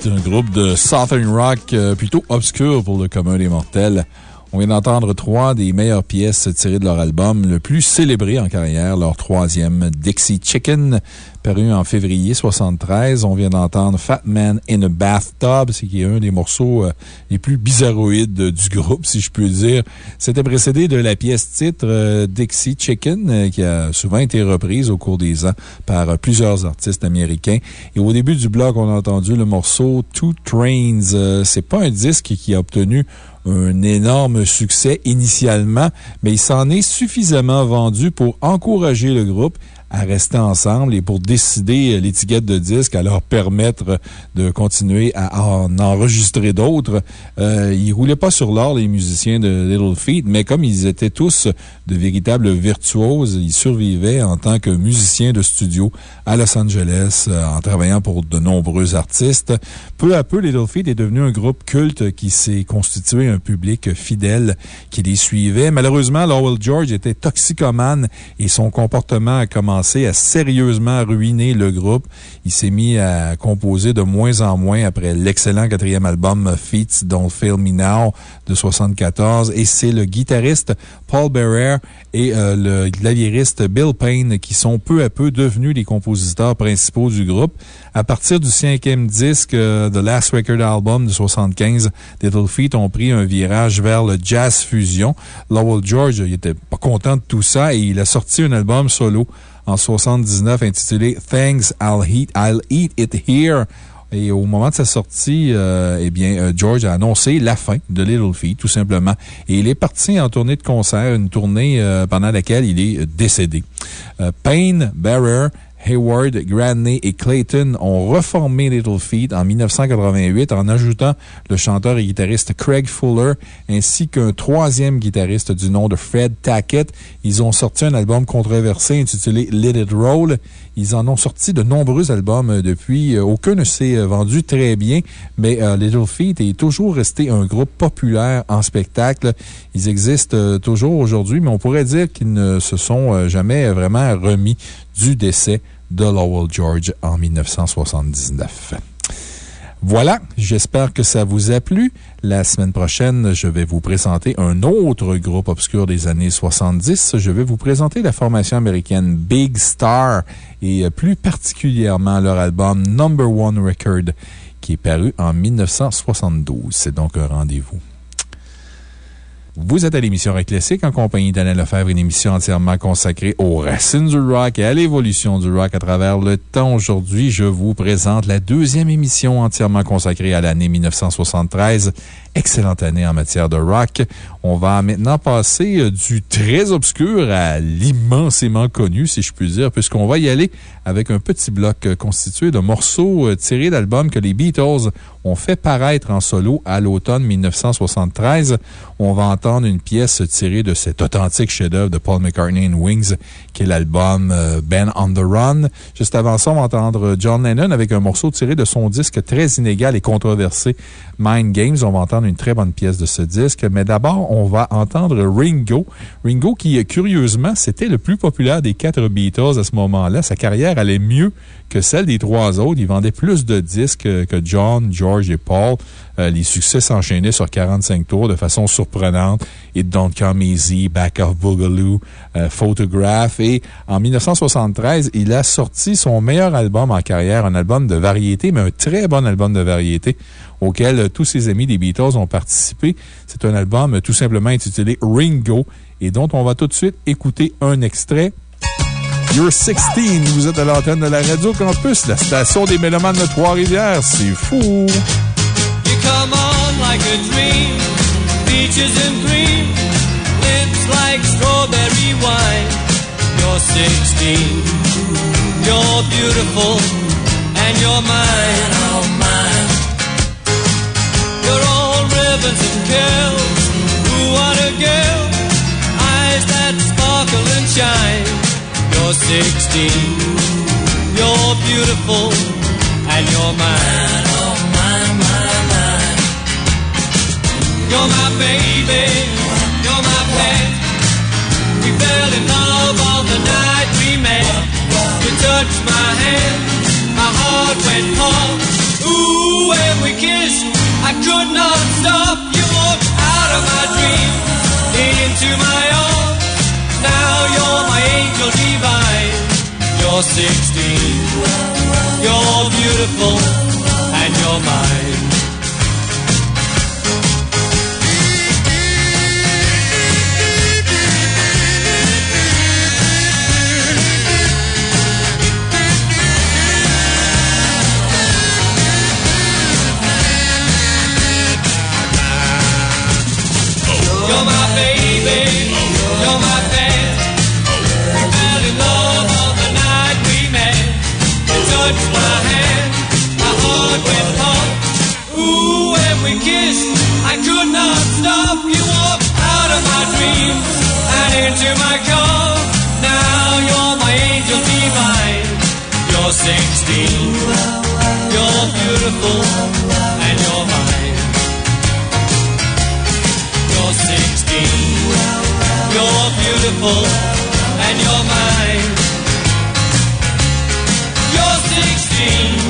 Feet, un groupe de Southern Rock euh, plutôt obscur pour le commun des mortels. On vient d'entendre trois des meilleures pièces tirées de leur album le plus célébré en carrière, leur troisième, Dixie Chicken, paru en février 73. On vient d'entendre Fat Man in a Bathtub, c'est qui est un des morceaux euh, les plus bizarroïdes du groupe, si je peux dire. C'était précédé de la pièce titre euh, Dixie Chicken, euh, qui a souvent été reprise au cours des ans par plusieurs artistes américains. Et au début du blog, on a entendu le morceau Two Trains. c'est pas un disque qui a obtenu un énorme succès initialement, mais il s'en est suffisamment vendu pour encourager le groupe à rester ensemble et pour décider euh, l'étiquette de disque, à leur permettre de continuer à en enregistrer d'autres. Euh, ils roulaient pas sur l'or, les musiciens de Little Feet, mais comme ils étaient tous de véritables virtuoses, ils survivaient en tant que musiciens de studio à Los Angeles euh, en travaillant pour de nombreux artistes. Peu à peu, Little Feet est devenu un groupe culte qui s'est constitué un public fidèle qui les suivait. Malheureusement, Lowell George était toxicomane et son comportement a commencé à sérieusement ruiner le groupe. Il s'est mis à composer de moins en moins après l'excellent quatrième album Feats Don't Fail Me Now de 74 et c'est le guitariste Paul Bearer et euh, le claviériste Bill Payne qui sont peu à peu devenus les compositeurs principaux du groupe. À partir du cinquième disque, euh, The Last Record Album de 75, Little Feet ont pris un virage vers le jazz fusion. Lowell George, il était pas content de tout ça et il a sorti un album solo en 79 intitulé Thanks, I'll Eat, I'll Eat It Here. Et au moment de sa sortie, euh, eh bien, euh, George a annoncé la fin de Little Feet, tout simplement. Et il est parti en tournée de concert, une tournée euh, pendant laquelle il est décédé. Payne, Barrer, Hayward, Graney et Clayton ont reformé Little Feet en 1988 en ajoutant le chanteur et guitariste Craig Fuller ainsi qu'un troisième guitariste du nom de Fred Tackett. Ils ont sorti un album controversé intitulé Let It Roll. Ils en ont sorti de nombreux albums depuis. Aucun ne s'est vendu très bien, mais Little Feet est toujours resté un groupe populaire en spectacle. Ils existent toujours aujourd'hui, mais on pourrait dire qu'ils ne se sont jamais vraiment remis du décès de Lowell George en 1979. Voilà, j'espère que ça vous a plu. La semaine prochaine, je vais vous présenter un autre groupe obscur des années 70. Je vais vous présenter la formation américaine Big Star et plus particulièrement leur album Number One Record qui est paru en 1972. C'est donc un rendez-vous. Vous êtes à l'émission Rock en compagnie d'Alain Lefebvre, une émission entièrement consacrée aux racines du rock et à l'évolution du rock à travers le temps. Aujourd'hui, je vous présente la deuxième émission entièrement consacrée à l'année 1973. Excellente année en matière de rock. On va maintenant passer euh, du très obscur à l'immensément connu, si je puis dire, puisqu'on va y aller avec un petit bloc euh, constitué de morceaux euh, tirés d'albums que les Beatles ont fait paraître en solo à l'automne 1973. On va entendre une pièce tirée de cet authentique chef-d'œuvre de Paul McCartney and Wings, qui est l'album Ben on the Run. Juste avant ça, on va entendre John Lennon avec un morceau tiré de son disque très inégal et controversé, Mind Games. On va entendre une très bonne pièce de ce disque, mais d'abord, on va entendre Ringo. Ringo, qui, curieusement, c'était le plus populaire des quatre Beatles à ce moment-là. Sa carrière allait mieux que celle des trois autres. Il vendait plus de disques que John, George et Paul. Euh, les succès s'enchaînaient sur 45 tours de façon surprenante. It Don't Come Easy, Back of Boogaloo, euh, Photograph. Et en 1973, il a sorti son meilleur album en carrière, un album de variété, mais un très bon album de variété auquel euh, tous ses amis des Beatles ont participé. C'est un album tout simplement intitulé Ringo et dont on va tout de suite écouter un extrait. You're 16, vous êtes à l'antenne de la Radio Campus, la station des Mélomanes de Trois-Rivières. C'est fou! You come on like a dream, peaches and cream, lips like strawberry wine. You're 16, you're beautiful, and you're mine, oh mine. You're all ribbons and curls, ooh, what a girl, eyes that sparkle and shine. You're 16, you're beautiful, and you're mine, oh mine, mine, mine. You're my baby, you're my pet. We fell in love on the night we met. You touched my hand, my heart went pulse. I could not stop. You walked out of my dream into my own. Now you're my angel divine. You're 16. You're beautiful and you're mine. You're my baby, you're my My hand, my heart went. Ooh, when we kissed, I could not stop. You walked out of my dreams and into my car. Now you're my angel divine. You're 16, you're beautiful, and you're mine. You're 16. You're beautiful and you're mine. You're 16.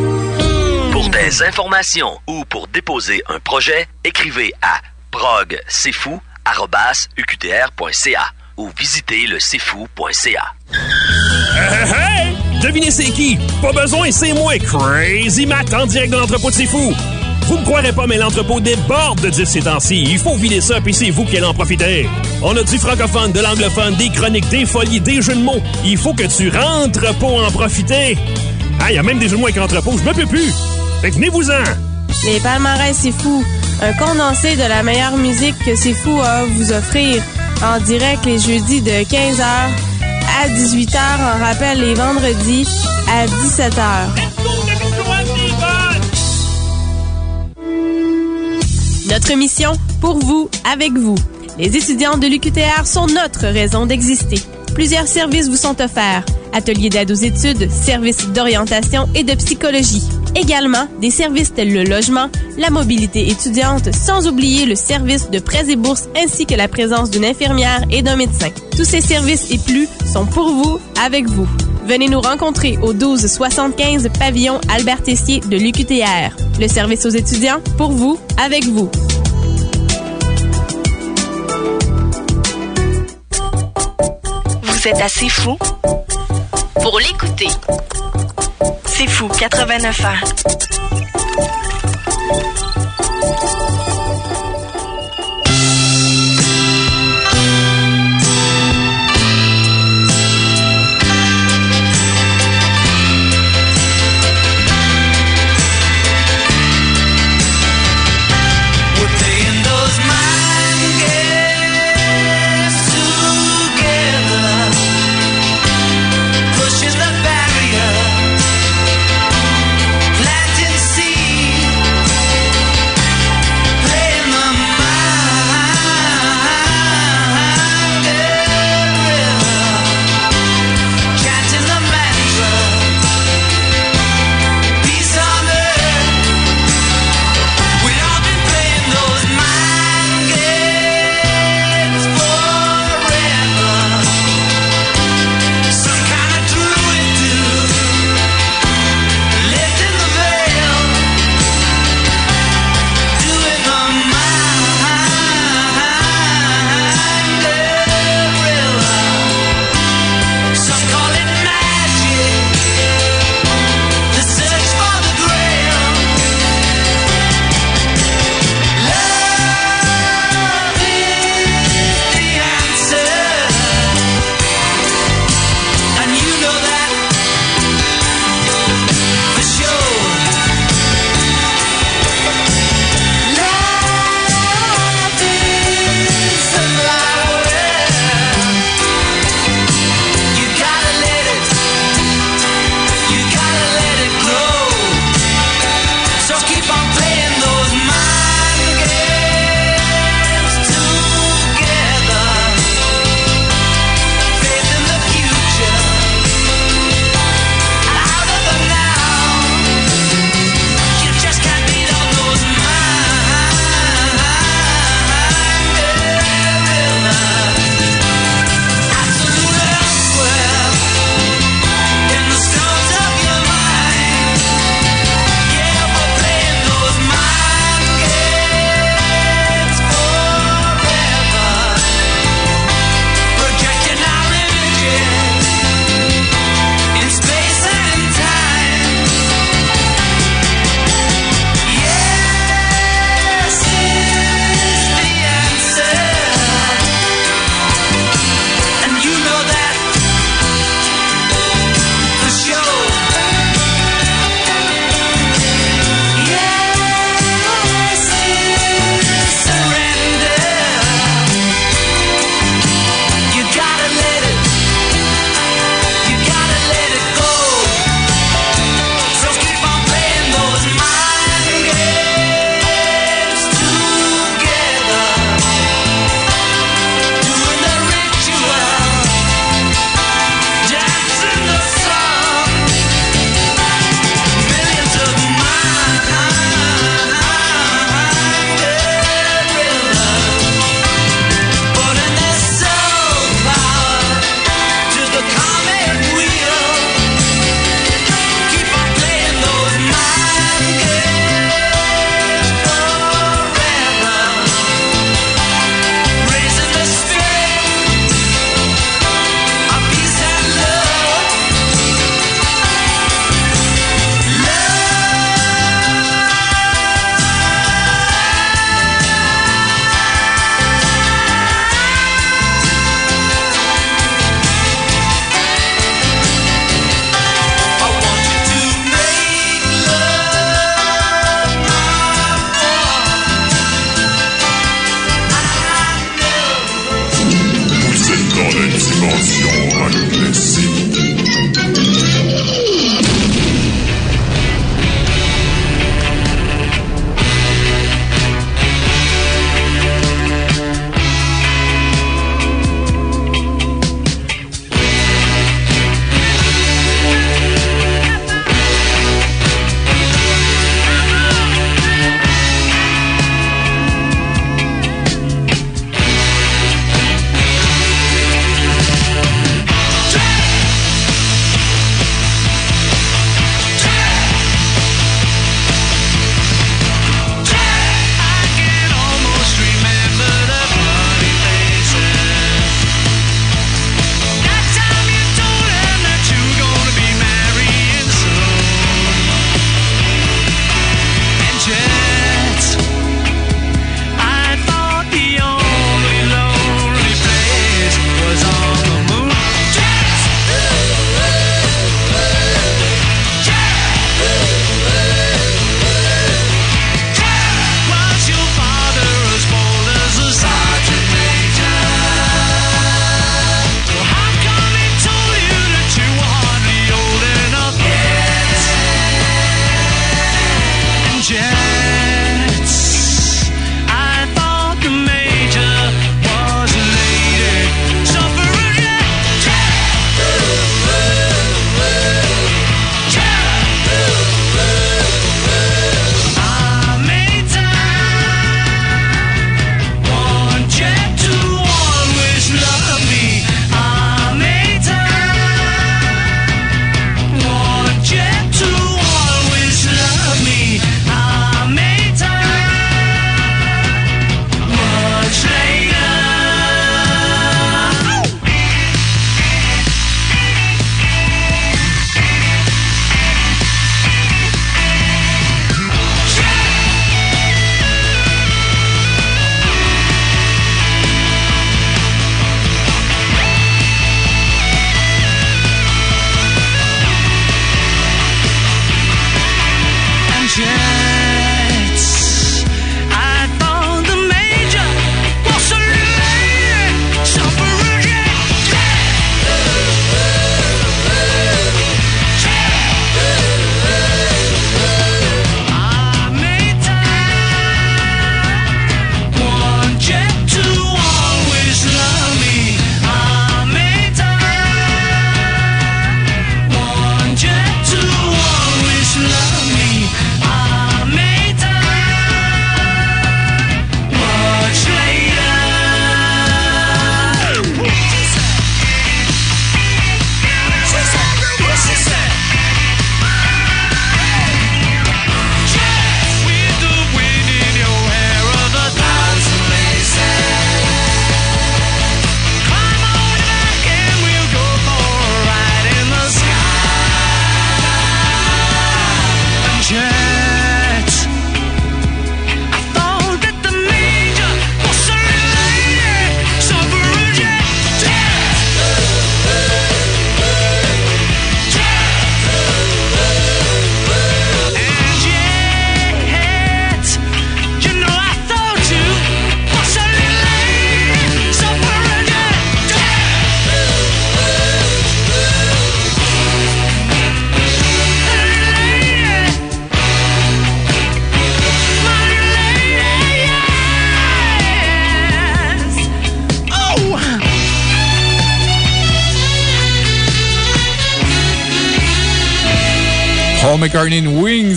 Des informations ou pour déposer un projet, écrivez à progcfou.uqtr.ca ou visitez le cfou.ca. Hey, hey! Devinez c'est qui? Pas besoin, c'est moi, Crazy Matt, en direct de l'entrepôt de C'est Fou. Vous me croirez pas, mais l'entrepôt déborde de dire ces temps-ci. Il faut vider ça, puis c'est vous qui allez en profiter. On a du francophone, de l'anglophone, des chroniques, des folies, des jeux de mots. Il faut que tu rentres pour en profiter. Ah, il y a même des jeux de mots avec entrepôt, je me peux plus. Fait que venez-vous-en. Les palmarès, c'est fou. Un condensé de la meilleure musique que c'est fou à vous offrir. En direct les jeudis de 15h à 18h. En rappel les vendredis à 17h. Notre mission, pour vous, avec vous. Les étudiants de l'UQTR sont notre raison d'exister. Plusieurs services vous sont offerts. Ateliers d'aide aux études, services d'orientation et de psychologie. Également, des services tels le logement, la mobilité étudiante, sans oublier le service de prêts et bourses ainsi que la présence d'une infirmière et d'un médecin. Tous ces services et plus sont pour vous, avec vous. Venez nous rencontrer au 1275 pavillon Albert Tessier de l'UQTR. Le service aux étudiants, pour vous, avec vous. Vous êtes assez fou pour l'écouter. C'est fou, 89 ans.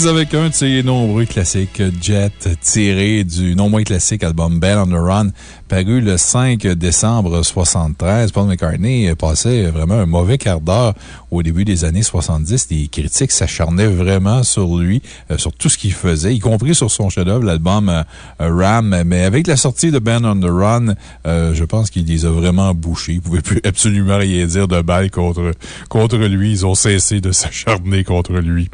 Avec un de ses nombreux classiques Jet tiré du non moins classique album Bell on the Run paru le 5 décembre 1973. Paul McCartney passait vraiment un mauvais quart d'heure au début des années 70. Les critiques s'acharnaient vraiment sur lui, euh, sur tout ce qu'il faisait, y compris sur son chef-d'œuvre, l'album euh, Ram. Mais avec la sortie de Ben on the Run, euh, je pense qu'il les a vraiment bouchés. Il ne pouvait plus [laughs] absolument rien dire de contre, contre lui. Ils ont cessé de s'acharner contre lui.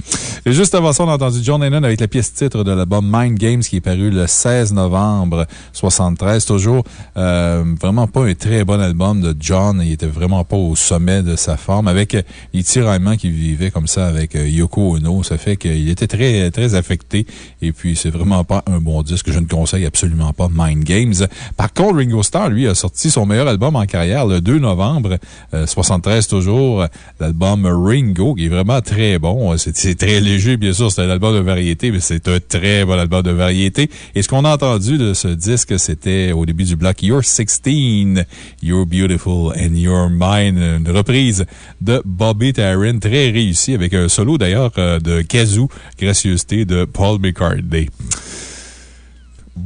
Juste avant ça, on a entendu John Lennon avec la pièce titre de l'album Mind Games qui est paru le 16 novembre 73. Toujours euh, vraiment pas un très bon album de John. Il était vraiment pas au sommet de sa forme. Avec euh, les tiraillements qu'il vivait comme ça avec euh, Yoko Ono, ça fait qu'il était très, très affecté. Et puis, c'est vraiment pas un bon disque. Je ne conseille absolument pas Mind Games. Par contre, Ringo Starr, lui, a sorti son meilleur album en carrière le 2 novembre 73 toujours. L'album Ringo, qui est vraiment très bon. C'est très léger, bien sûr. C'est un album de variété, mais c'est un très bon album de variété. Et ce qu'on a entendu de ce disque, c'était au début du bloc You're 16, You're Beautiful and You're Mine, une reprise de Bobby Taryn, très réussie, avec un solo d'ailleurs euh, de kazoo, gracieuseté de Paul McCartney.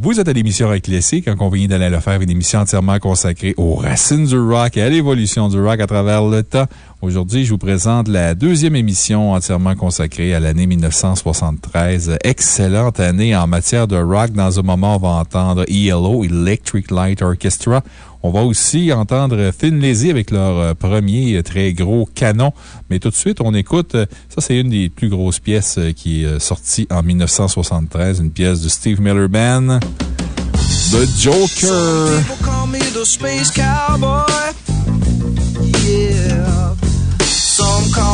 Vous êtes à l'émission Rock Classique, en compagnie d'Alain Lefebvre, une émission entièrement consacrée aux racines du rock et à l'évolution du rock à travers le temps. Aujourd'hui, je vous présente la deuxième émission entièrement consacrée à l'année 1973. Excellente année en matière de rock. Dans un moment, on va entendre ELO, Electric Light Orchestra. On va aussi entendre Lizzy avec leur euh, premier très gros canon. Mais tout de suite, on écoute, euh, ça c'est une des plus grosses pièces euh, qui est sortie en 1973, une pièce de Steve Miller Band, The Joker.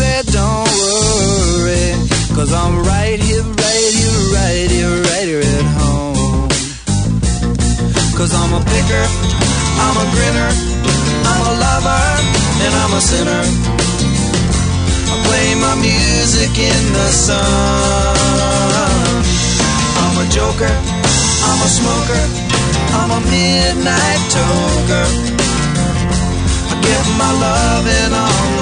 baby, don't worry. Cause I'm right here, right here, right here, right here at home. Cause I'm a picker, I'm a grinner, I'm a lover, and I'm a sinner. I play my music in the sun. I'm a joker, I'm a smoker, I'm a midnight toker. I get my loving on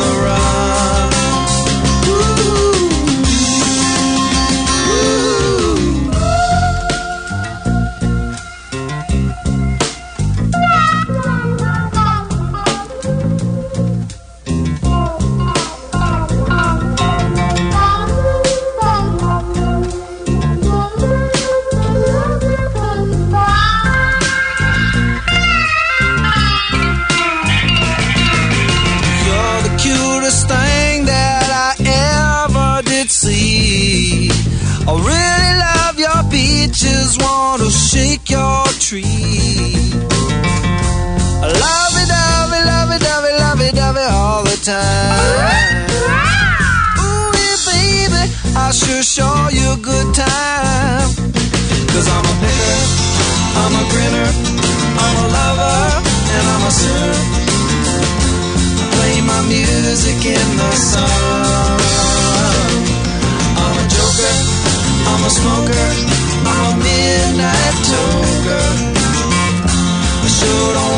beaches, want to shake your tree. Love it, love it, love it, love it, love it, love it all the time. Ooh, yeah, baby, I sure show you a good time. Cause I'm a picker, I'm a grinner, I'm a lover, and I'm a sinner play my music in the sun. I'm a joker, I'm a smoker, A midnight toker. I sure don't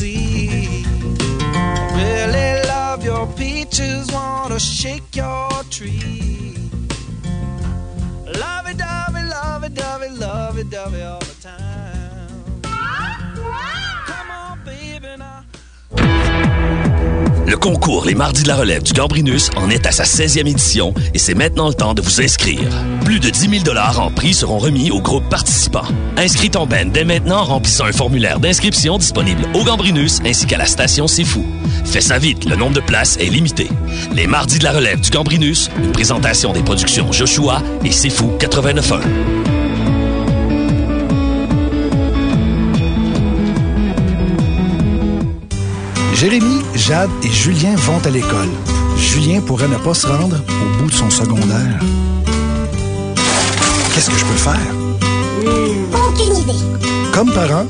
your peaches, wanna shake your tree. Love it, dovey, love it, dovey, love it, dovey all the time. Le concours Les Mardis de la Relève du Gambrinus en est à sa 16e édition et c'est maintenant le temps de vous inscrire. Plus de 10 000 en prix seront remis aux groupes participants. Inscris ton Ben dès maintenant en remplissant un formulaire d'inscription disponible au Gambrinus ainsi qu'à la station C'est. Fais ça vite, le nombre de places est limité. Les Mardis de la Relève du Gambrinus, une présentation des productions Joshua et C'est Fou 89.1. Jérémy, Jade et Julien vont à l'école. Julien pourrait ne pas se rendre au bout de son secondaire. Qu'est-ce que je peux faire? Aucune idée. Comme parent,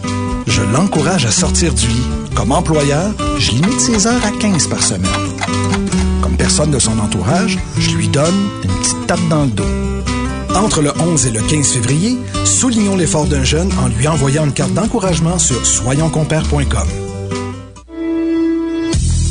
je l'encourage à sortir du lit. Comme employeur, je limite ses heures à 15 par semaine. Comme personne de son entourage, je lui donne une petite tape dans le dos. Entre le 11 et le 15 février, soulignons l'effort d'un jeune en lui envoyant une carte d'encouragement sur soyonscompères.com.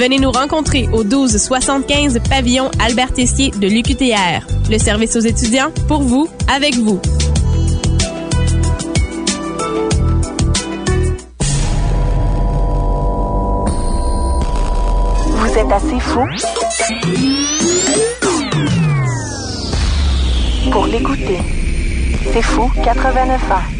Venez nous rencontrer au 1275 pavillon Albert Tessier de l'UQTR. Le service aux étudiants, pour vous, avec vous. Vous êtes assez fou? Pour l'écouter. C'est fou 89 ans.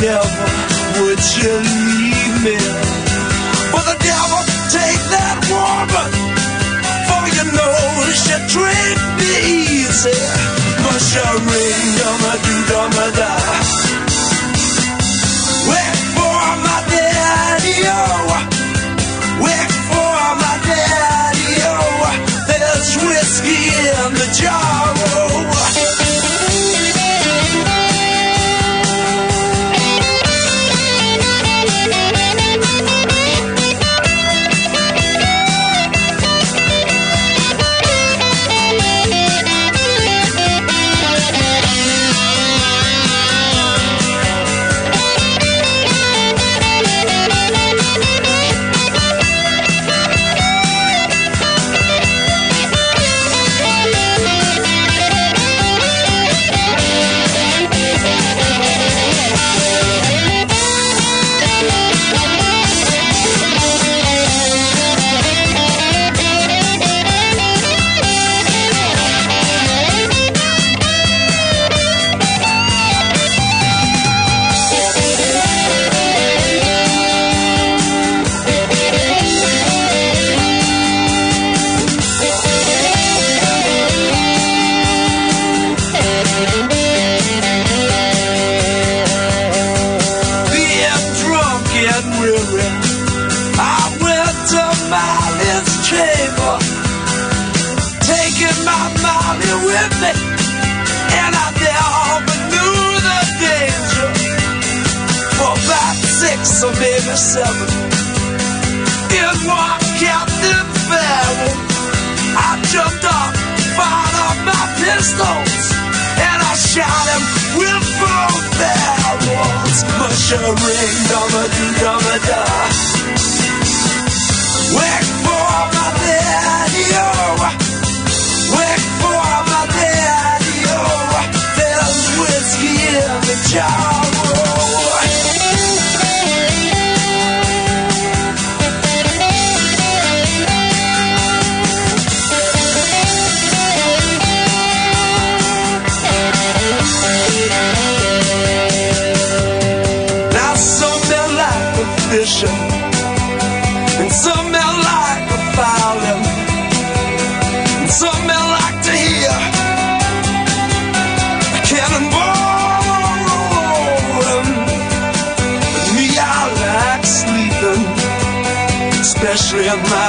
never would you leave me. But the devil take that woman, for you know she treat me easy. But she ring, dumb, do, dumb, Ring, dama doo dama da. Work for my daddy, oh. Work for my daddy, oh. There's whiskey in the jar.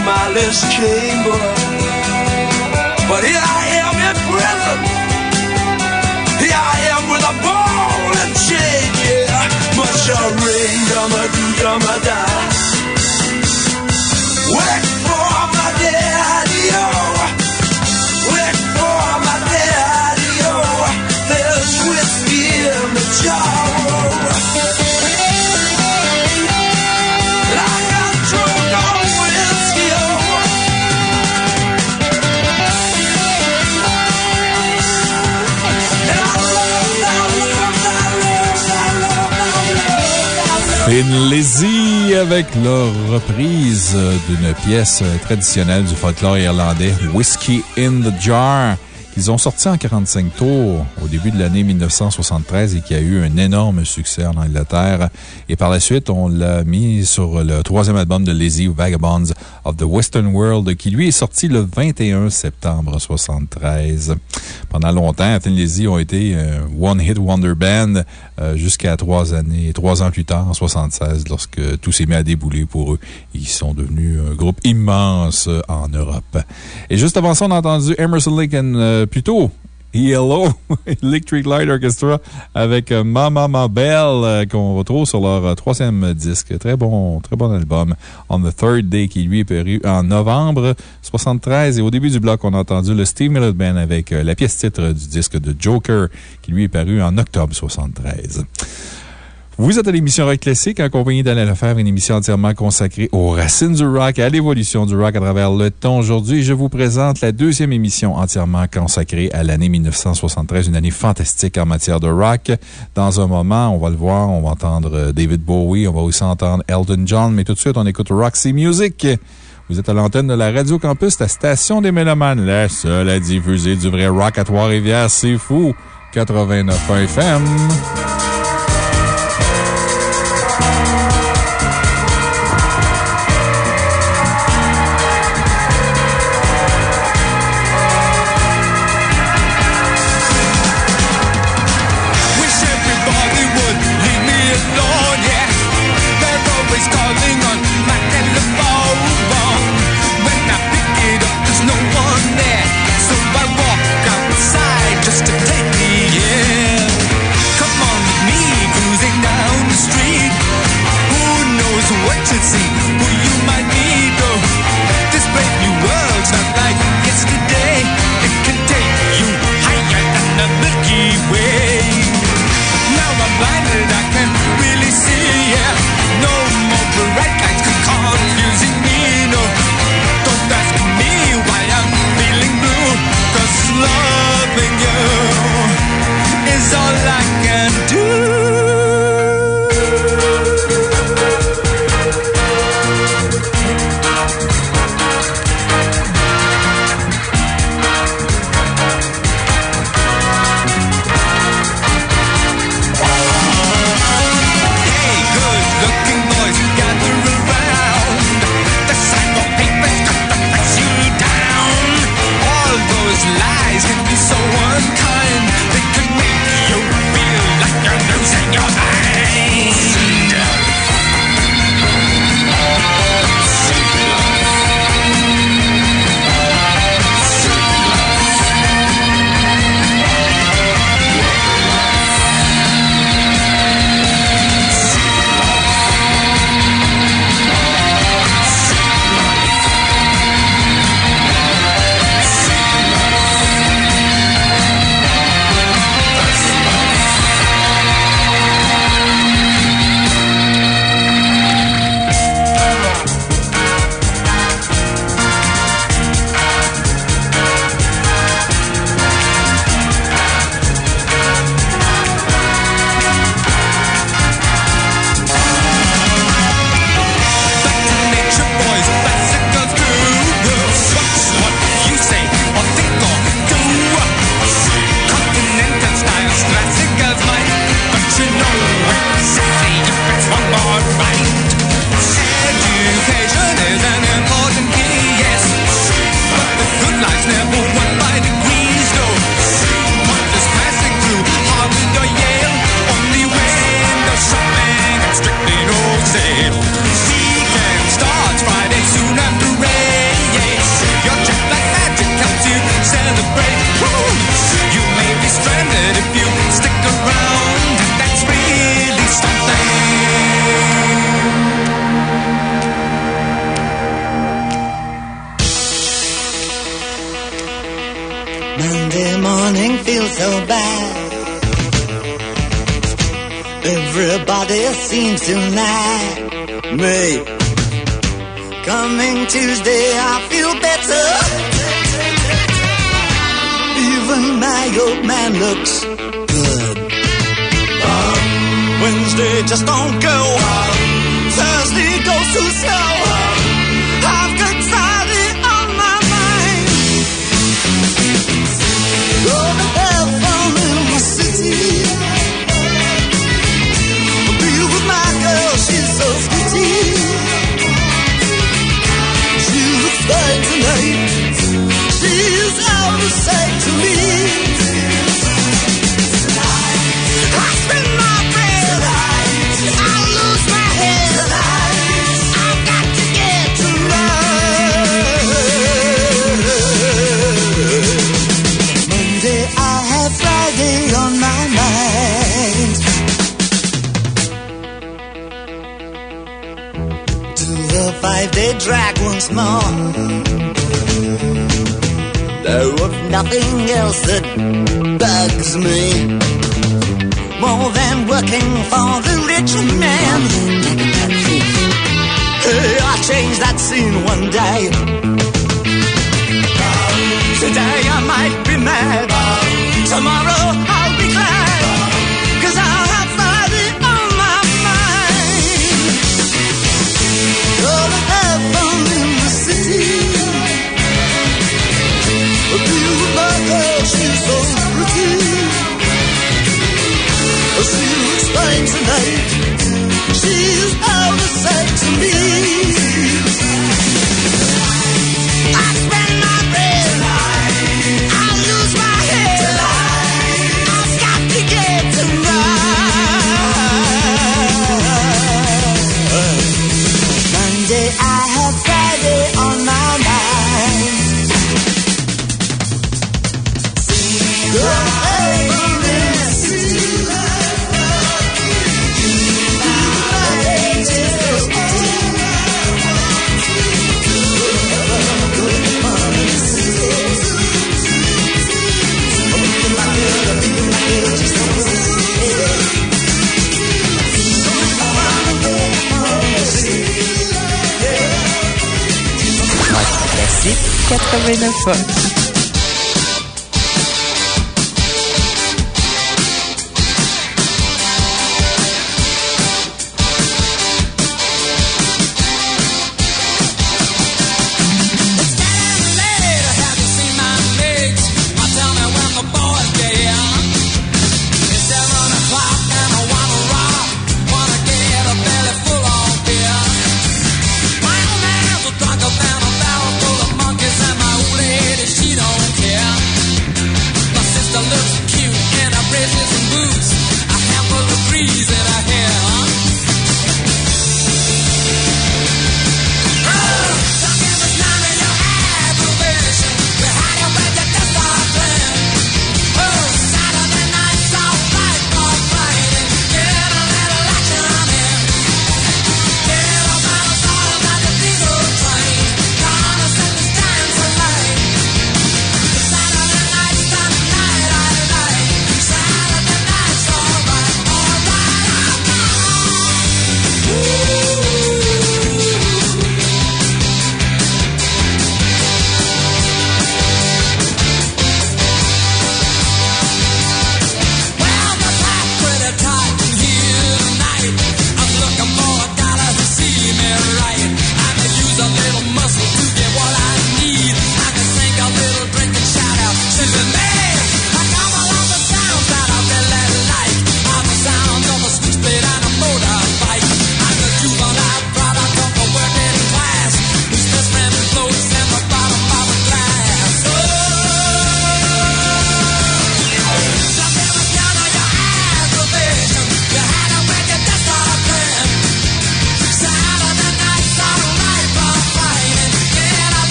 My malice chamber. But here I am in prison. Here I am with a ball and chain, yeah. Much a ring, dumma do, dumma da. Wake Lynn Lizzy avec leur reprise d'une pièce traditionnelle du folklore irlandais, Whiskey in the Jar, qu'ils ont sorti en 45 tours au début de l'année 1973 et qui a eu un énorme succès en Angleterre. Et par la suite, on l'a mis sur le troisième album de Lizzy, Vagabonds of the Western World, qui lui est sorti le 21 septembre 1973. Pendant longtemps, Lizzy ont été un one-hit wonder band euh, jusqu'à trois années, trois ans plus tard, en 76, lorsque tout s'est mis à débouler pour eux. Ils sont devenus un groupe immense en Europe. Et juste avant ça, on a entendu Emerson Lake euh, plutôt ELO, [laughs] Electric Light Orchestra, avec euh, Mama Ma Belle, euh, qu'on retrouve sur leur euh, troisième disque. Très bon, très bon album. On the Third Day, qui lui est paru en novembre 73. Et au début du bloc, on a entendu le Steve Miller Band avec la pièce titre du disque de Joker, qui lui est paru en octobre 73. Vous êtes à l'émission Rock Classique en compagnie d'Alain Lefebvre, une émission entièrement consacrée aux racines du rock et à l'évolution du rock à travers le temps. Aujourd'hui, je vous présente la deuxième émission entièrement consacrée à l'année 1973, une année fantastique en matière de rock. Dans un moment, on va le voir, on va entendre David Bowie, on va aussi entendre Elton John, mais tout de suite, on écoute Roxy Music. Vous êtes à l'antenne de la Radio Campus, la station des Mélomanes, la seule à diffuser du vrai rock à Trois-Rivières. C'est fou! 89 FM.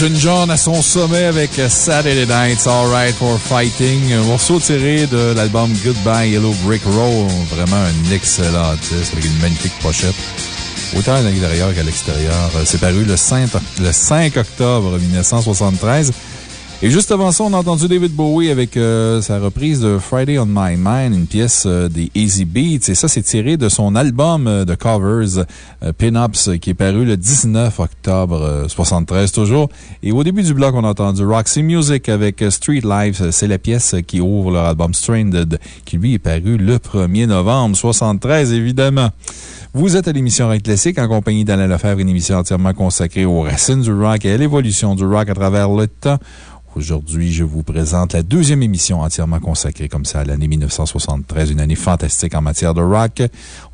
Elton John à son sommet avec Saturday Night's Alright for Fighting, un morceau tiré de l'album Goodbye Yellow Brick Road. Vraiment un excellent disque avec une magnifique pochette. Autant à l'intérieur qu'à l'extérieur. C'est paru le 5, le 5 octobre 1973. Et juste avant ça, on a entendu David Bowie avec euh, sa reprise de Friday on My Mind, une pièce euh, des Easy Beats. Et ça, c'est tiré de son album euh, de covers Pin-Ups qui est paru le 19 octobre 73 toujours. Et au début du bloc, on a entendu Roxy Music avec Street Life. C'est la pièce qui ouvre leur album Stranded qui lui est paru le 1er novembre 73, évidemment. Vous êtes à l'émission Rock Classique en compagnie d'Alain Lefebvre, une émission entièrement consacrée aux racines du rock et à l'évolution du rock à travers le temps. Aujourd'hui, je vous présente la deuxième émission entièrement consacrée comme ça à l'année 1973, une année fantastique en matière de rock.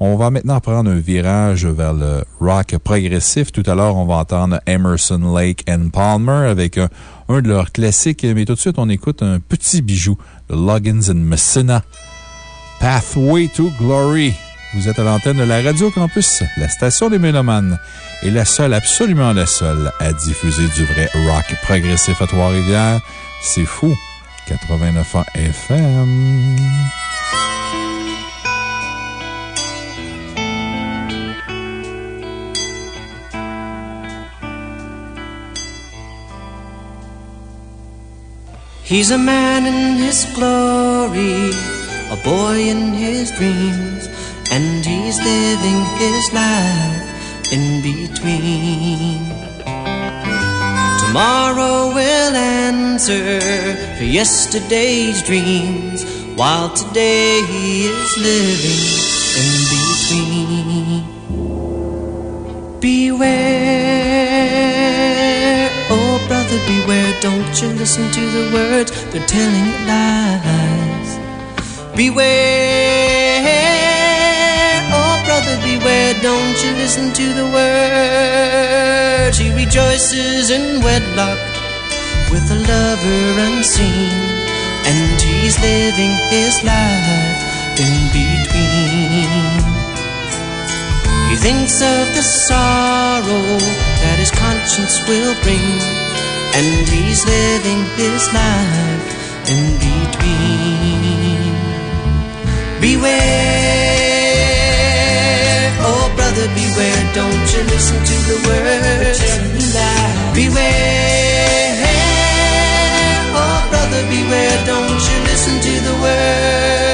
On va maintenant prendre un virage vers le rock progressif. Tout à l'heure, on va entendre Emerson, Lake and Palmer avec un, un, de leurs classiques. Mais tout de suite, on écoute un petit bijou de Loggins and Messina. Pathway to Glory. Vous êtes à l'antenne de la Radio Campus, la station des Mélomanes, et la seule, absolument la seule, à diffuser du vrai rock progressif à Trois-Rivières. C'est fou. 89 ans FM. He's a man in his glory, a boy in his dreams, and he's living his life in between. Tomorrow will answer for yesterday's dreams, while today he is living in between. Beware, oh brother, beware, don't you listen to the words, they're telling lies. Beware, don't you listen to the words. He rejoices in wedlock with a lover unseen, and he's living his life in between. He thinks of the sorrow that his conscience will bring, and he's living his life in between. Beware, brother, beware, don't you listen to the words. Beware, oh brother, beware, don't you listen to the words.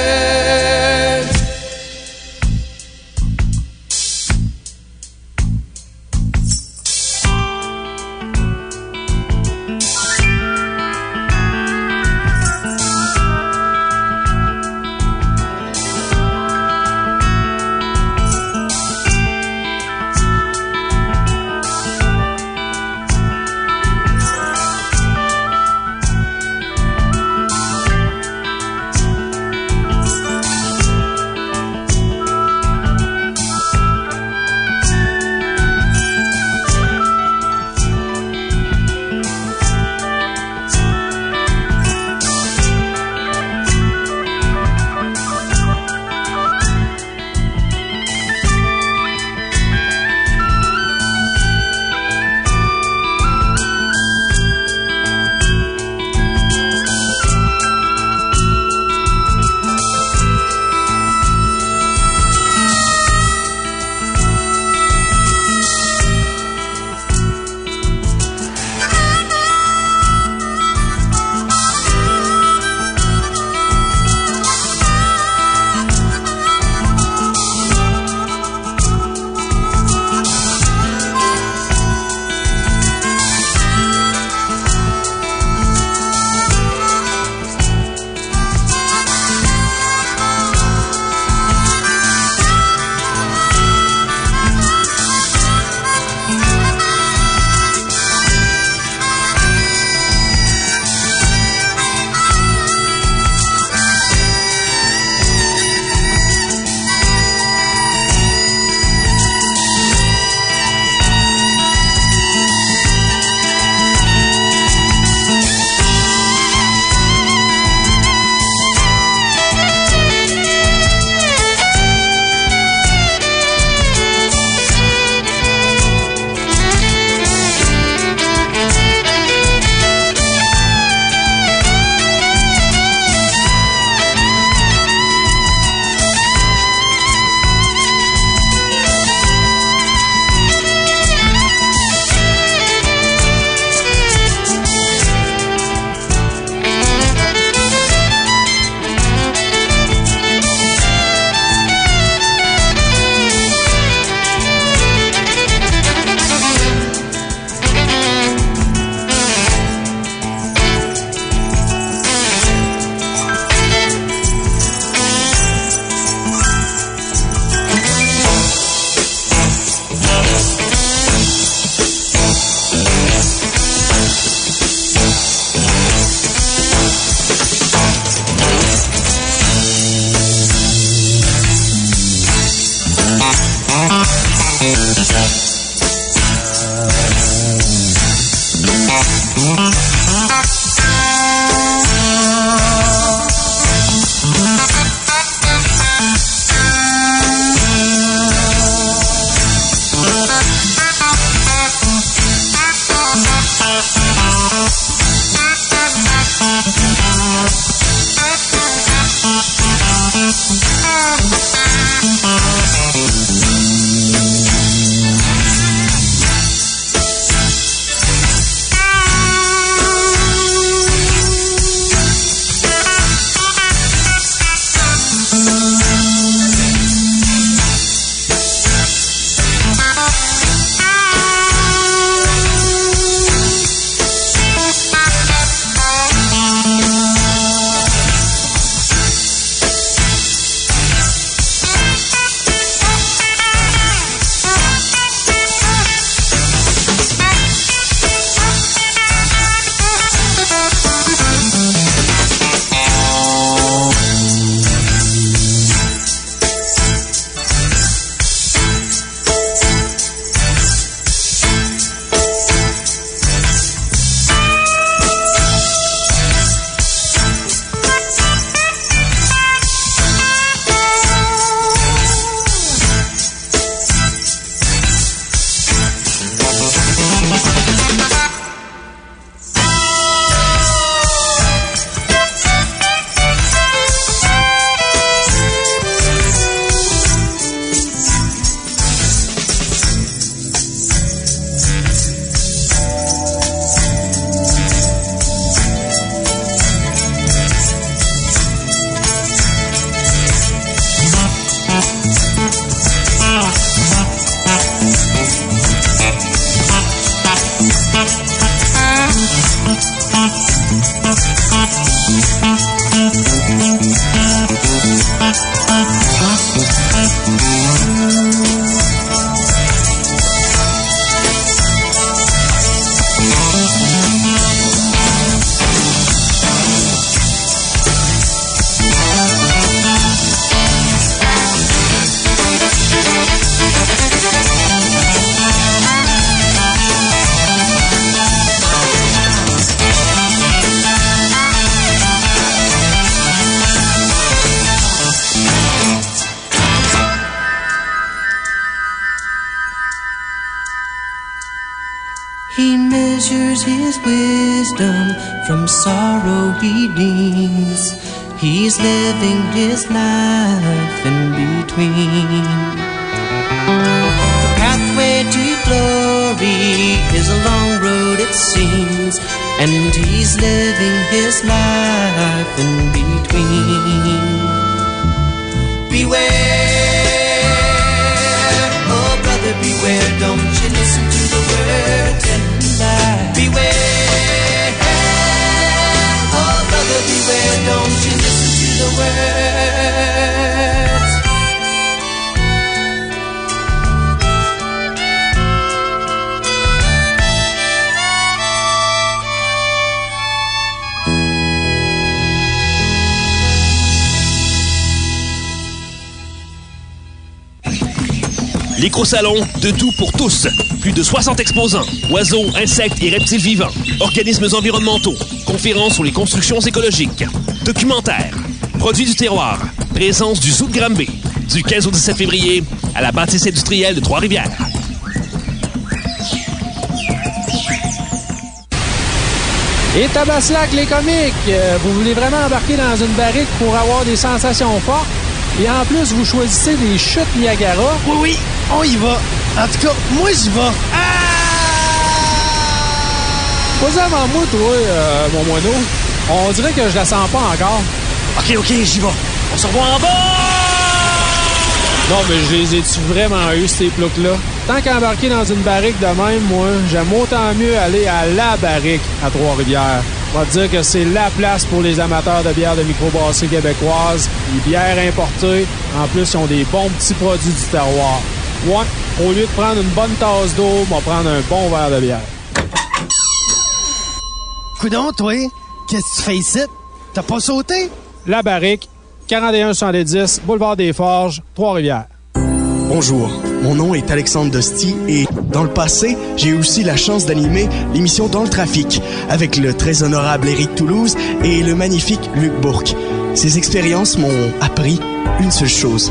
L'éco-salon, de tout pour tous. Plus de 60 exposants. Oiseaux, insectes et reptiles vivants. Organismes environnementaux. Conférences sur les constructions écologiques. Documentaires. Produits du terroir. Présence du Zoo de Granby. Du 15 au 17 février à la bâtisse industrielle de Trois-Rivières. Et Tabaslac, les comiques, euh, vous voulez vraiment embarquer dans une barrique pour avoir des sensations fortes? Et en plus, vous choisissez des chutes Niagara? Oui, oui, on y va. En tout cas, moi, j'y vais. Pas avant moi, toi, euh, mon moineau. On dirait que je la sens pas encore. OK, OK, j'y vais. On se revoit en bas! Non, mais je les ai-tu vraiment eu, ces ploucs-là? Tant qu'embarquer dans une barrique de même, moi, j'aime autant mieux aller à la barrique à Trois-Rivières. On va te dire que c'est la place pour les amateurs de bières de microbrasserie québécoise. Les bières importées. En plus, ils ont des bons petits produits du terroir. Ouais, au lieu de prendre une bonne tasse d'eau, on va prendre un bon verre de bière. Coudon, toi, qu'est-ce que tu fais ici? T'as pas sauté? La barrique, 41 10 Boulevard des Forges, Trois-Rivières. Bonjour, Mon nom est Alexandre Dosti et dans le passé, j'ai eu aussi la chance d'animer l'émission Dans le trafic avec le très honorable Éric Toulouse et le magnifique Luc Bourque. Ces expériences m'ont appris une seule chose.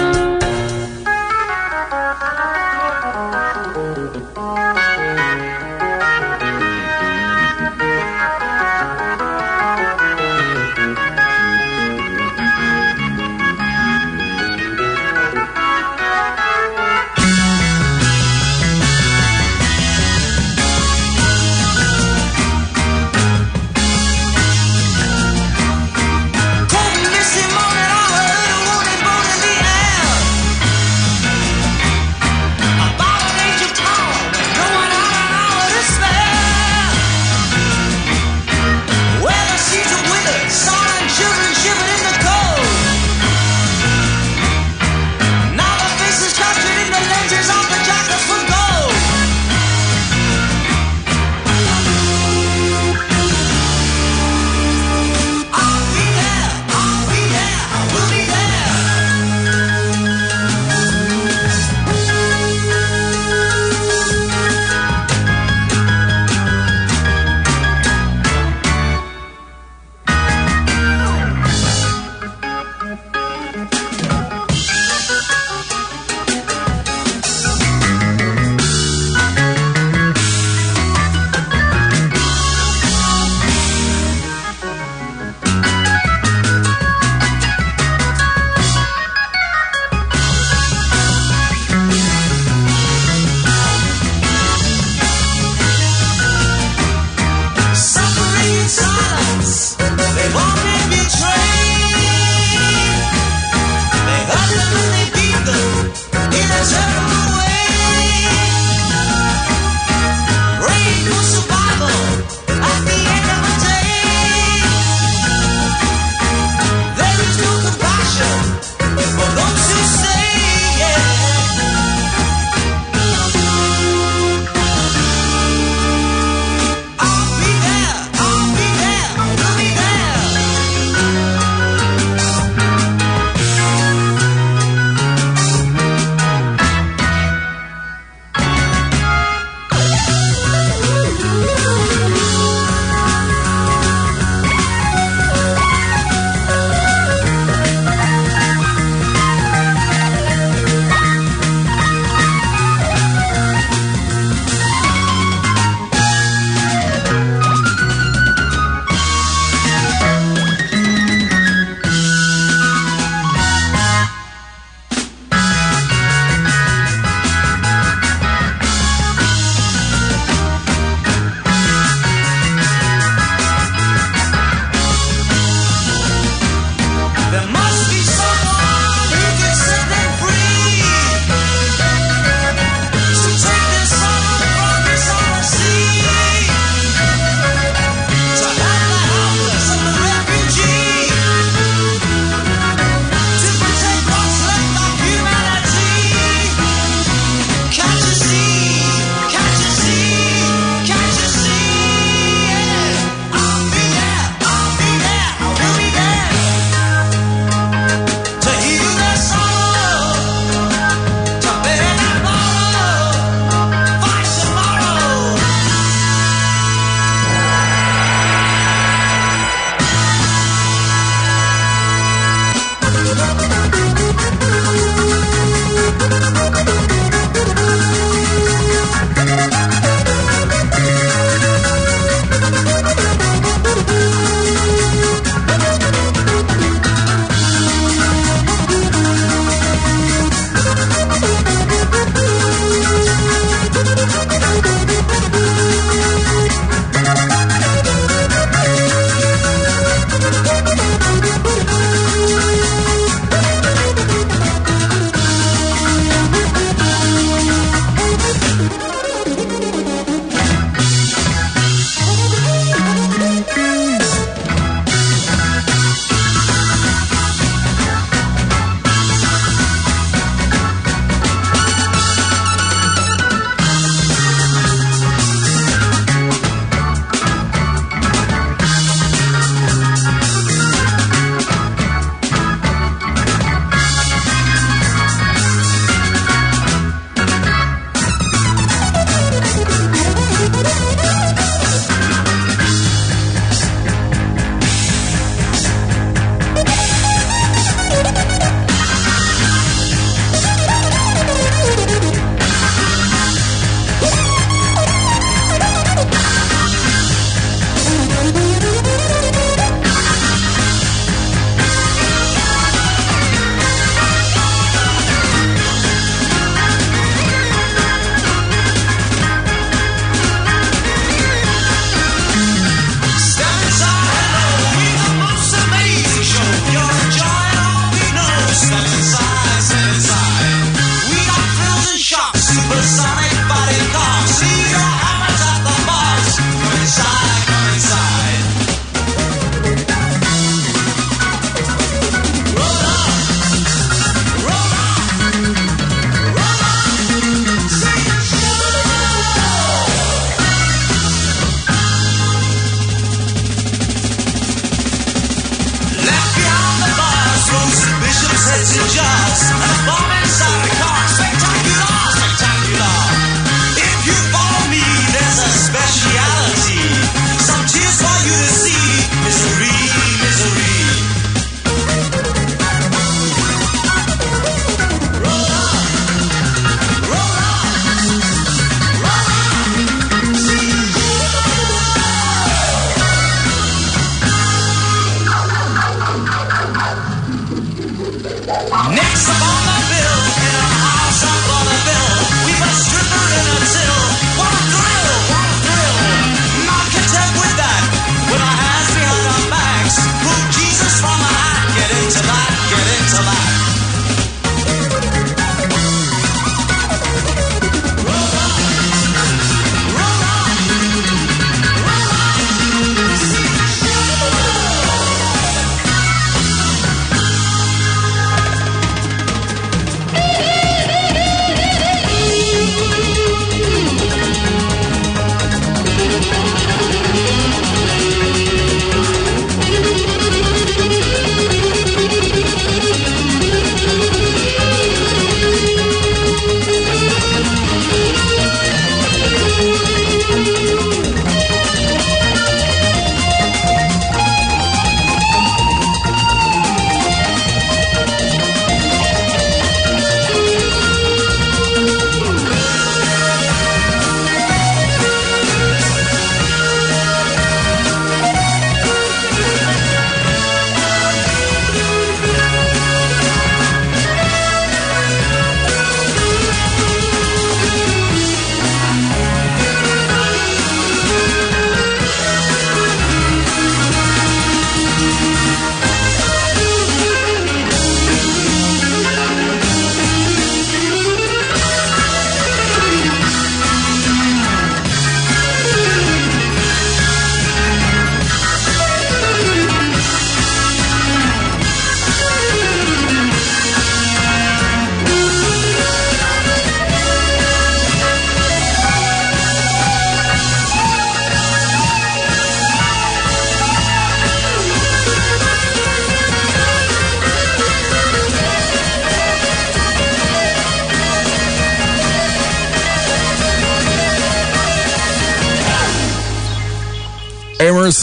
Next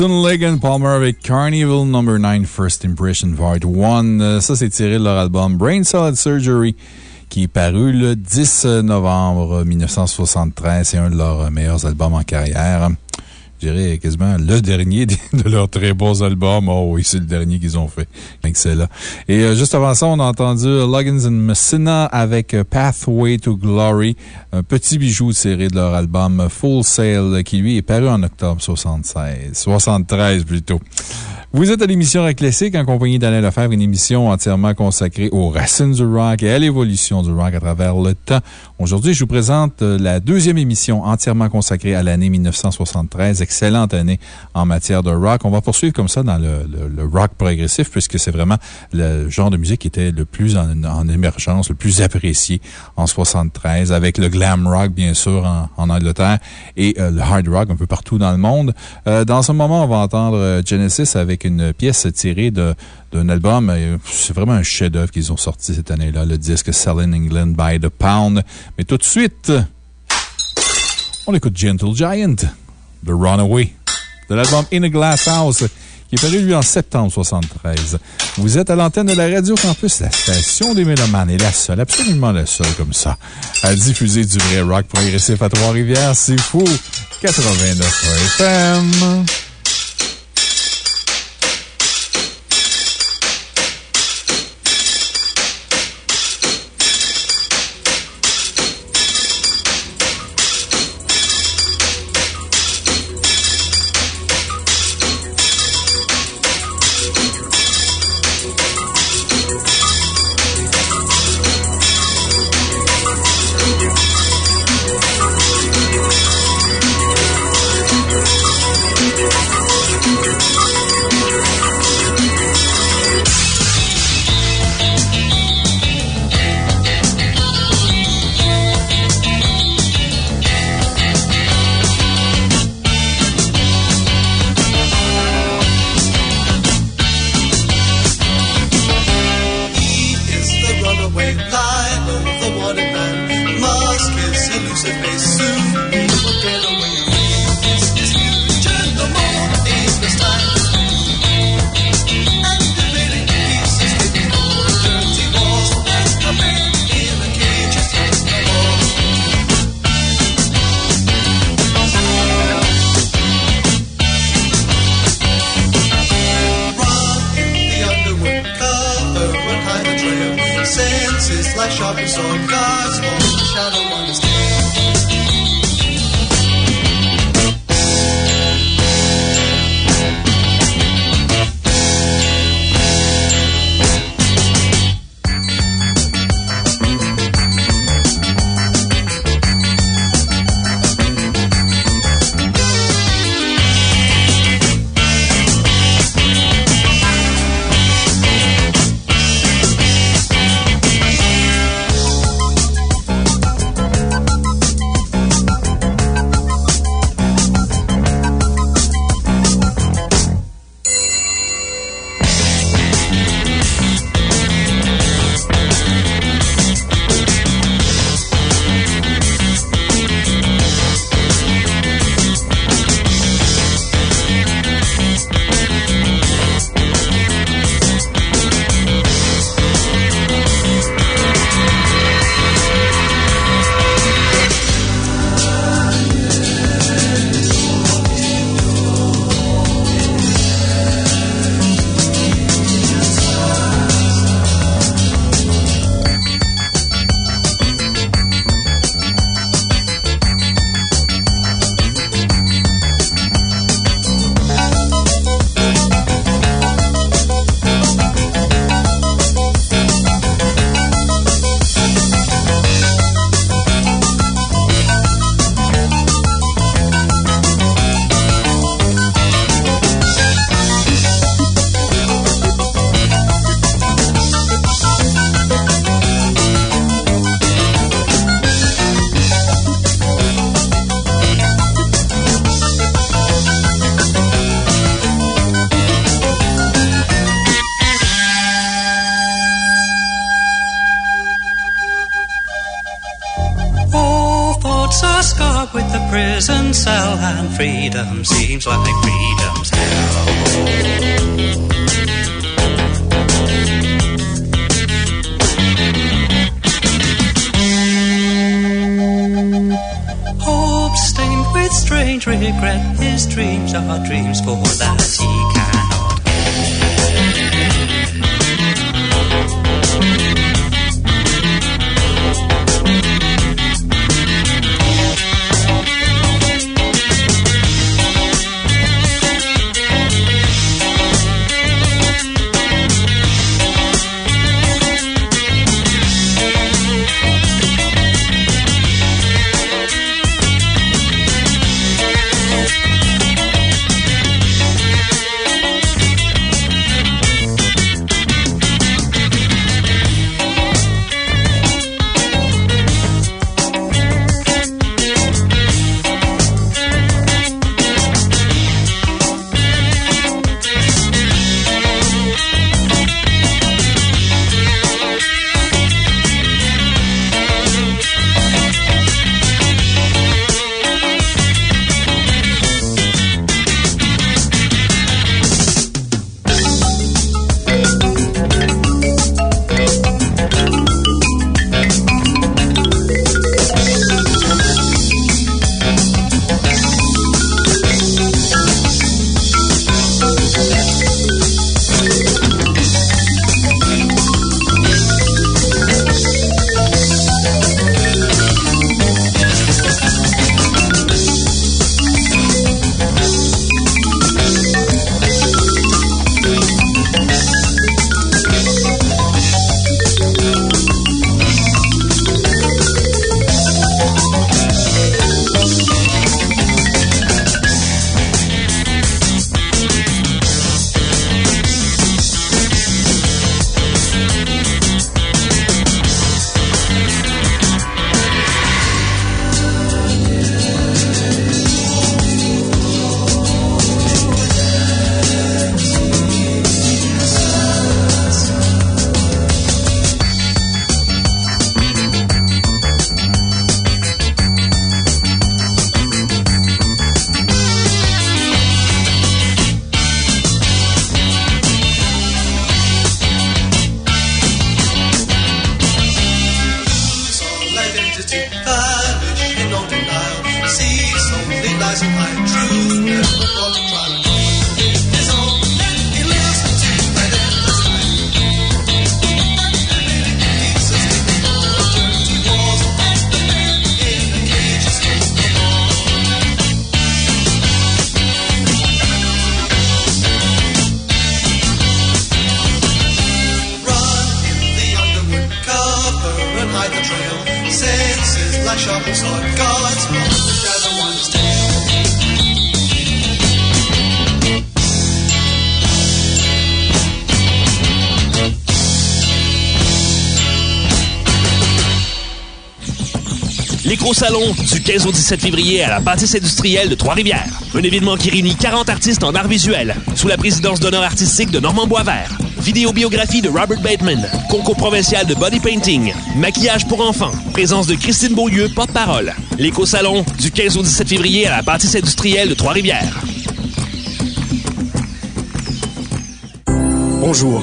Lake and Palmer avec Carnival No. 9 First Impression Part 1. Euh, Ça, c'est tiré de leur album Brain Solid Surgery qui est paru le 10 novembre 1973. C'est un de leurs meilleurs albums en carrière. Je dirais quasiment le dernier [laughs] de leurs très bons albums. Oh oui, c'est le dernier qu'ils ont fait. Et euh, juste avant ça, on a entendu Loggins and Messina avec euh, Pathway to Glory, un petit bijou tiré de leur album Full Sail qui lui est paru en octobre 76, 73 plutôt. Vous êtes à l'émission Rock en compagnie d'Alain Lefebvre, une émission entièrement consacrée aux racines du rock et à l'évolution du rock à travers le temps. Aujourd'hui, je vous présente euh, la deuxième émission entièrement consacrée à l'année 1973. Excellente année en matière de rock. On va poursuivre comme ça dans le, rock progressif puisque c'est vraiment le genre de musique qui était le plus en, en émergence, le plus apprécié en 73 avec le glam rock, bien sûr, en, Angleterre et euh, le hard rock un peu partout dans le monde. Euh, dans ce moment, on va entendre Genesis avec une pièce tirée de, d'un album. euh, C'est vraiment un chef-d'œuvre qu'ils ont sorti cette année-là, le disque Selling England by the Pound. Mais tout de suite, on écoute Gentle Giant, The Runaway, de l'album In a Glass House, qui est paru, lui, en septembre 73. Vous êtes à l'antenne de la Radio Campus, la station des Mélomanes, et la seule, absolument la seule comme ça, à diffuser du vrai rock progressif à Trois-Rivières. C'est fou! 89 FM. 15 au 17 février à la bâtisse industrielle de Trois-Rivières. Un événement qui réunit 40 artistes en art visuel sous la présidence d'honneur artistique de Normand Boisvert. Vidéobiographie de Robert Bateman, concours provincial de body painting, maquillage pour enfants, présence de Christine Beaulieu, porte-parole. L'éco-salon du 15 au 17 février à la bâtisse industrielle de Trois-Rivières. Bonjour,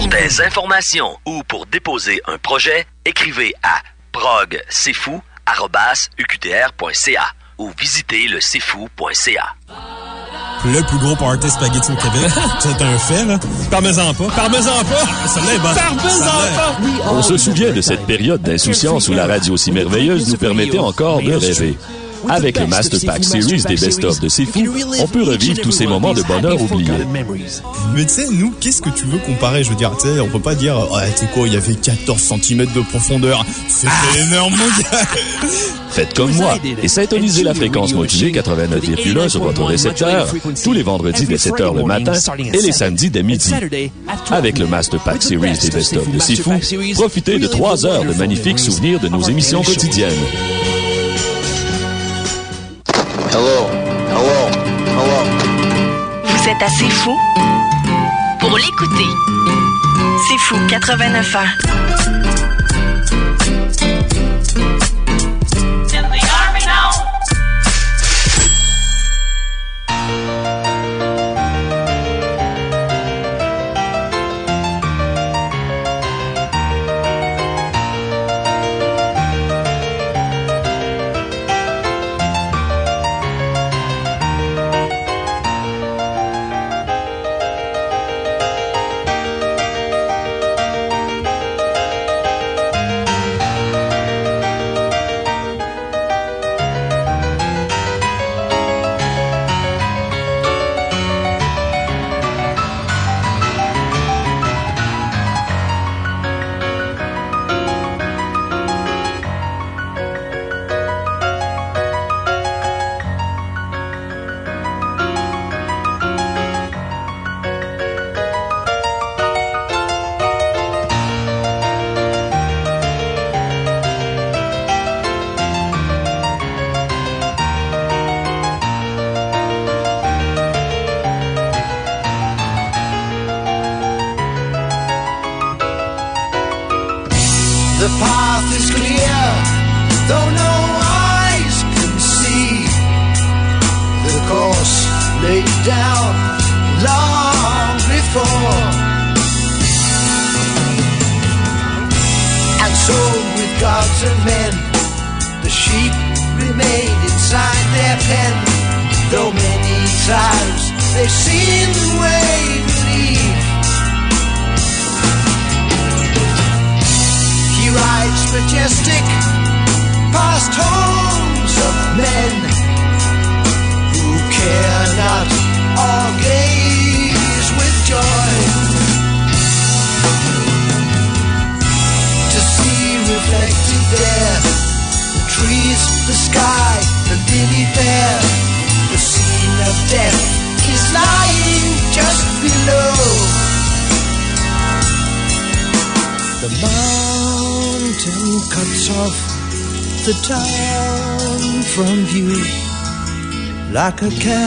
Pour des informations ou pour déposer un projet, écrivez à progcfou.uqtr.ca ou visitez le cfou.ca. Le plus gros party spaghetti au Québec. [laughs] C'est un fait, là. Parmesan pas. Parmesan pas! Parmesan pas! On se souvient de cette période d'insouciance où la radio si merveilleuse nous permettait encore de rêver. Avec le Master Pack Series des best-of de C'est Fou, on peut revivre tous ces moments de bonheur oubliés. Mais tu sais, nous, qu'est-ce que tu veux comparer? Je veux dire, tu sais, on peut pas dire, ah, tu sais quoi, il y avait 14 cm de profondeur. C'était énorme, mon gars! Faites comme moi et syntonisez la fréquence modulée 89,1 sur votre récepteur tous les vendredis dès 7 h le matin et les samedis dès midi. Avec le Master Pack Series des best-of de C'est Fou, profitez de 3 heures de magnifiques souvenirs de nos émissions quotidiennes. Hello, hello, hello. Vous êtes assez fou pour l'écouter. C'est fou 89 ans. Like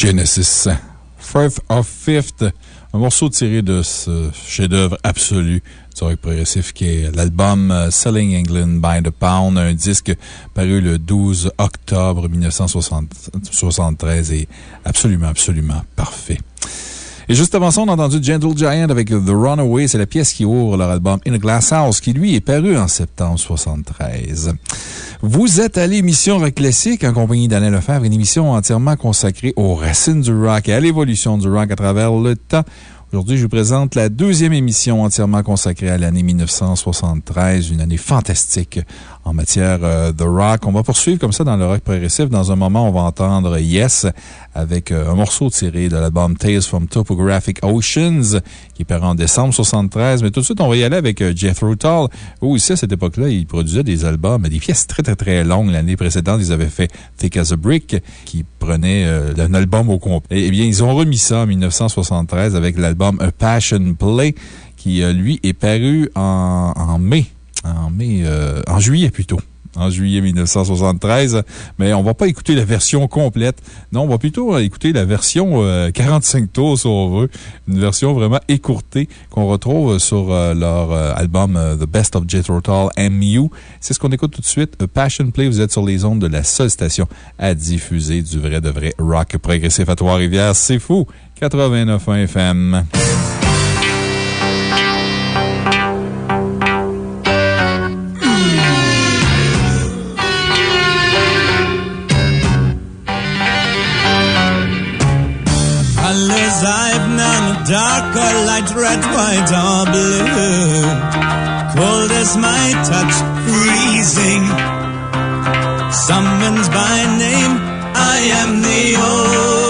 Genesis, Fourth of Fifth, un morceau tiré de ce chef-d'œuvre absolu du progressif qui est l'album euh, Selling England by the Pound, un disque paru le 12 octobre 1973 et absolument, absolument parfait. Et juste avant ça, on a entendu Gentle Giant avec The Runaway. C'est la pièce qui ouvre leur album In a Glass House, qui lui est paru en septembre 73. Vous êtes à l'émission Rock Classique en compagnie d'Alain Lefebvre, une émission entièrement consacrée aux racines du rock et à l'évolution du rock à travers le temps. Aujourd'hui, je vous présente la deuxième émission entièrement consacrée à l'année 1973, une année fantastique en matière euh, de rock. On va poursuivre comme ça dans le rock progressif. Dans un moment, on va entendre Yes avec euh, un morceau tiré de l'album Tales from Topographic Oceans qui paraît en décembre 73. Mais tout de suite, on va y aller avec euh, Jethro Tull. Eux aussi, à cette époque-là, ils produisaient des albums, des pièces très, très, très longues. L'année précédente, ils avaient fait Thick as a Brick qui prenait un album au complet. Eh bien, ils ont remis ça en 1973 avec l'album A Passion Play qui, lui, est paru en mai. En mai, euh, en juillet plutôt en juillet 1973, mais on va pas écouter la version complète. Non, on va plutôt écouter la version euh, 45 tours, si on veut. Une version vraiment écourtée qu'on retrouve sur euh, leur euh, album euh, The Best of Jethro Tull MU. C'est ce qu'on écoute tout de suite. Passion Play, vous êtes sur les ondes de la seule station à diffuser du vrai de vrai rock progressif à Trois-Rivières. C'est fou! 89.1 FM. Darker light, red, white, or blue. Cold as my touch, freezing. Summons by name, I am the overseer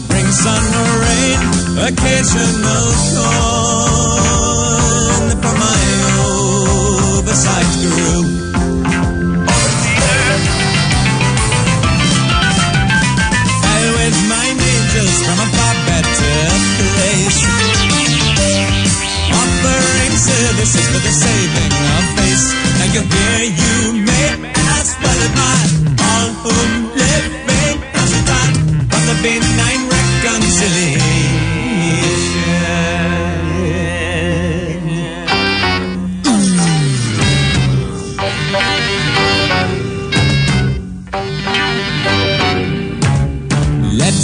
to bring sun or rain, occasional corn from my oversight crew. I with mine angels from a far better place, offering services for the saving of face. Now you hear you may as well as I all who live may start from the benign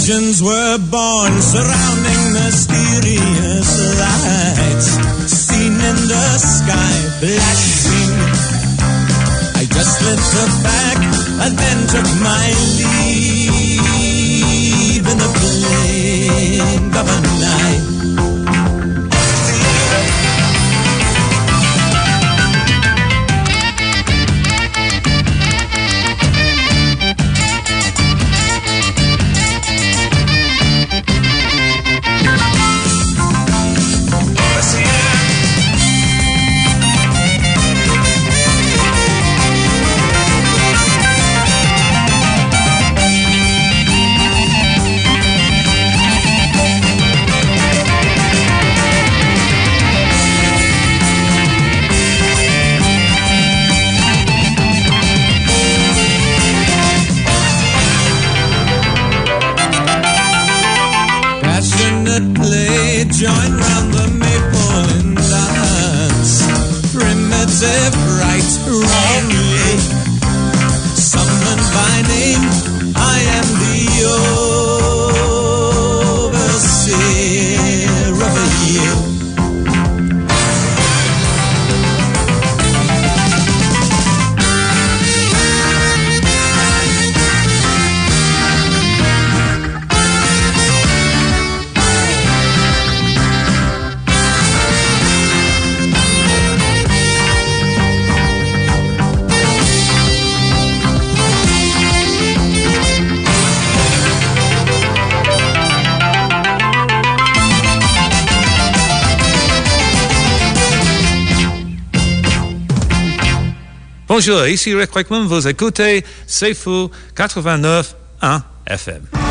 Legends were born surrounding mysterious lights seen in the sky, flashing. I just lifted back and then took my leave in the blink of an eye. Bonjour, ici Rick vous écoutez C'est Fou 89.1 FM.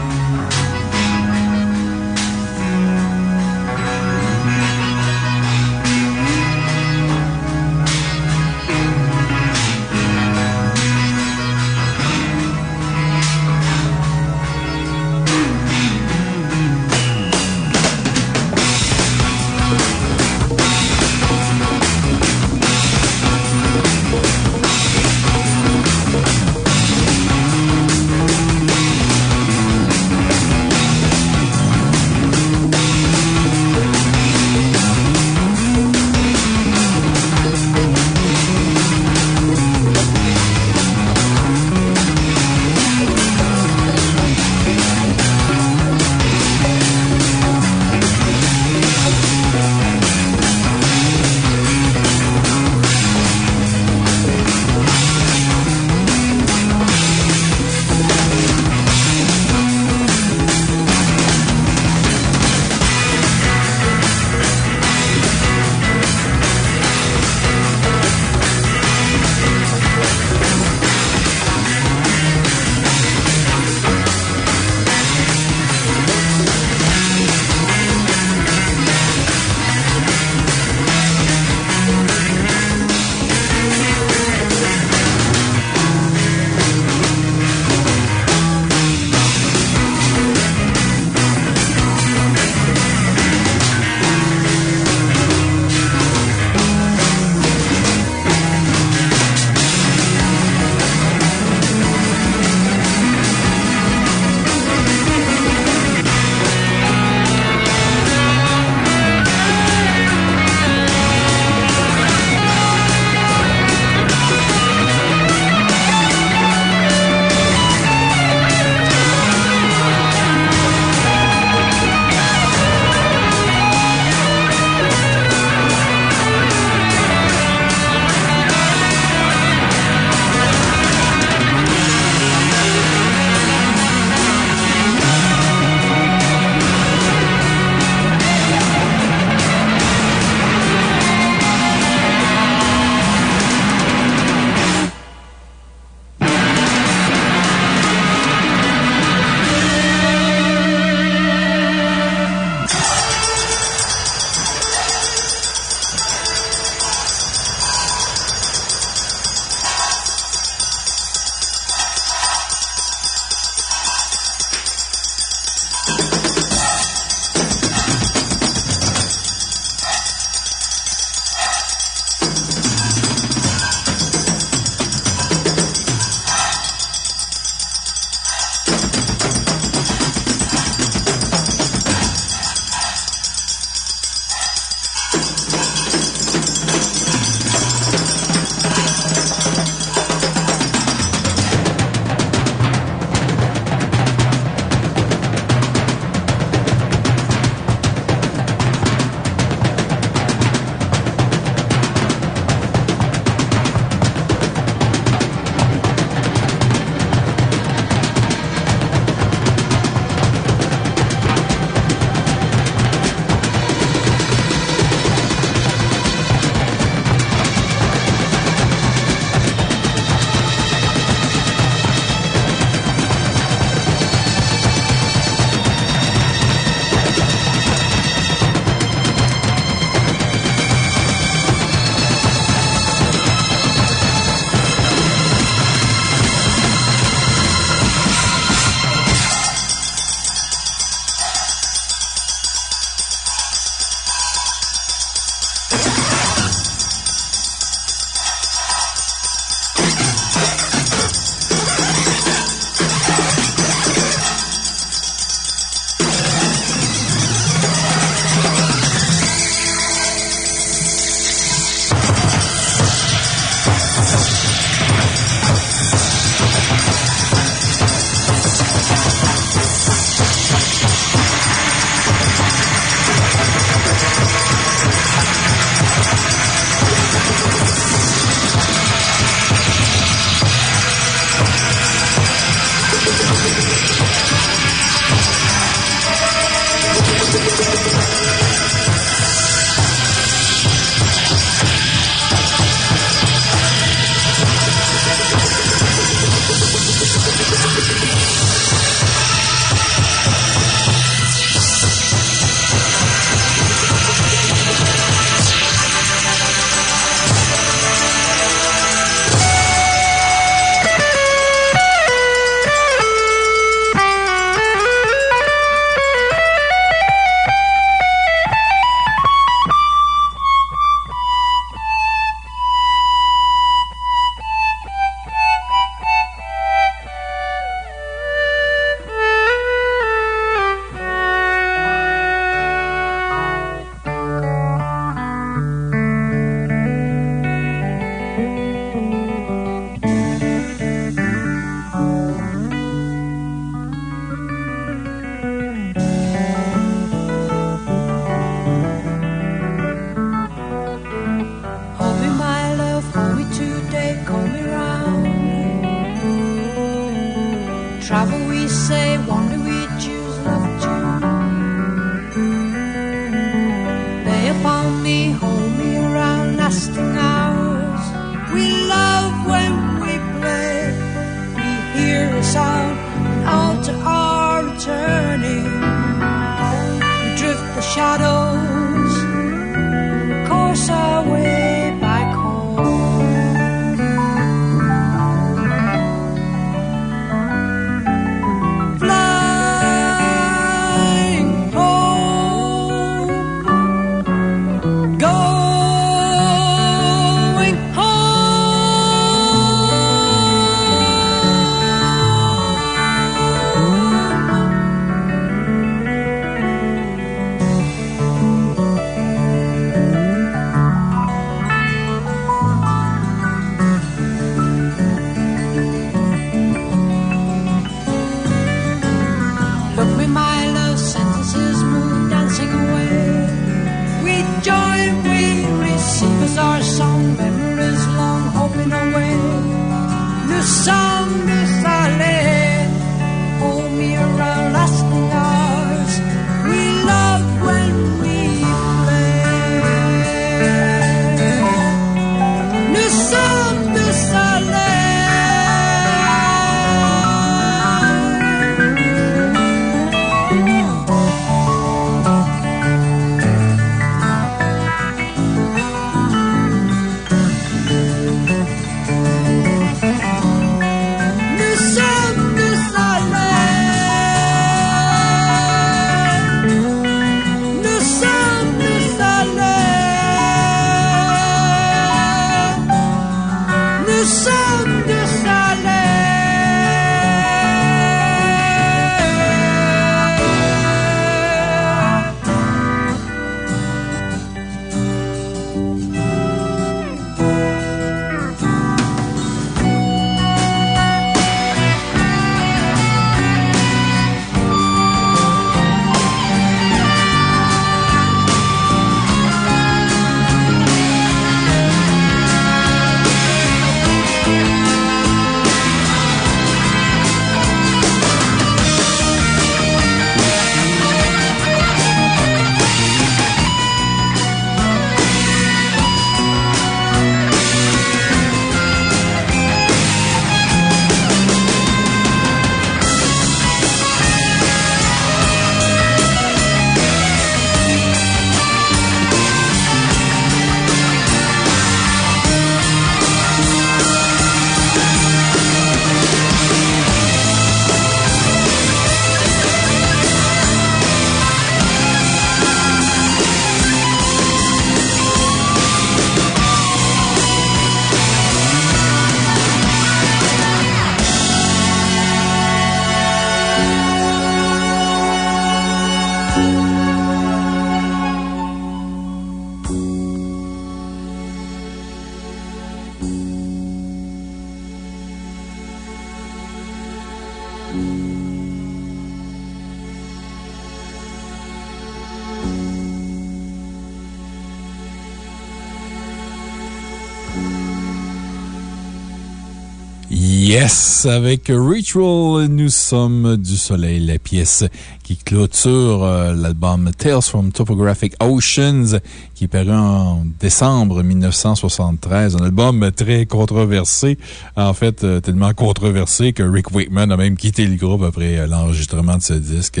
Yes, avec Ritual, nous sommes du soleil, la pièce qui clôture euh, l'album Tales from Topographic Oceans, qui est paru en décembre 1973. Un album très controversé. En fait, euh, tellement controversé que Rick Wakeman a même quitté le groupe après euh, l'enregistrement de ce disque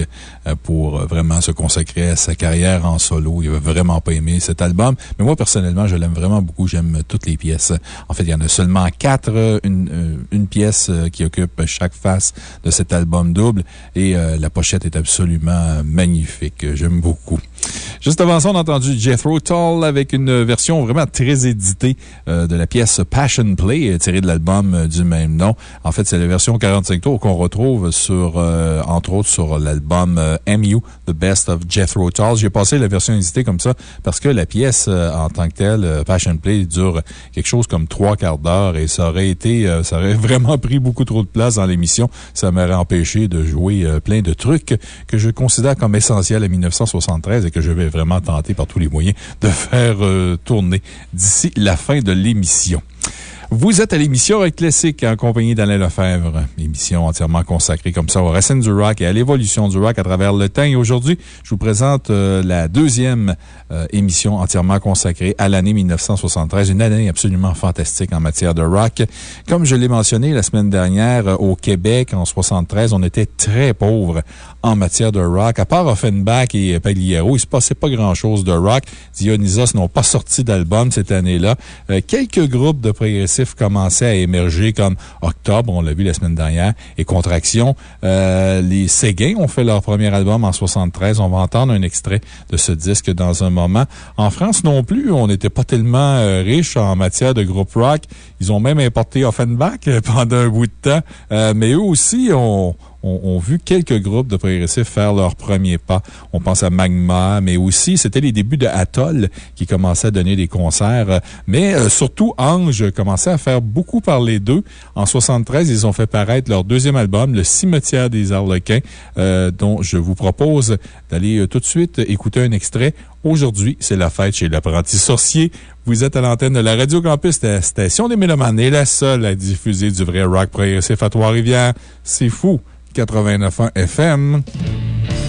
pour vraiment se consacrer à sa carrière en solo. Il avait vraiment pas aimé cet album. Mais moi, personnellement, je l'aime vraiment beaucoup. J'aime toutes les pièces. En fait, il y en a seulement quatre. Une pièce euh, qui occupe chaque face de cet album double. Et euh, la pochette est absolument magnifique. J'aime beaucoup. Juste avant ça, on a entendu Jethro Tull avec une version vraiment très éditée euh, de la pièce Passion Play, tirée de l'album euh, du même nom. En fait, c'est la version 45 tours qu'on retrouve sur, euh, entre autres, sur l'album MU, The Best of Jethro Tull. J'ai passé la version éditée comme ça parce que la pièce, en tant que telle, Passion Play, dure quelque chose comme trois quarts d'heure et ça aurait été, ça aurait [laughs] vraiment pris beaucoup trop de place dans l'émission. Ça m'aurait empêché de jouer plein de trucs que je considère comme essentiels à 1973 et que je vais vraiment tenter par tous les moyens de faire euh, tourner d'ici la fin de l'émission. Vous êtes à l'émission Rock Classique en compagnie d'Alain Lefebvre. Émission entièrement consacrée comme ça aux racines du rock et à l'évolution du rock à travers le temps. Et aujourd'hui, je vous présente euh, la deuxième euh, émission entièrement consacrée à l'année 1973. Une année absolument fantastique en matière de rock. Comme je l'ai mentionné la semaine dernière, euh, au Québec, en 73, on était très pauvre en matière de rock. À part Offenbach et Pagliaro, il se passait pas grand chose de rock. Dionysos n'ont pas sorti d'album cette année-là. Euh, quelques groupes de progressifs commençaient à émerger comme Octobre, on l'a vu la semaine dernière, et Contraction. Euh, les Séguins ont fait leur premier album en 73. On va entendre un extrait de ce disque dans un moment. En France non plus, on n'était pas tellement euh, riche en matière de groupe rock. Ils ont même importé Offenbach [laughs] pendant un bout de temps. Euh, mais eux aussi ont, ont, ont vu quelques groupes de progressifs faire leur premier pas. On pense à Magma, mais aussi, c'était les débuts de Atoll qui commençaient à donner des concerts. Mais euh, surtout, Ange commençait à faire beaucoup parler d'eux. En 73, ils ont fait paraître leur deuxième album, Le Cimetière des Arlequins, euh, dont je vous propose d'aller euh, tout de suite écouter un extrait. Aujourd'hui, c'est la fête chez l'apprenti sorcier. Vous êtes à l'antenne de la Radio Campus, la station des Mélomanes et la seule à diffuser du vrai rock progressif à Trois-Rivières. C'est fou! 89.1 FM.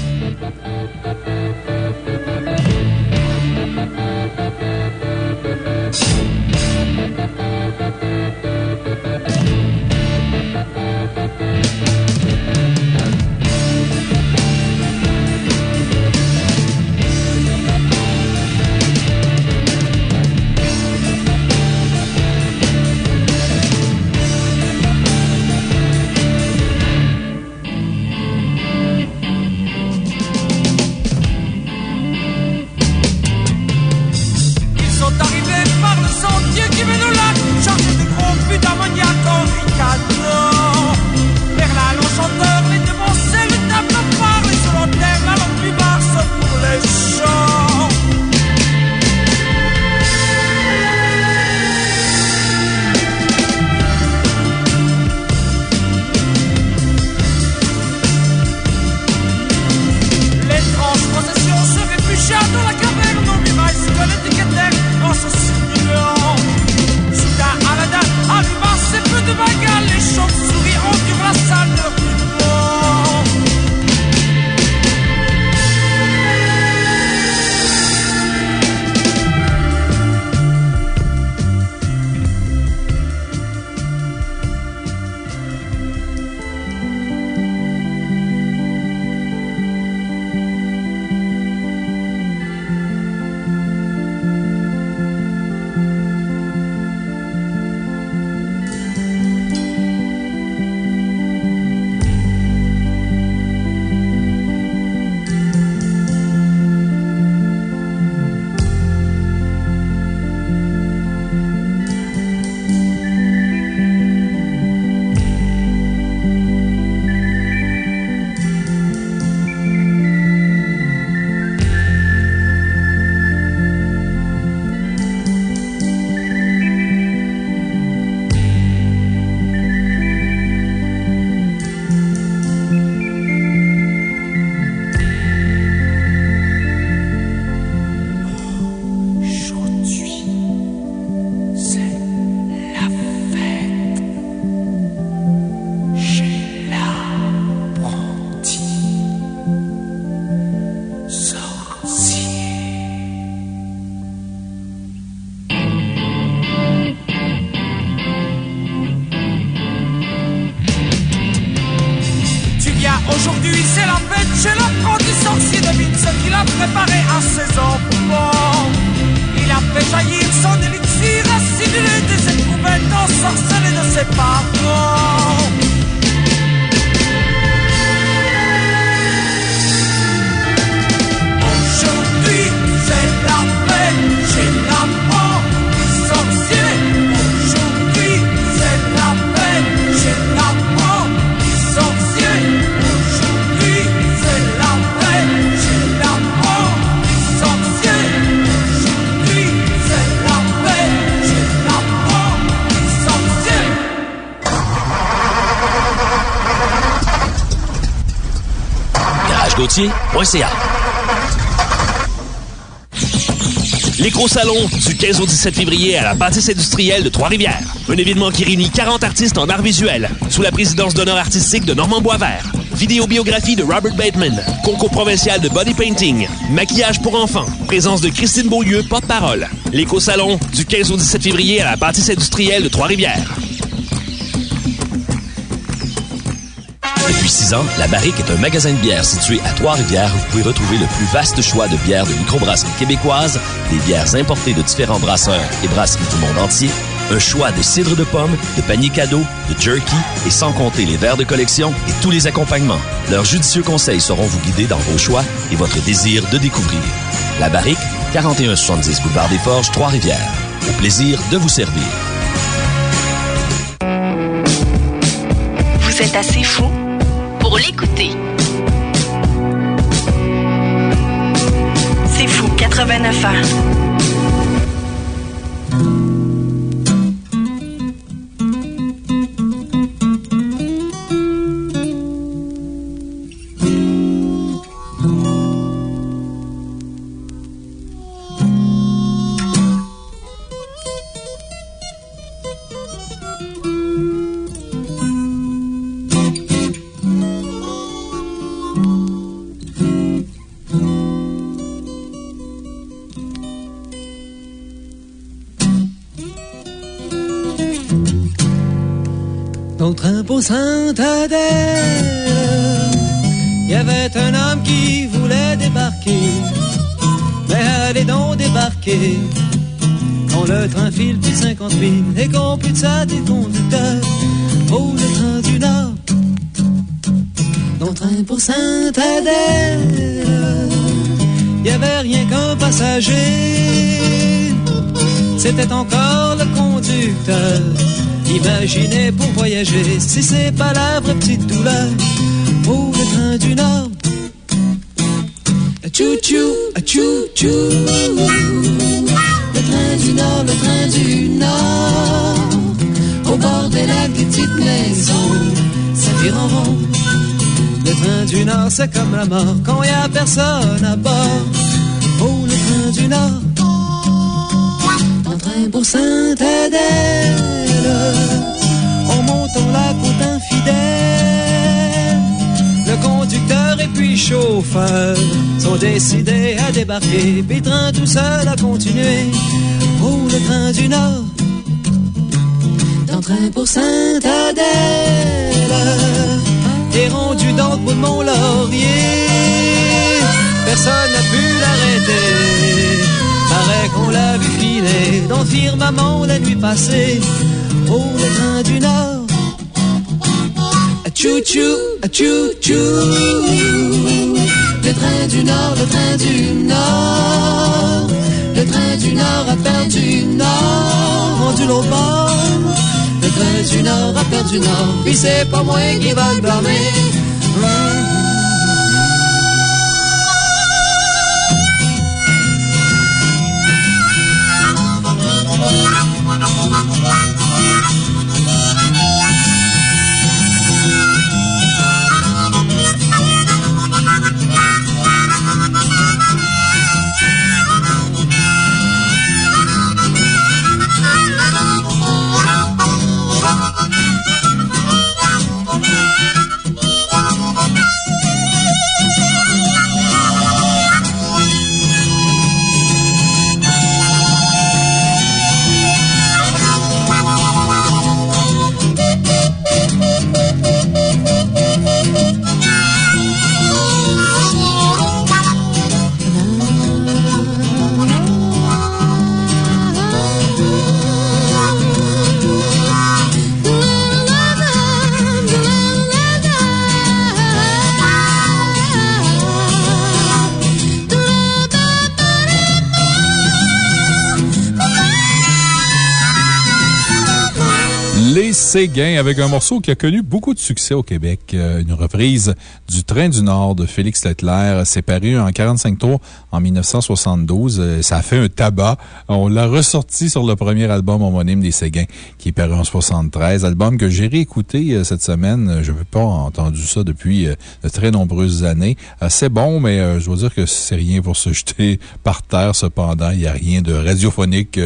L'éco-salon du 15 au 17 février à la bâtisse industrielle de Trois-Rivières. Un événement qui réunit 40 artistes en art visuel sous la présidence d'honneur artistique de Normand Boisvert. Vidéobiographie de Robert Bateman, concours provincial de body painting, maquillage pour enfants, présence de Christine Beaulieu, porte-parole. L'éco-salon du 15 au 17 février à la bâtisse industrielle de Trois-Rivières. Depuis six ans, La Barrique est un magasin de bière situé à Trois-Rivières où vous pouvez retrouver le plus vaste choix de bières de microbrasserie québécoise, des bières importées de différents brasseurs et brasseries du monde entier, un choix de cidre de pomme, de paniers cadeaux, de jerky et sans compter les verres de collection et tous les accompagnements. Leurs judicieux conseils sauront vous guider dans vos choix et votre désir de découvrir. La Barrique, 4170 Boulevard des Forges, Trois-Rivières. Au plaisir de vous servir. Vous êtes assez fou l'écouter. C'est fou, 89 ans. Saint-Adèle, il y avait un homme qui voulait débarquer. Mais allez donc débarquer. Quand le train file plus de 50 000 et qu'on plus de ça des conducteurs. Oh, le train du Nord. Dans train pour Saint-Adèle, il y avait rien qu'un passager. C'était encore le conducteur. Imaginez pour voyager si c'est pas la vraie petite douleur. Oh, le train du Nord. Chou-chou, chou-chou. Le train du Nord, le train du Nord. Au bord des lacs, des petites maisons. Ça vire en rond. Le train du Nord, c'est comme la mort quand y a personne à bord. Oh, le train du Nord. Train pour Saint-Adèle. En montant la côte infidèle. Le conducteur et puis chauffeur sont décidés à débarquer. Puis train tout seul a continué. Oh, le train du Nord. D'un train pour Saint-Adèle. Et rendu dans le bout de mon laurier. Personne n'a pu l'arrêter. Paraît qu'on l'a vu filer dans le firmament la nuit passée. Oh, le train du Nord. Chou-chou, chou-chou. Le train du Nord, le train du Nord. Le train du Nord a perdu Nord. Rendu l'autre bord. Le train du Nord a perdu Nord. Puis c'est pas moi qui va le blâmer. Les Séguins avec un morceau qui a connu beaucoup de succès au Québec. Euh, une reprise du Train du Nord de Félix Leclerc. C'est paru en 45 tours en 1972. Euh, Ça a fait un tabac. On l'a ressorti sur le premier album homonyme des Séguins qui est paru en 73. Album que j'ai réécouté euh, cette semaine. Je n'avais pas entendu ça depuis de très nombreuses années. C'est bon, mais je dois dire que c'est rien pour se jeter [laughs] par terre cependant. Il n'y a rien de radiophonique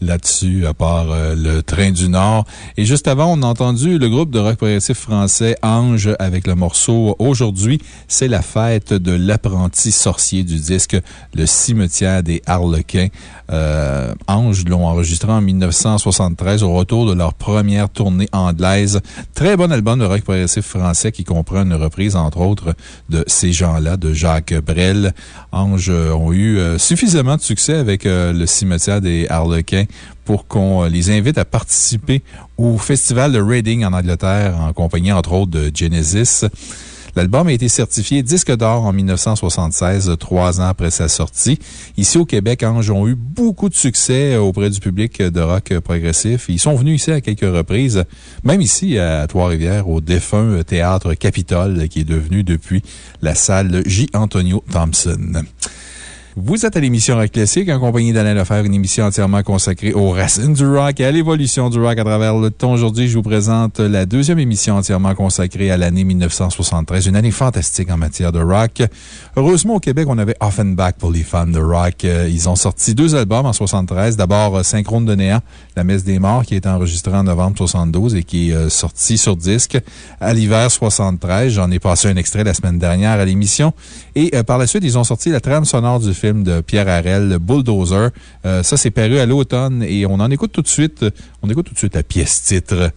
là-dessus à part le Train du Nord. Et juste avant, on a entendu le groupe de rock progressif français Ange avec le morceau Aujourd'hui, c'est la fête de l'apprenti sorcier du disque Le cimetière des Harlequins. Euh, Ange l'ont enregistré en 1973 au retour de leur première tournée anglaise. Très bon album de rock progressif français qui comprend une reprise, entre autres, de ces gens-là, de Jacques Brel. Ange euh, ont eu euh, suffisamment de succès avec le cimetière des Harlequins pour qu'on les invite à participer au festival de Reading en Angleterre en compagnie, entre autres, de Genesis. L'album a été certifié disque d'or en 1976, trois ans après sa sortie. Ici au Québec, Ange ont eu beaucoup de succès auprès du public de rock progressif. Ils sont venus ici à quelques reprises, même ici à Trois-Rivières, au défunt théâtre Capitole, qui est devenu depuis la salle J. Antonio Thompson. Vous êtes à l'émission Rock Classique en compagnie d'Alain Lefebvre, une émission entièrement consacrée aux racines du rock et à l'évolution du rock à travers le temps. Aujourd'hui, je vous présente la deuxième émission entièrement consacrée à l'année 1973, une année fantastique en matière de rock. Heureusement, au Québec, on avait Offenbach pour les fans de rock. Euh, Ils ont sorti deux albums en 73. D'abord, euh, Synchrone de Néant, La Messe des Morts, qui a été enregistré en novembre 72 et qui est euh, sorti sur disque à l'hiver 73. J'en ai passé un extrait la semaine dernière à l'émission. Et par la suite, ils ont sorti la trame sonore du film de Pierre Harel, le Bulldozer. Euh, ça, c'est paru à l'automne et on en écoute tout de suite. On écoute tout de suite la pièce titre.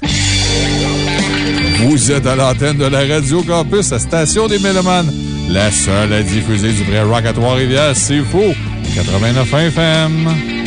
Vous êtes à l'antenne de la Radio Campus, la station des Mélomanes. La seule à diffuser du vrai rock à Trois-Rivières, c'est faux. 89 FM.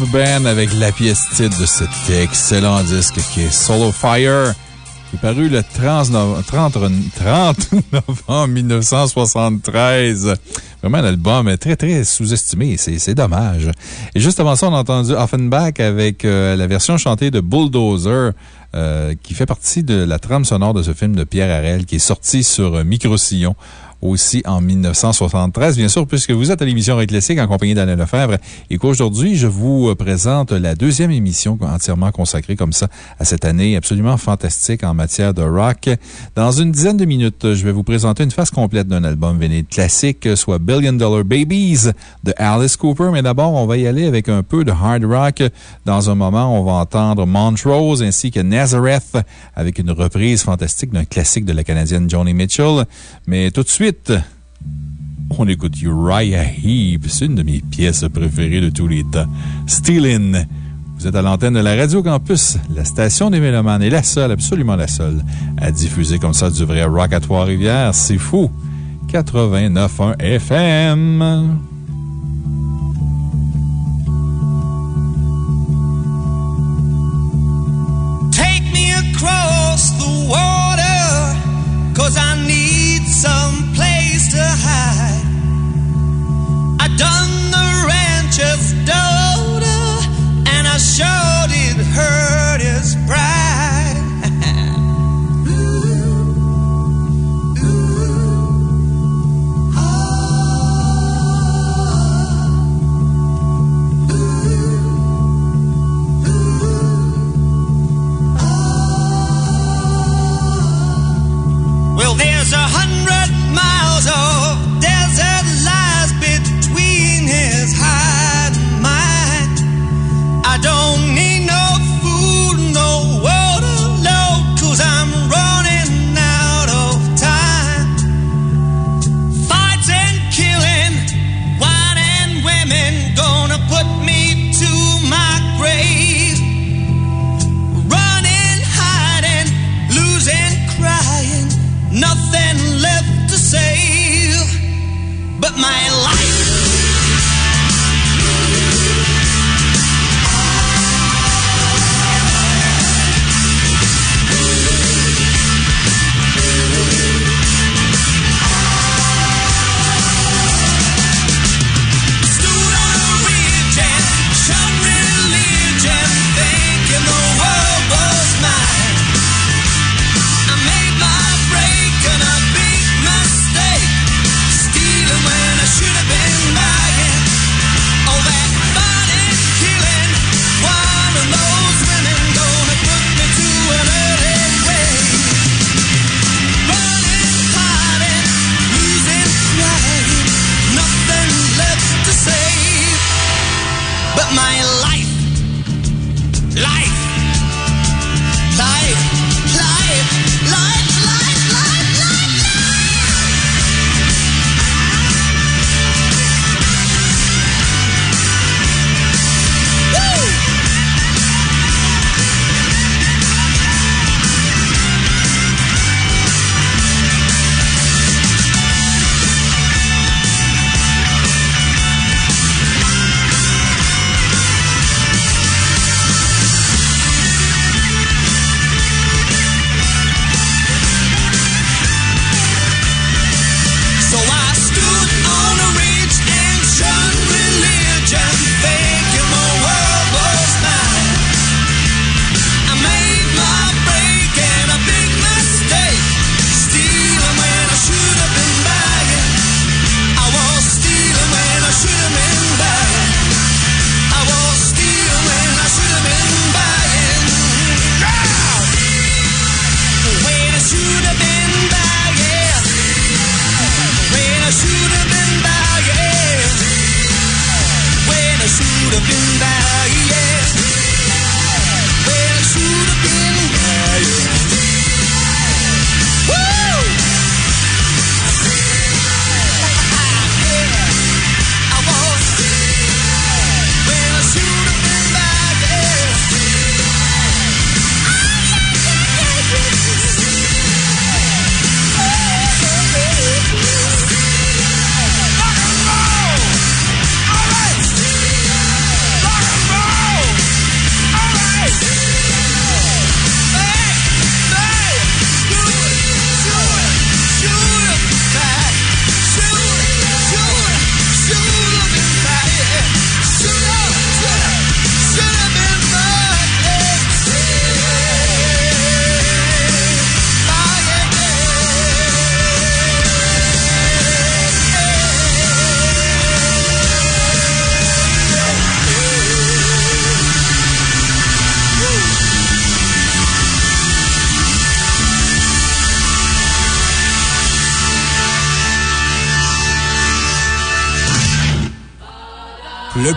Earth Band avec la pièce titre de cet excellent disque qui est Solo Fire, qui est paru le 30, no- 30 30 novembre 1973. Vraiment un album très, très sous-estimé. C'est dommage. Et juste avant ça, on a entendu Offenbach avec euh, la version chantée de Bulldozer. euh, qui fait partie de la trame sonore de ce film de Pierre Harel qui est sorti sur euh, Microsillon aussi en 1973, bien sûr, puisque vous êtes à l'émission Rock Classique en compagnie d'Alain Lefebvre et qu'aujourd'hui, je vous euh, présente la deuxième émission entièrement consacrée comme ça à cette année absolument fantastique en matière de rock. Dans une dizaine de minutes, je vais vous présenter une phase complète d'un album véné classique, soit Billion Dollar Babies de Alice Cooper. Mais d'abord, on va y aller avec un peu de hard rock. Dans un moment, on va entendre Montrose ainsi que Nazareth avec une reprise fantastique d'un classique de la Canadienne Joni Mitchell. Mais tout de suite, on écoute Uriah Heep. C'est une de mes pièces préférées de tous les temps. Stealin'. Vous êtes à l'antenne de la Radio Campus. La station des Mélomanes est la seule, absolument la seule, à diffuser comme ça du vrai rock à Trois-Rivières. C'est fou. 89.1 FM. Take me across the water, cause I need to hide. I done the rancher's daughter, and I sure did hurt his pride. Well, there's a hundred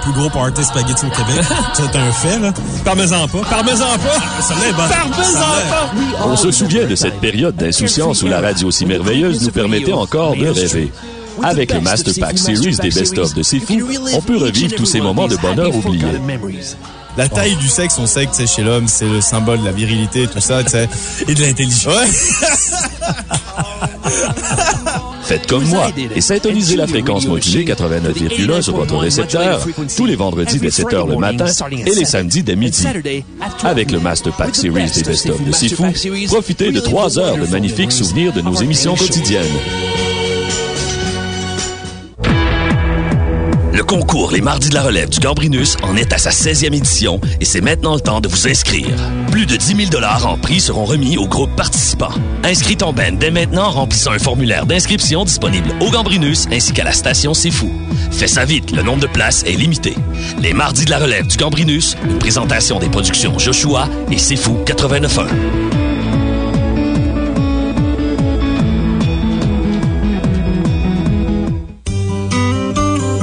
plus gros party spaghetti au Québec. [laughs] C'est un fait, là. Parmesan pas. Parmesan pas! Ça l'est bon. Parmesan pas! On se souvient de cette période d'insouciance où la radio si merveilleuse nous permettait encore de rêver. Avec le Master Pack Series des best-of de C'est Fou, on peut revivre tous ces moments de bonheur oubliés. La taille du sexe, on sait que c'est chez l'homme, c'est le symbole de la virilité, tout ça, tu sais. Et de l'intelligence. Ouais. [laughs] [laughs] Faites comme moi. et syntonisez la fréquence modulée 89,1 sur votre récepteur tous les vendredis dès 7 h le matin et les samedis dès midi. Avec le Master Pack Series des best-of de Sifu, profitez de 3 heures de magnifiques souvenirs de nos émissions quotidiennes. Le concours Les Mardis de la Relève du Gambrinus en est à sa 16e édition et c'est maintenant le temps de vous inscrire. Plus de 10 000 en prix seront remis aux groupes participants. Inscris ton Ben dès maintenant en remplissant un formulaire d'inscription disponible au Gambrinus ainsi qu'à la station C'est. Fais ça vite, le nombre de places est limité. Les Mardis de la Relève du Gambrinus, une présentation des productions Joshua et C'est Fou 89.1.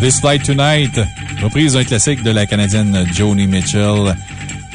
This Flight Tonight, reprise d'un classique de la Canadienne Joni Mitchell,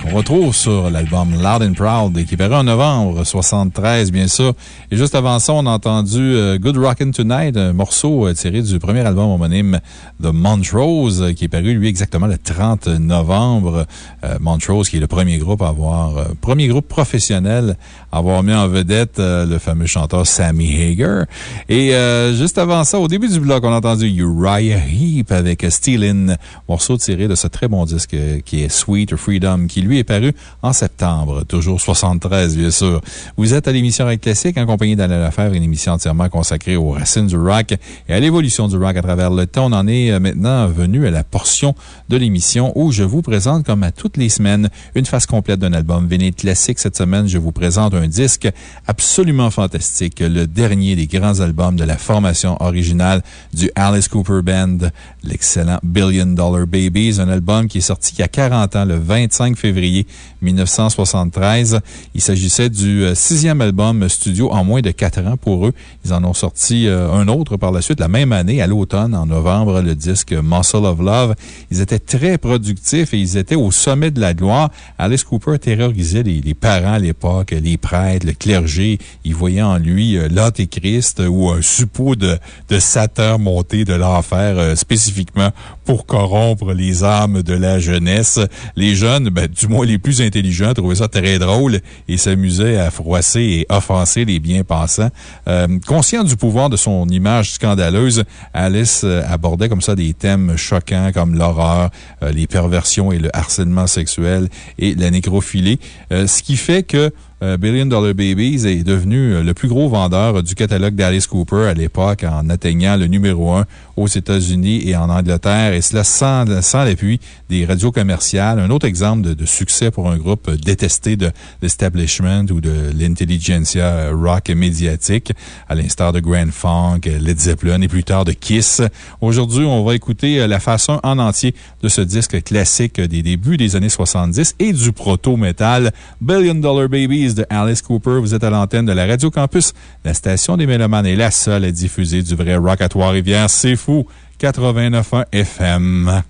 qu'on retrouve sur l'album Loud and Proud, qui paru en novembre 73, bien sûr. Et juste avant ça, on a entendu euh, Good Rockin' Tonight, un morceau euh, tiré du premier album homonyme de Montrose, qui est paru, lui, exactement le 30 novembre. Euh, Montrose, qui est le premier groupe à avoir, premier groupe professionnel à avoir mis en vedette le fameux chanteur Sammy Hager. Et euh, juste avant ça, au début du bloc, on a entendu Uriah Heep avec Steelin, morceau tiré de ce très bon disque qui est Sweet Freedom, qui lui est paru en septembre, toujours 73, bien sûr. Vous êtes à l'émission Rock Classique en compagnie d'Alain Lefebvre, une émission entièrement consacrée aux racines du rock et à l'évolution du rock à travers le temps. On en est euh, maintenant venu à la portion de l'émission où je vous présente, comme à toutes les semaines, une face complète d'un album vinyle classique. Cette semaine, je vous présente un disque absolument fantastique, le dernier des grands albums de la formation originale du Alice Cooper Band, l'excellent Billion Dollar Babies, un album qui est sorti il y a 40 ans, le 25 février 1973. Il s'agissait du euh, sixième album studio en moins de quatre ans pour eux. Ils en ont sorti euh, un autre par la suite, la même année, à l'automne, en novembre, le disque Muscle of Love. Ils étaient très productifs et ils étaient au sommet de la gloire. Alice Cooper terrorisait les, les parents à l'époque, les prêtres, le clergé. Ils voyaient en lui euh, l'Antéchrist ou un suppôt de, de Satan monté de l'enfer euh, spécifiquement pour corrompre les âmes de la jeunesse. Les jeunes, ben, du moins les plus intelligents, trouvaient ça très drôle et s'amusaient à froisser et offenser les bien-pensants. Euh, conscient du pouvoir de son image scandaleuse, Alice euh, abordait comme ça des thèmes choquants comme l'horreur, les perversions et le harcèlement sexuel et la nécrophilie. Euh, ce qui fait que euh, Billion Dollar Babies est devenu euh, le plus gros vendeur du catalogue d'Alice Cooper à l'époque en atteignant le numéro un aux États-Unis et en Angleterre, et cela sans, sans l'appui des radios commerciales. Un autre exemple de, succès pour un groupe détesté de l'establishment ou de l'intelligentsia rock médiatique, à l'instar de Grand Funk, Led Zeppelin et plus tard de Kiss. Aujourd'hui, on va écouter euh, la façon en entier de ce disque classique des débuts des années 70 et du proto-metal Billion Dollar Babies de Alice Cooper. Vous êtes à l'antenne de la Radio Campus. La station des Mélomanes est la seule à diffuser du vrai rock à Trois-Rivières. C'est fou! 89.1 FM.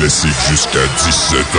Dimension rock classique jusqu'à 17h.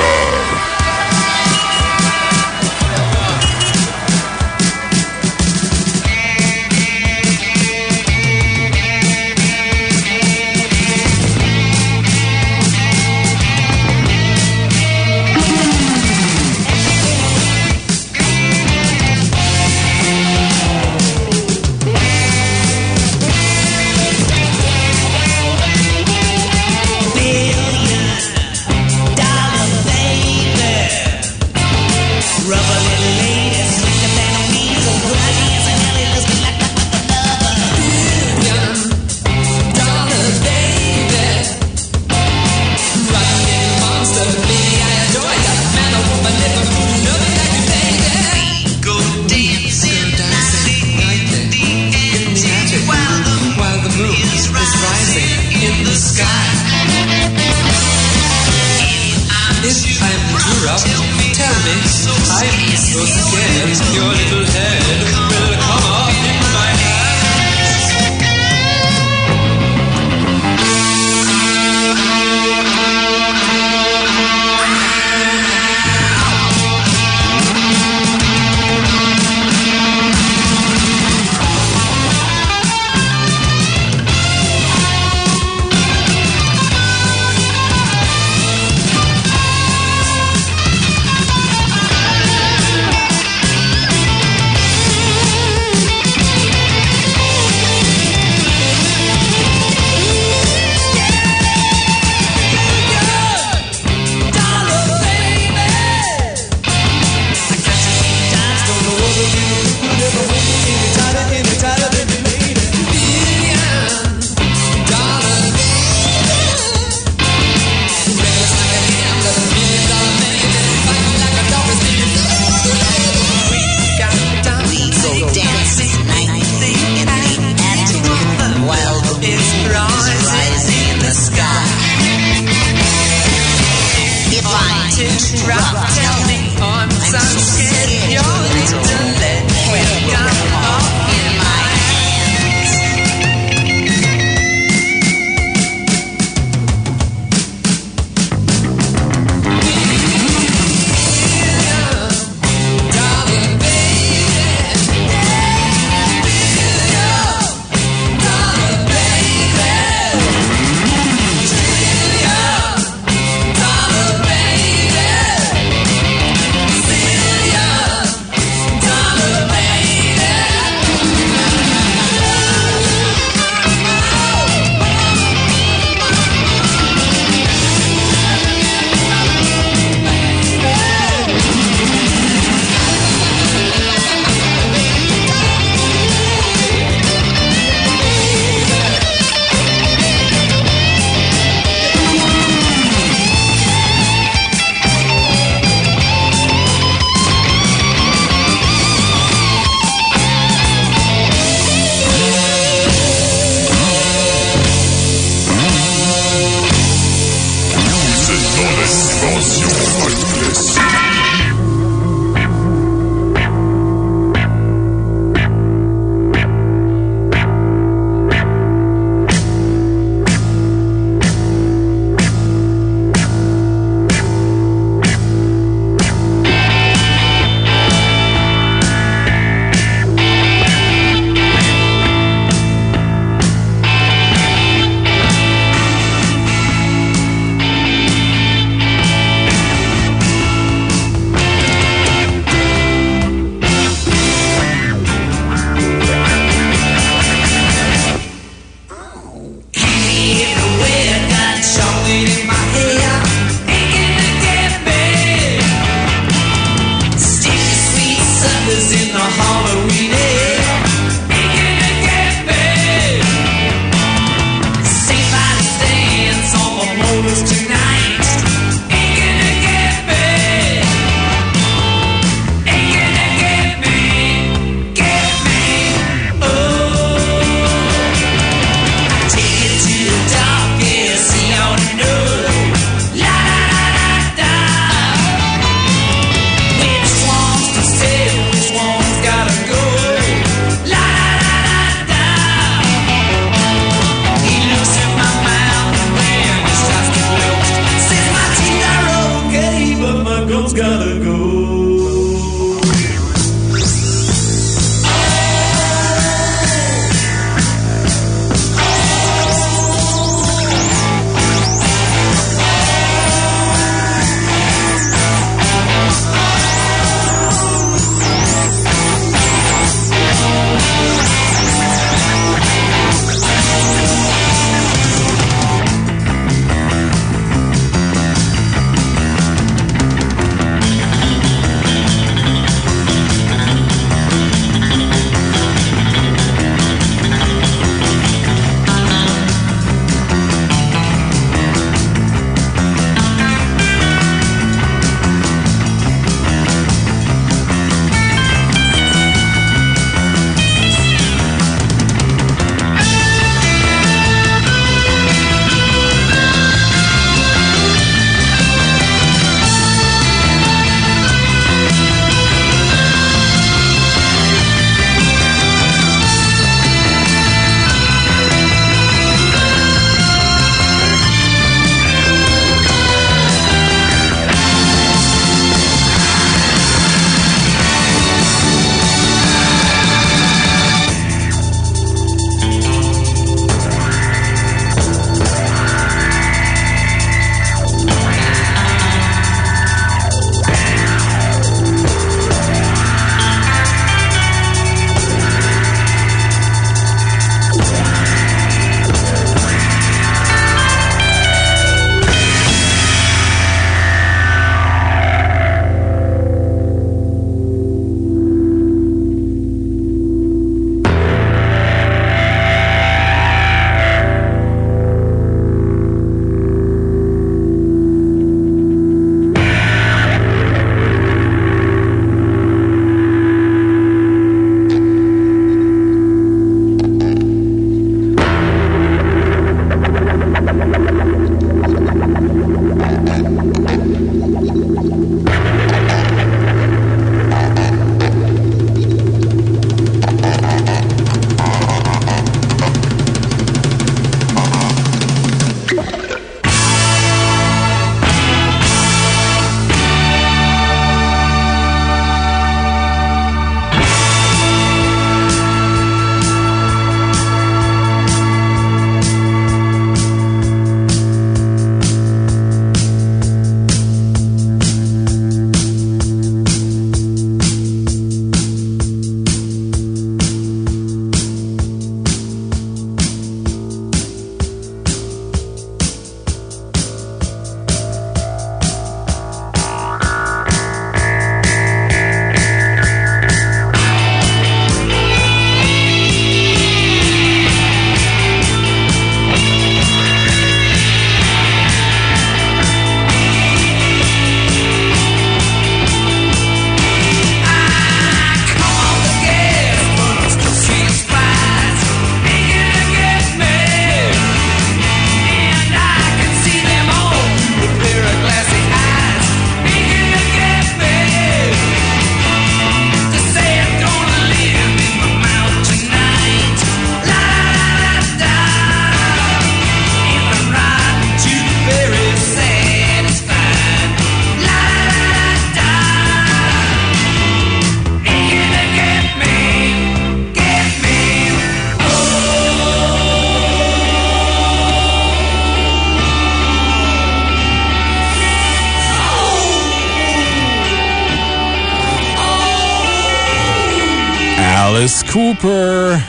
On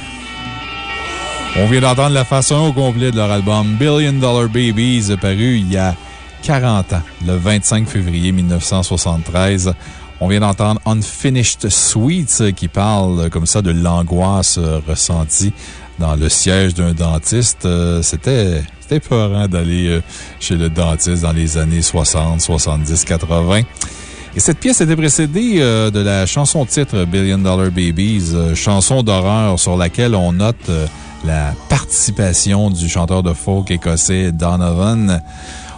vient d'entendre la façon au complet de leur album Billion Dollar Babies, paru il y a 40 ans, le 25 février 1973. On vient d'entendre Unfinished Sweets qui parle comme ça de l'angoisse ressentie dans le siège d'un dentiste. C'était c'était peurant d'aller euh, chez le dentiste dans les années 60, 70, 80. Et cette pièce était précédée euh, de la chanson titre Billion Dollar Babies, euh, chanson d'horreur sur laquelle on note euh, la participation du chanteur de folk écossais Donovan.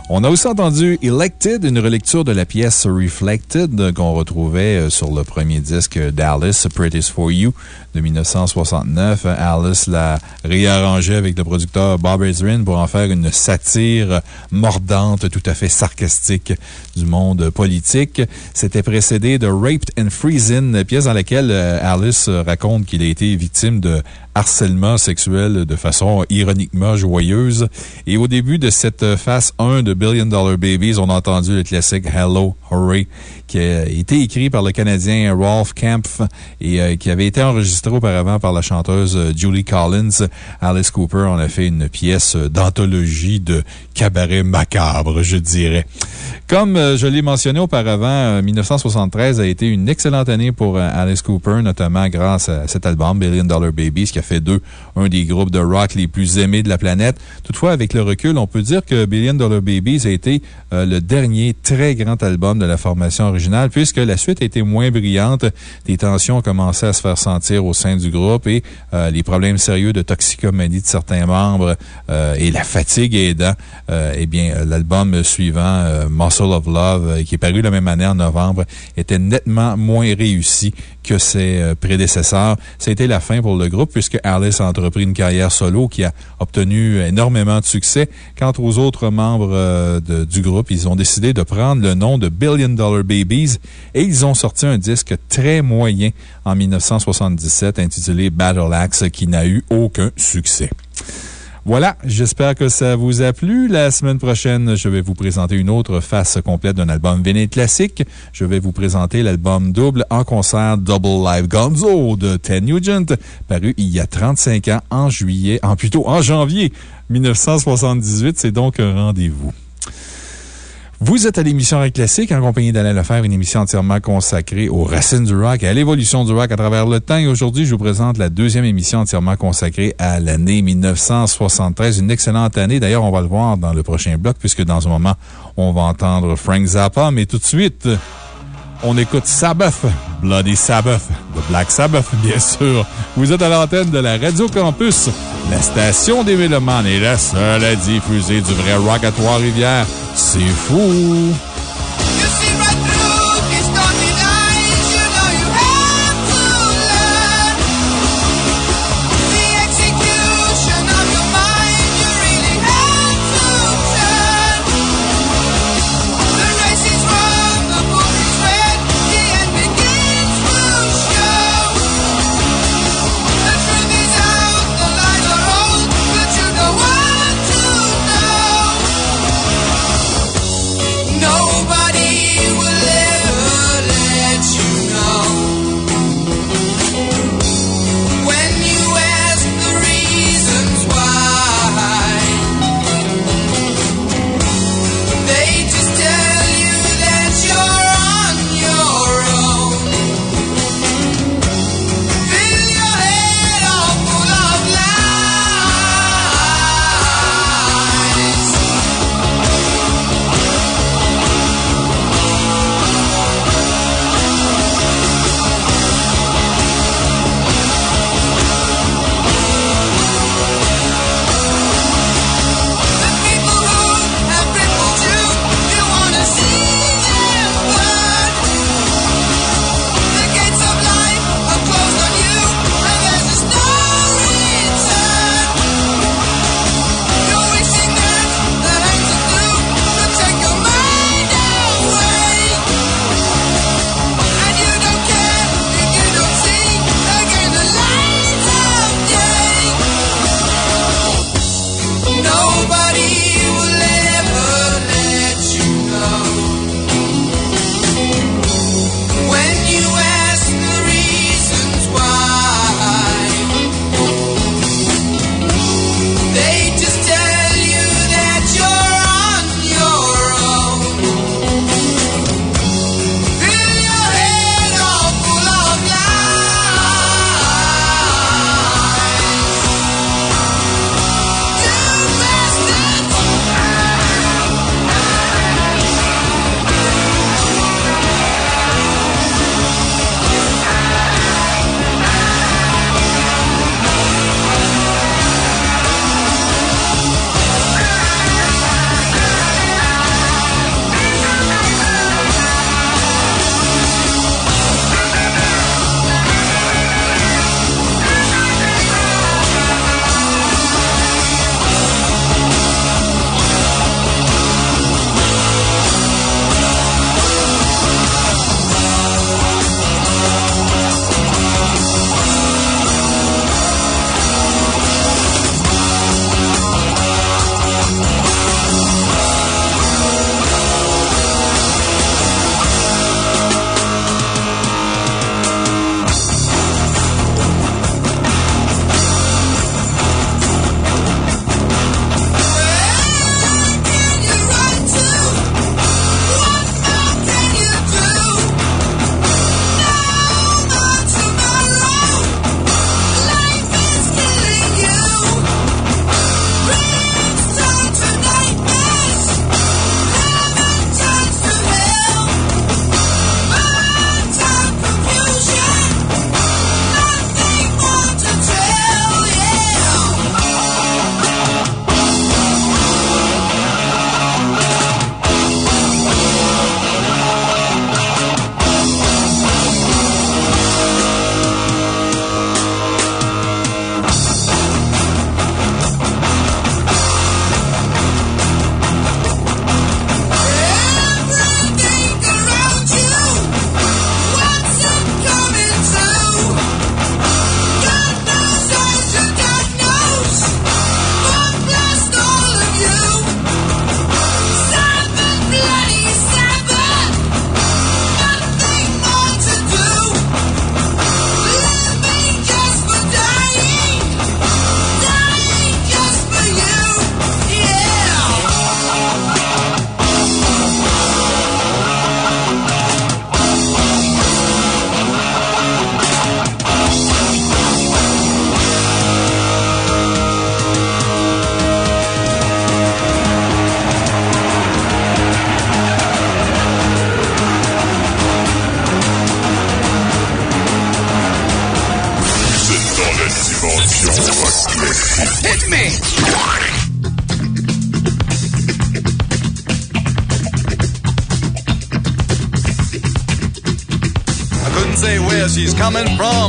On a aussi entendu Elected, une relecture de la pièce Reflected qu'on retrouvait sur le premier disque d'Alice, Pretty's for You de 1969. Alice l'a réarrangé avec le producteur Bob Ezrin pour en faire une satire mordante, tout à fait sarcastique du monde politique. C'était précédé de Raped and Freezing, pièce dans laquelle euh, Alice raconte qu'il a été victime de harcèlement sexuel de façon ironiquement joyeuse. Et au début de cette phase 1 de Billion Dollar Babies, on a entendu le classique Hello, Hooray, qui a été écrit par le Canadien Rolf Kempf et euh, qui avait été enregistré auparavant par la chanteuse euh, Julie Collins. Alice Cooper en a fait une pièce d'anthologie de cabaret macabre, je dirais. Comme euh, je l'ai mentionné auparavant, euh, 1973 a été une excellente année pour euh, Alice Cooper, notamment grâce à cet album, Billion Dollar Babies, qui a fait d'eux un des groupes de rock les plus aimés de la planète. Toutefois, avec le recul, on peut dire que Billion Dollar Babies a été euh, le dernier très grand album de la formation originale, puisque la suite a été moins brillante. Des tensions ont commencé à se faire sentir au sein du groupe et euh, les problèmes sérieux de toxicomanie de certains membres euh, et la fatigue aidant, euh, eh bien, l'album suivant, euh, Muscle of Love, euh, qui est paru la même année en novembre, était nettement moins réussi que ses euh, prédécesseurs. C'était la fin pour le groupe puisque Alice a entrepris une carrière solo qui a obtenu énormément de succès. Quant aux autres membres euh, du groupe, ils ont décidé de prendre le nom de Billion Dollar Babies et ils ont sorti un disque très moyen en 1977 intitulé Battle Axe qui n'a eu aucun succès. Voilà, j'espère que ça vous a plu. La semaine prochaine, je vais vous présenter une autre face complète d'un album vinyle classique. Je vais vous présenter l'album double en concert Double Live Gonzo de Ted Nugent, paru il y a 35 ans en juillet, en plutôt en janvier 1978. C'est donc un rendez-vous. Vous êtes à l'émission Rock Classique en compagnie d'Alain Lefebvre, une émission entièrement consacrée aux racines du rock et à l'évolution du rock à travers le temps. Et aujourd'hui, je vous présente la deuxième émission entièrement consacrée à l'année 1973. Une excellente année. D'ailleurs, on va le voir dans le prochain bloc puisque dans un moment, on va entendre Frank Zappa. Mais tout de suite, on écoute Sabbath, Bloody Sabbath, de Black Sabbath, [laughs] bien sûr. Vous êtes à l'antenne de la Radio Campus, la station des Mélomanes et la seule à diffuser du vrai rock à Trois-Rivières. C'est fou!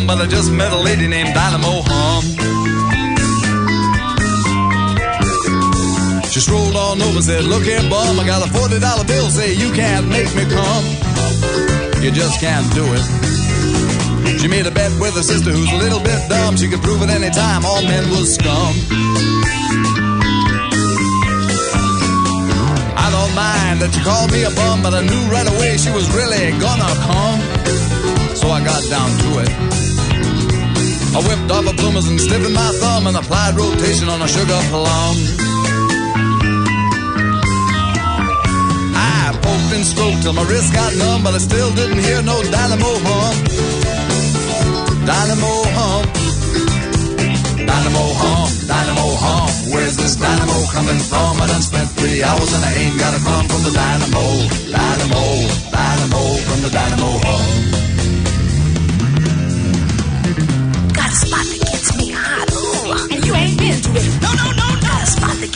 But I just met a lady named Dynamo Hum. She strolled on over, said, Look here, bum, I got a $40 bill, say, You can't make me come. You just can't do it. She made a bet with her sister who's a little bit dumb. She could prove at any time all men was scum. I don't mind that you called me a bum, but I knew right away she was really gonna come. So I got down to it. I whipped off her bloomers and stiffened my thumb and applied rotation on a sugar plum. I poked and stroked till my wrist got numb, but I still didn't hear no dynamo hum. Dynamo hum. Dynamo hum, dynamo hum. Where's this dynamo coming from? I done spent three hours and I ain't got a crumb from the dynamo. Dynamo, dynamo from the dynamo hum. And you ain't been to it. No, no, no, no. Spot that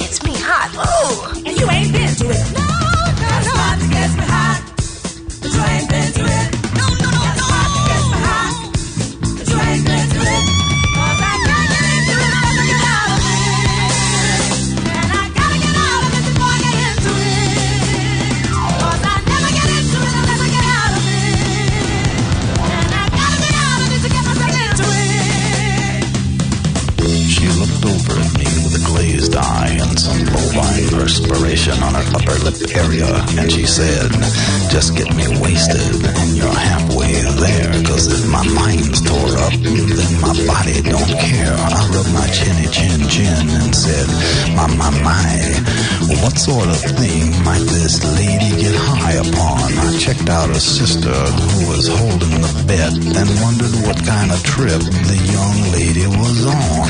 thing might this lady get high upon? I checked out her sister, who was holding the bet, and wondered what kind of trip the young lady was on.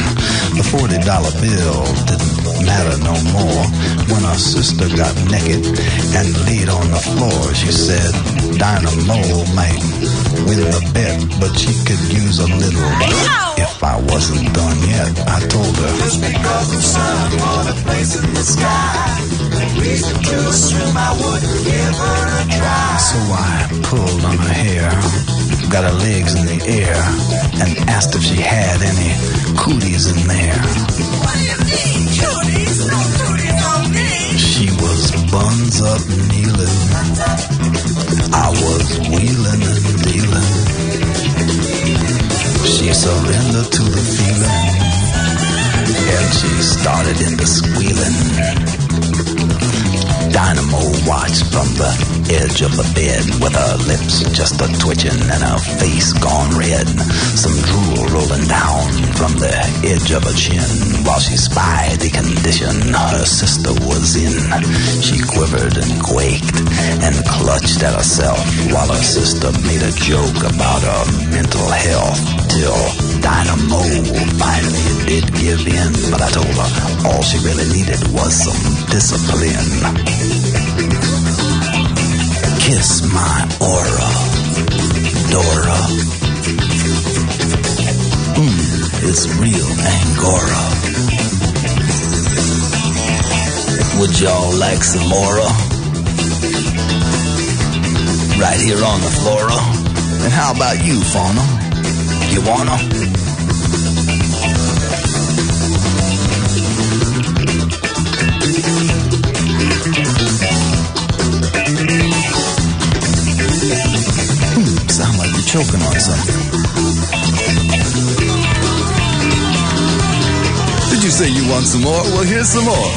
The $40 bill didn't matter no more. When her sister got naked and laid on the floor, she said, Dynamo might win the bet, but she could use a little. If I wasn't done yet, I told her. Just because the sun a place in the sky, So I pulled on her hair, got her legs in the air, and asked if she had any cooties in there. What do you mean, cuties? No cuties on me. She was buns up kneeling. I was wheeling and dealing. She surrendered to the feeling. And she started into squealing. Dynamo watched from the edge of the bed with her lips just a twitching and her face gone red. Some drool rolling down from the edge of her chin while she spied the condition her sister was in. She quivered and quaked and clutched at herself while her sister made a joke about her mental health till Dynamo finally did give in. But I told her all she really needed was some discipline. Kiss my aura, Dora. Mmm, it's real Angora. Would y'all like some more? Right here on the flora. And how about you, fauna? You wanna? Choking on something. Did you say you want some more? Well, here's some more.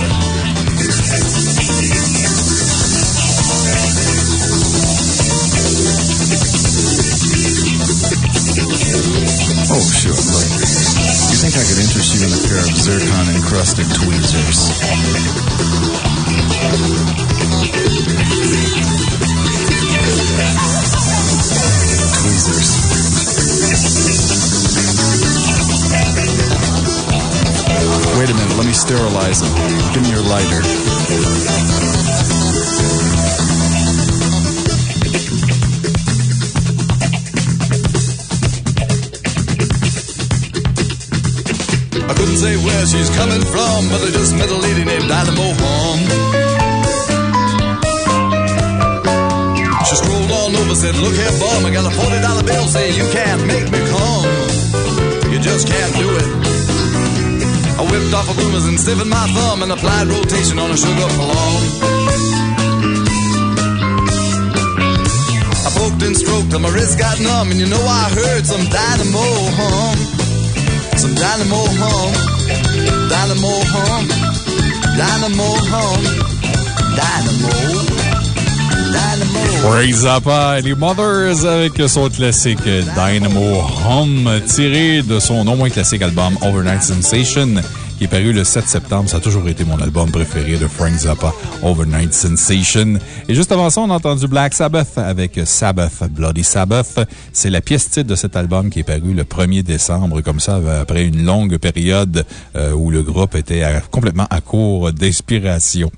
Oh, sure. Look, you think I could interest you in a pair of zircon encrusted tweezers? Wait a minute, let me sterilize them. Give me your lighter. I couldn't say where she's coming from, but I just met a lady named Dynamo Hum. She strolled on over, said, Look here, bum, I got a $40 bill saying you can't make me come. You just can't do it. I whipped off a boomers and stiffened my thumb and applied rotation on a sugar plum. I poked and stroked till my wrist got numb, and you know I heard some dynamo hum. Some dynamo hum. Dynamo hum. Dynamo hum. Dynamo. Dynamo. Frank Zappa et les Mothers avec son classique Dynamo Hum, tiré de son non moins classique album Overnight Sensation, qui est paru le 7 septembre. Ça a toujours été mon album préféré de Frank Zappa, Overnight Sensation. Et juste avant ça, on a entendu Black Sabbath avec Sabbath, Bloody Sabbath. C'est la pièce titre de cet album qui est paru le 1er décembre, comme ça, après une longue période euh, où le groupe était complètement à court d'inspiration.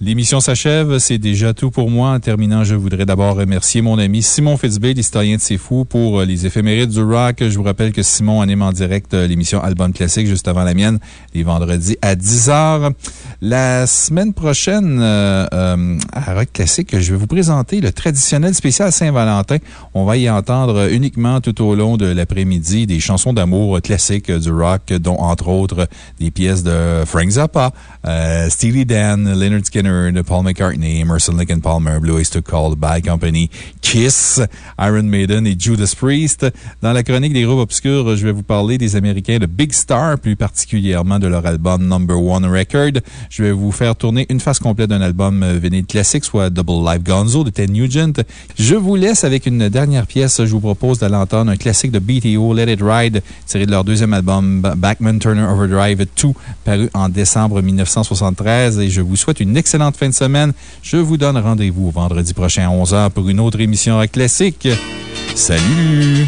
L'émission s'achève. C'est déjà tout pour moi. En terminant, je voudrais d'abord remercier mon ami Simon Fitzbé, l'historien de C'est Fou, pour euh, les éphémérides du rock. Je vous rappelle que Simon anime en direct euh, l'émission Album Classique juste avant la mienne, les vendredis à 10h. La semaine prochaine, euh, euh, à Rock Classique, je vais vous présenter le traditionnel spécial Saint-Valentin. On va y entendre uniquement tout au long de l'après-midi des chansons d'amour classiques du rock, dont entre autres des pièces de Frank Zappa, euh, Steely Dan, Leonard Skinner, Paul McCartney, Emerson Lake and Palmer, Blue Oyster Cult, Bad Company, Kiss, Iron Maiden et Judas Priest. Dans la chronique des groupes obscurs, je vais vous parler des Américains de Big Star, plus particulièrement de leur album Number One Record. Je vais vous faire tourner une phase complète d'un album euh, vinyle classique, soit Double Live Gonzo de Ted Nugent. Je vous laisse avec une dernière pièce. Je vous propose d'aller entendre un classique de BTO, Let It Ride, tiré de leur deuxième album, Ba- Backman Turner Overdrive 2, paru en décembre 1973. Et je vous souhaite une excellente fin de semaine. Je vous donne rendez-vous vendredi prochain à 11h pour une autre émission classique. Salut!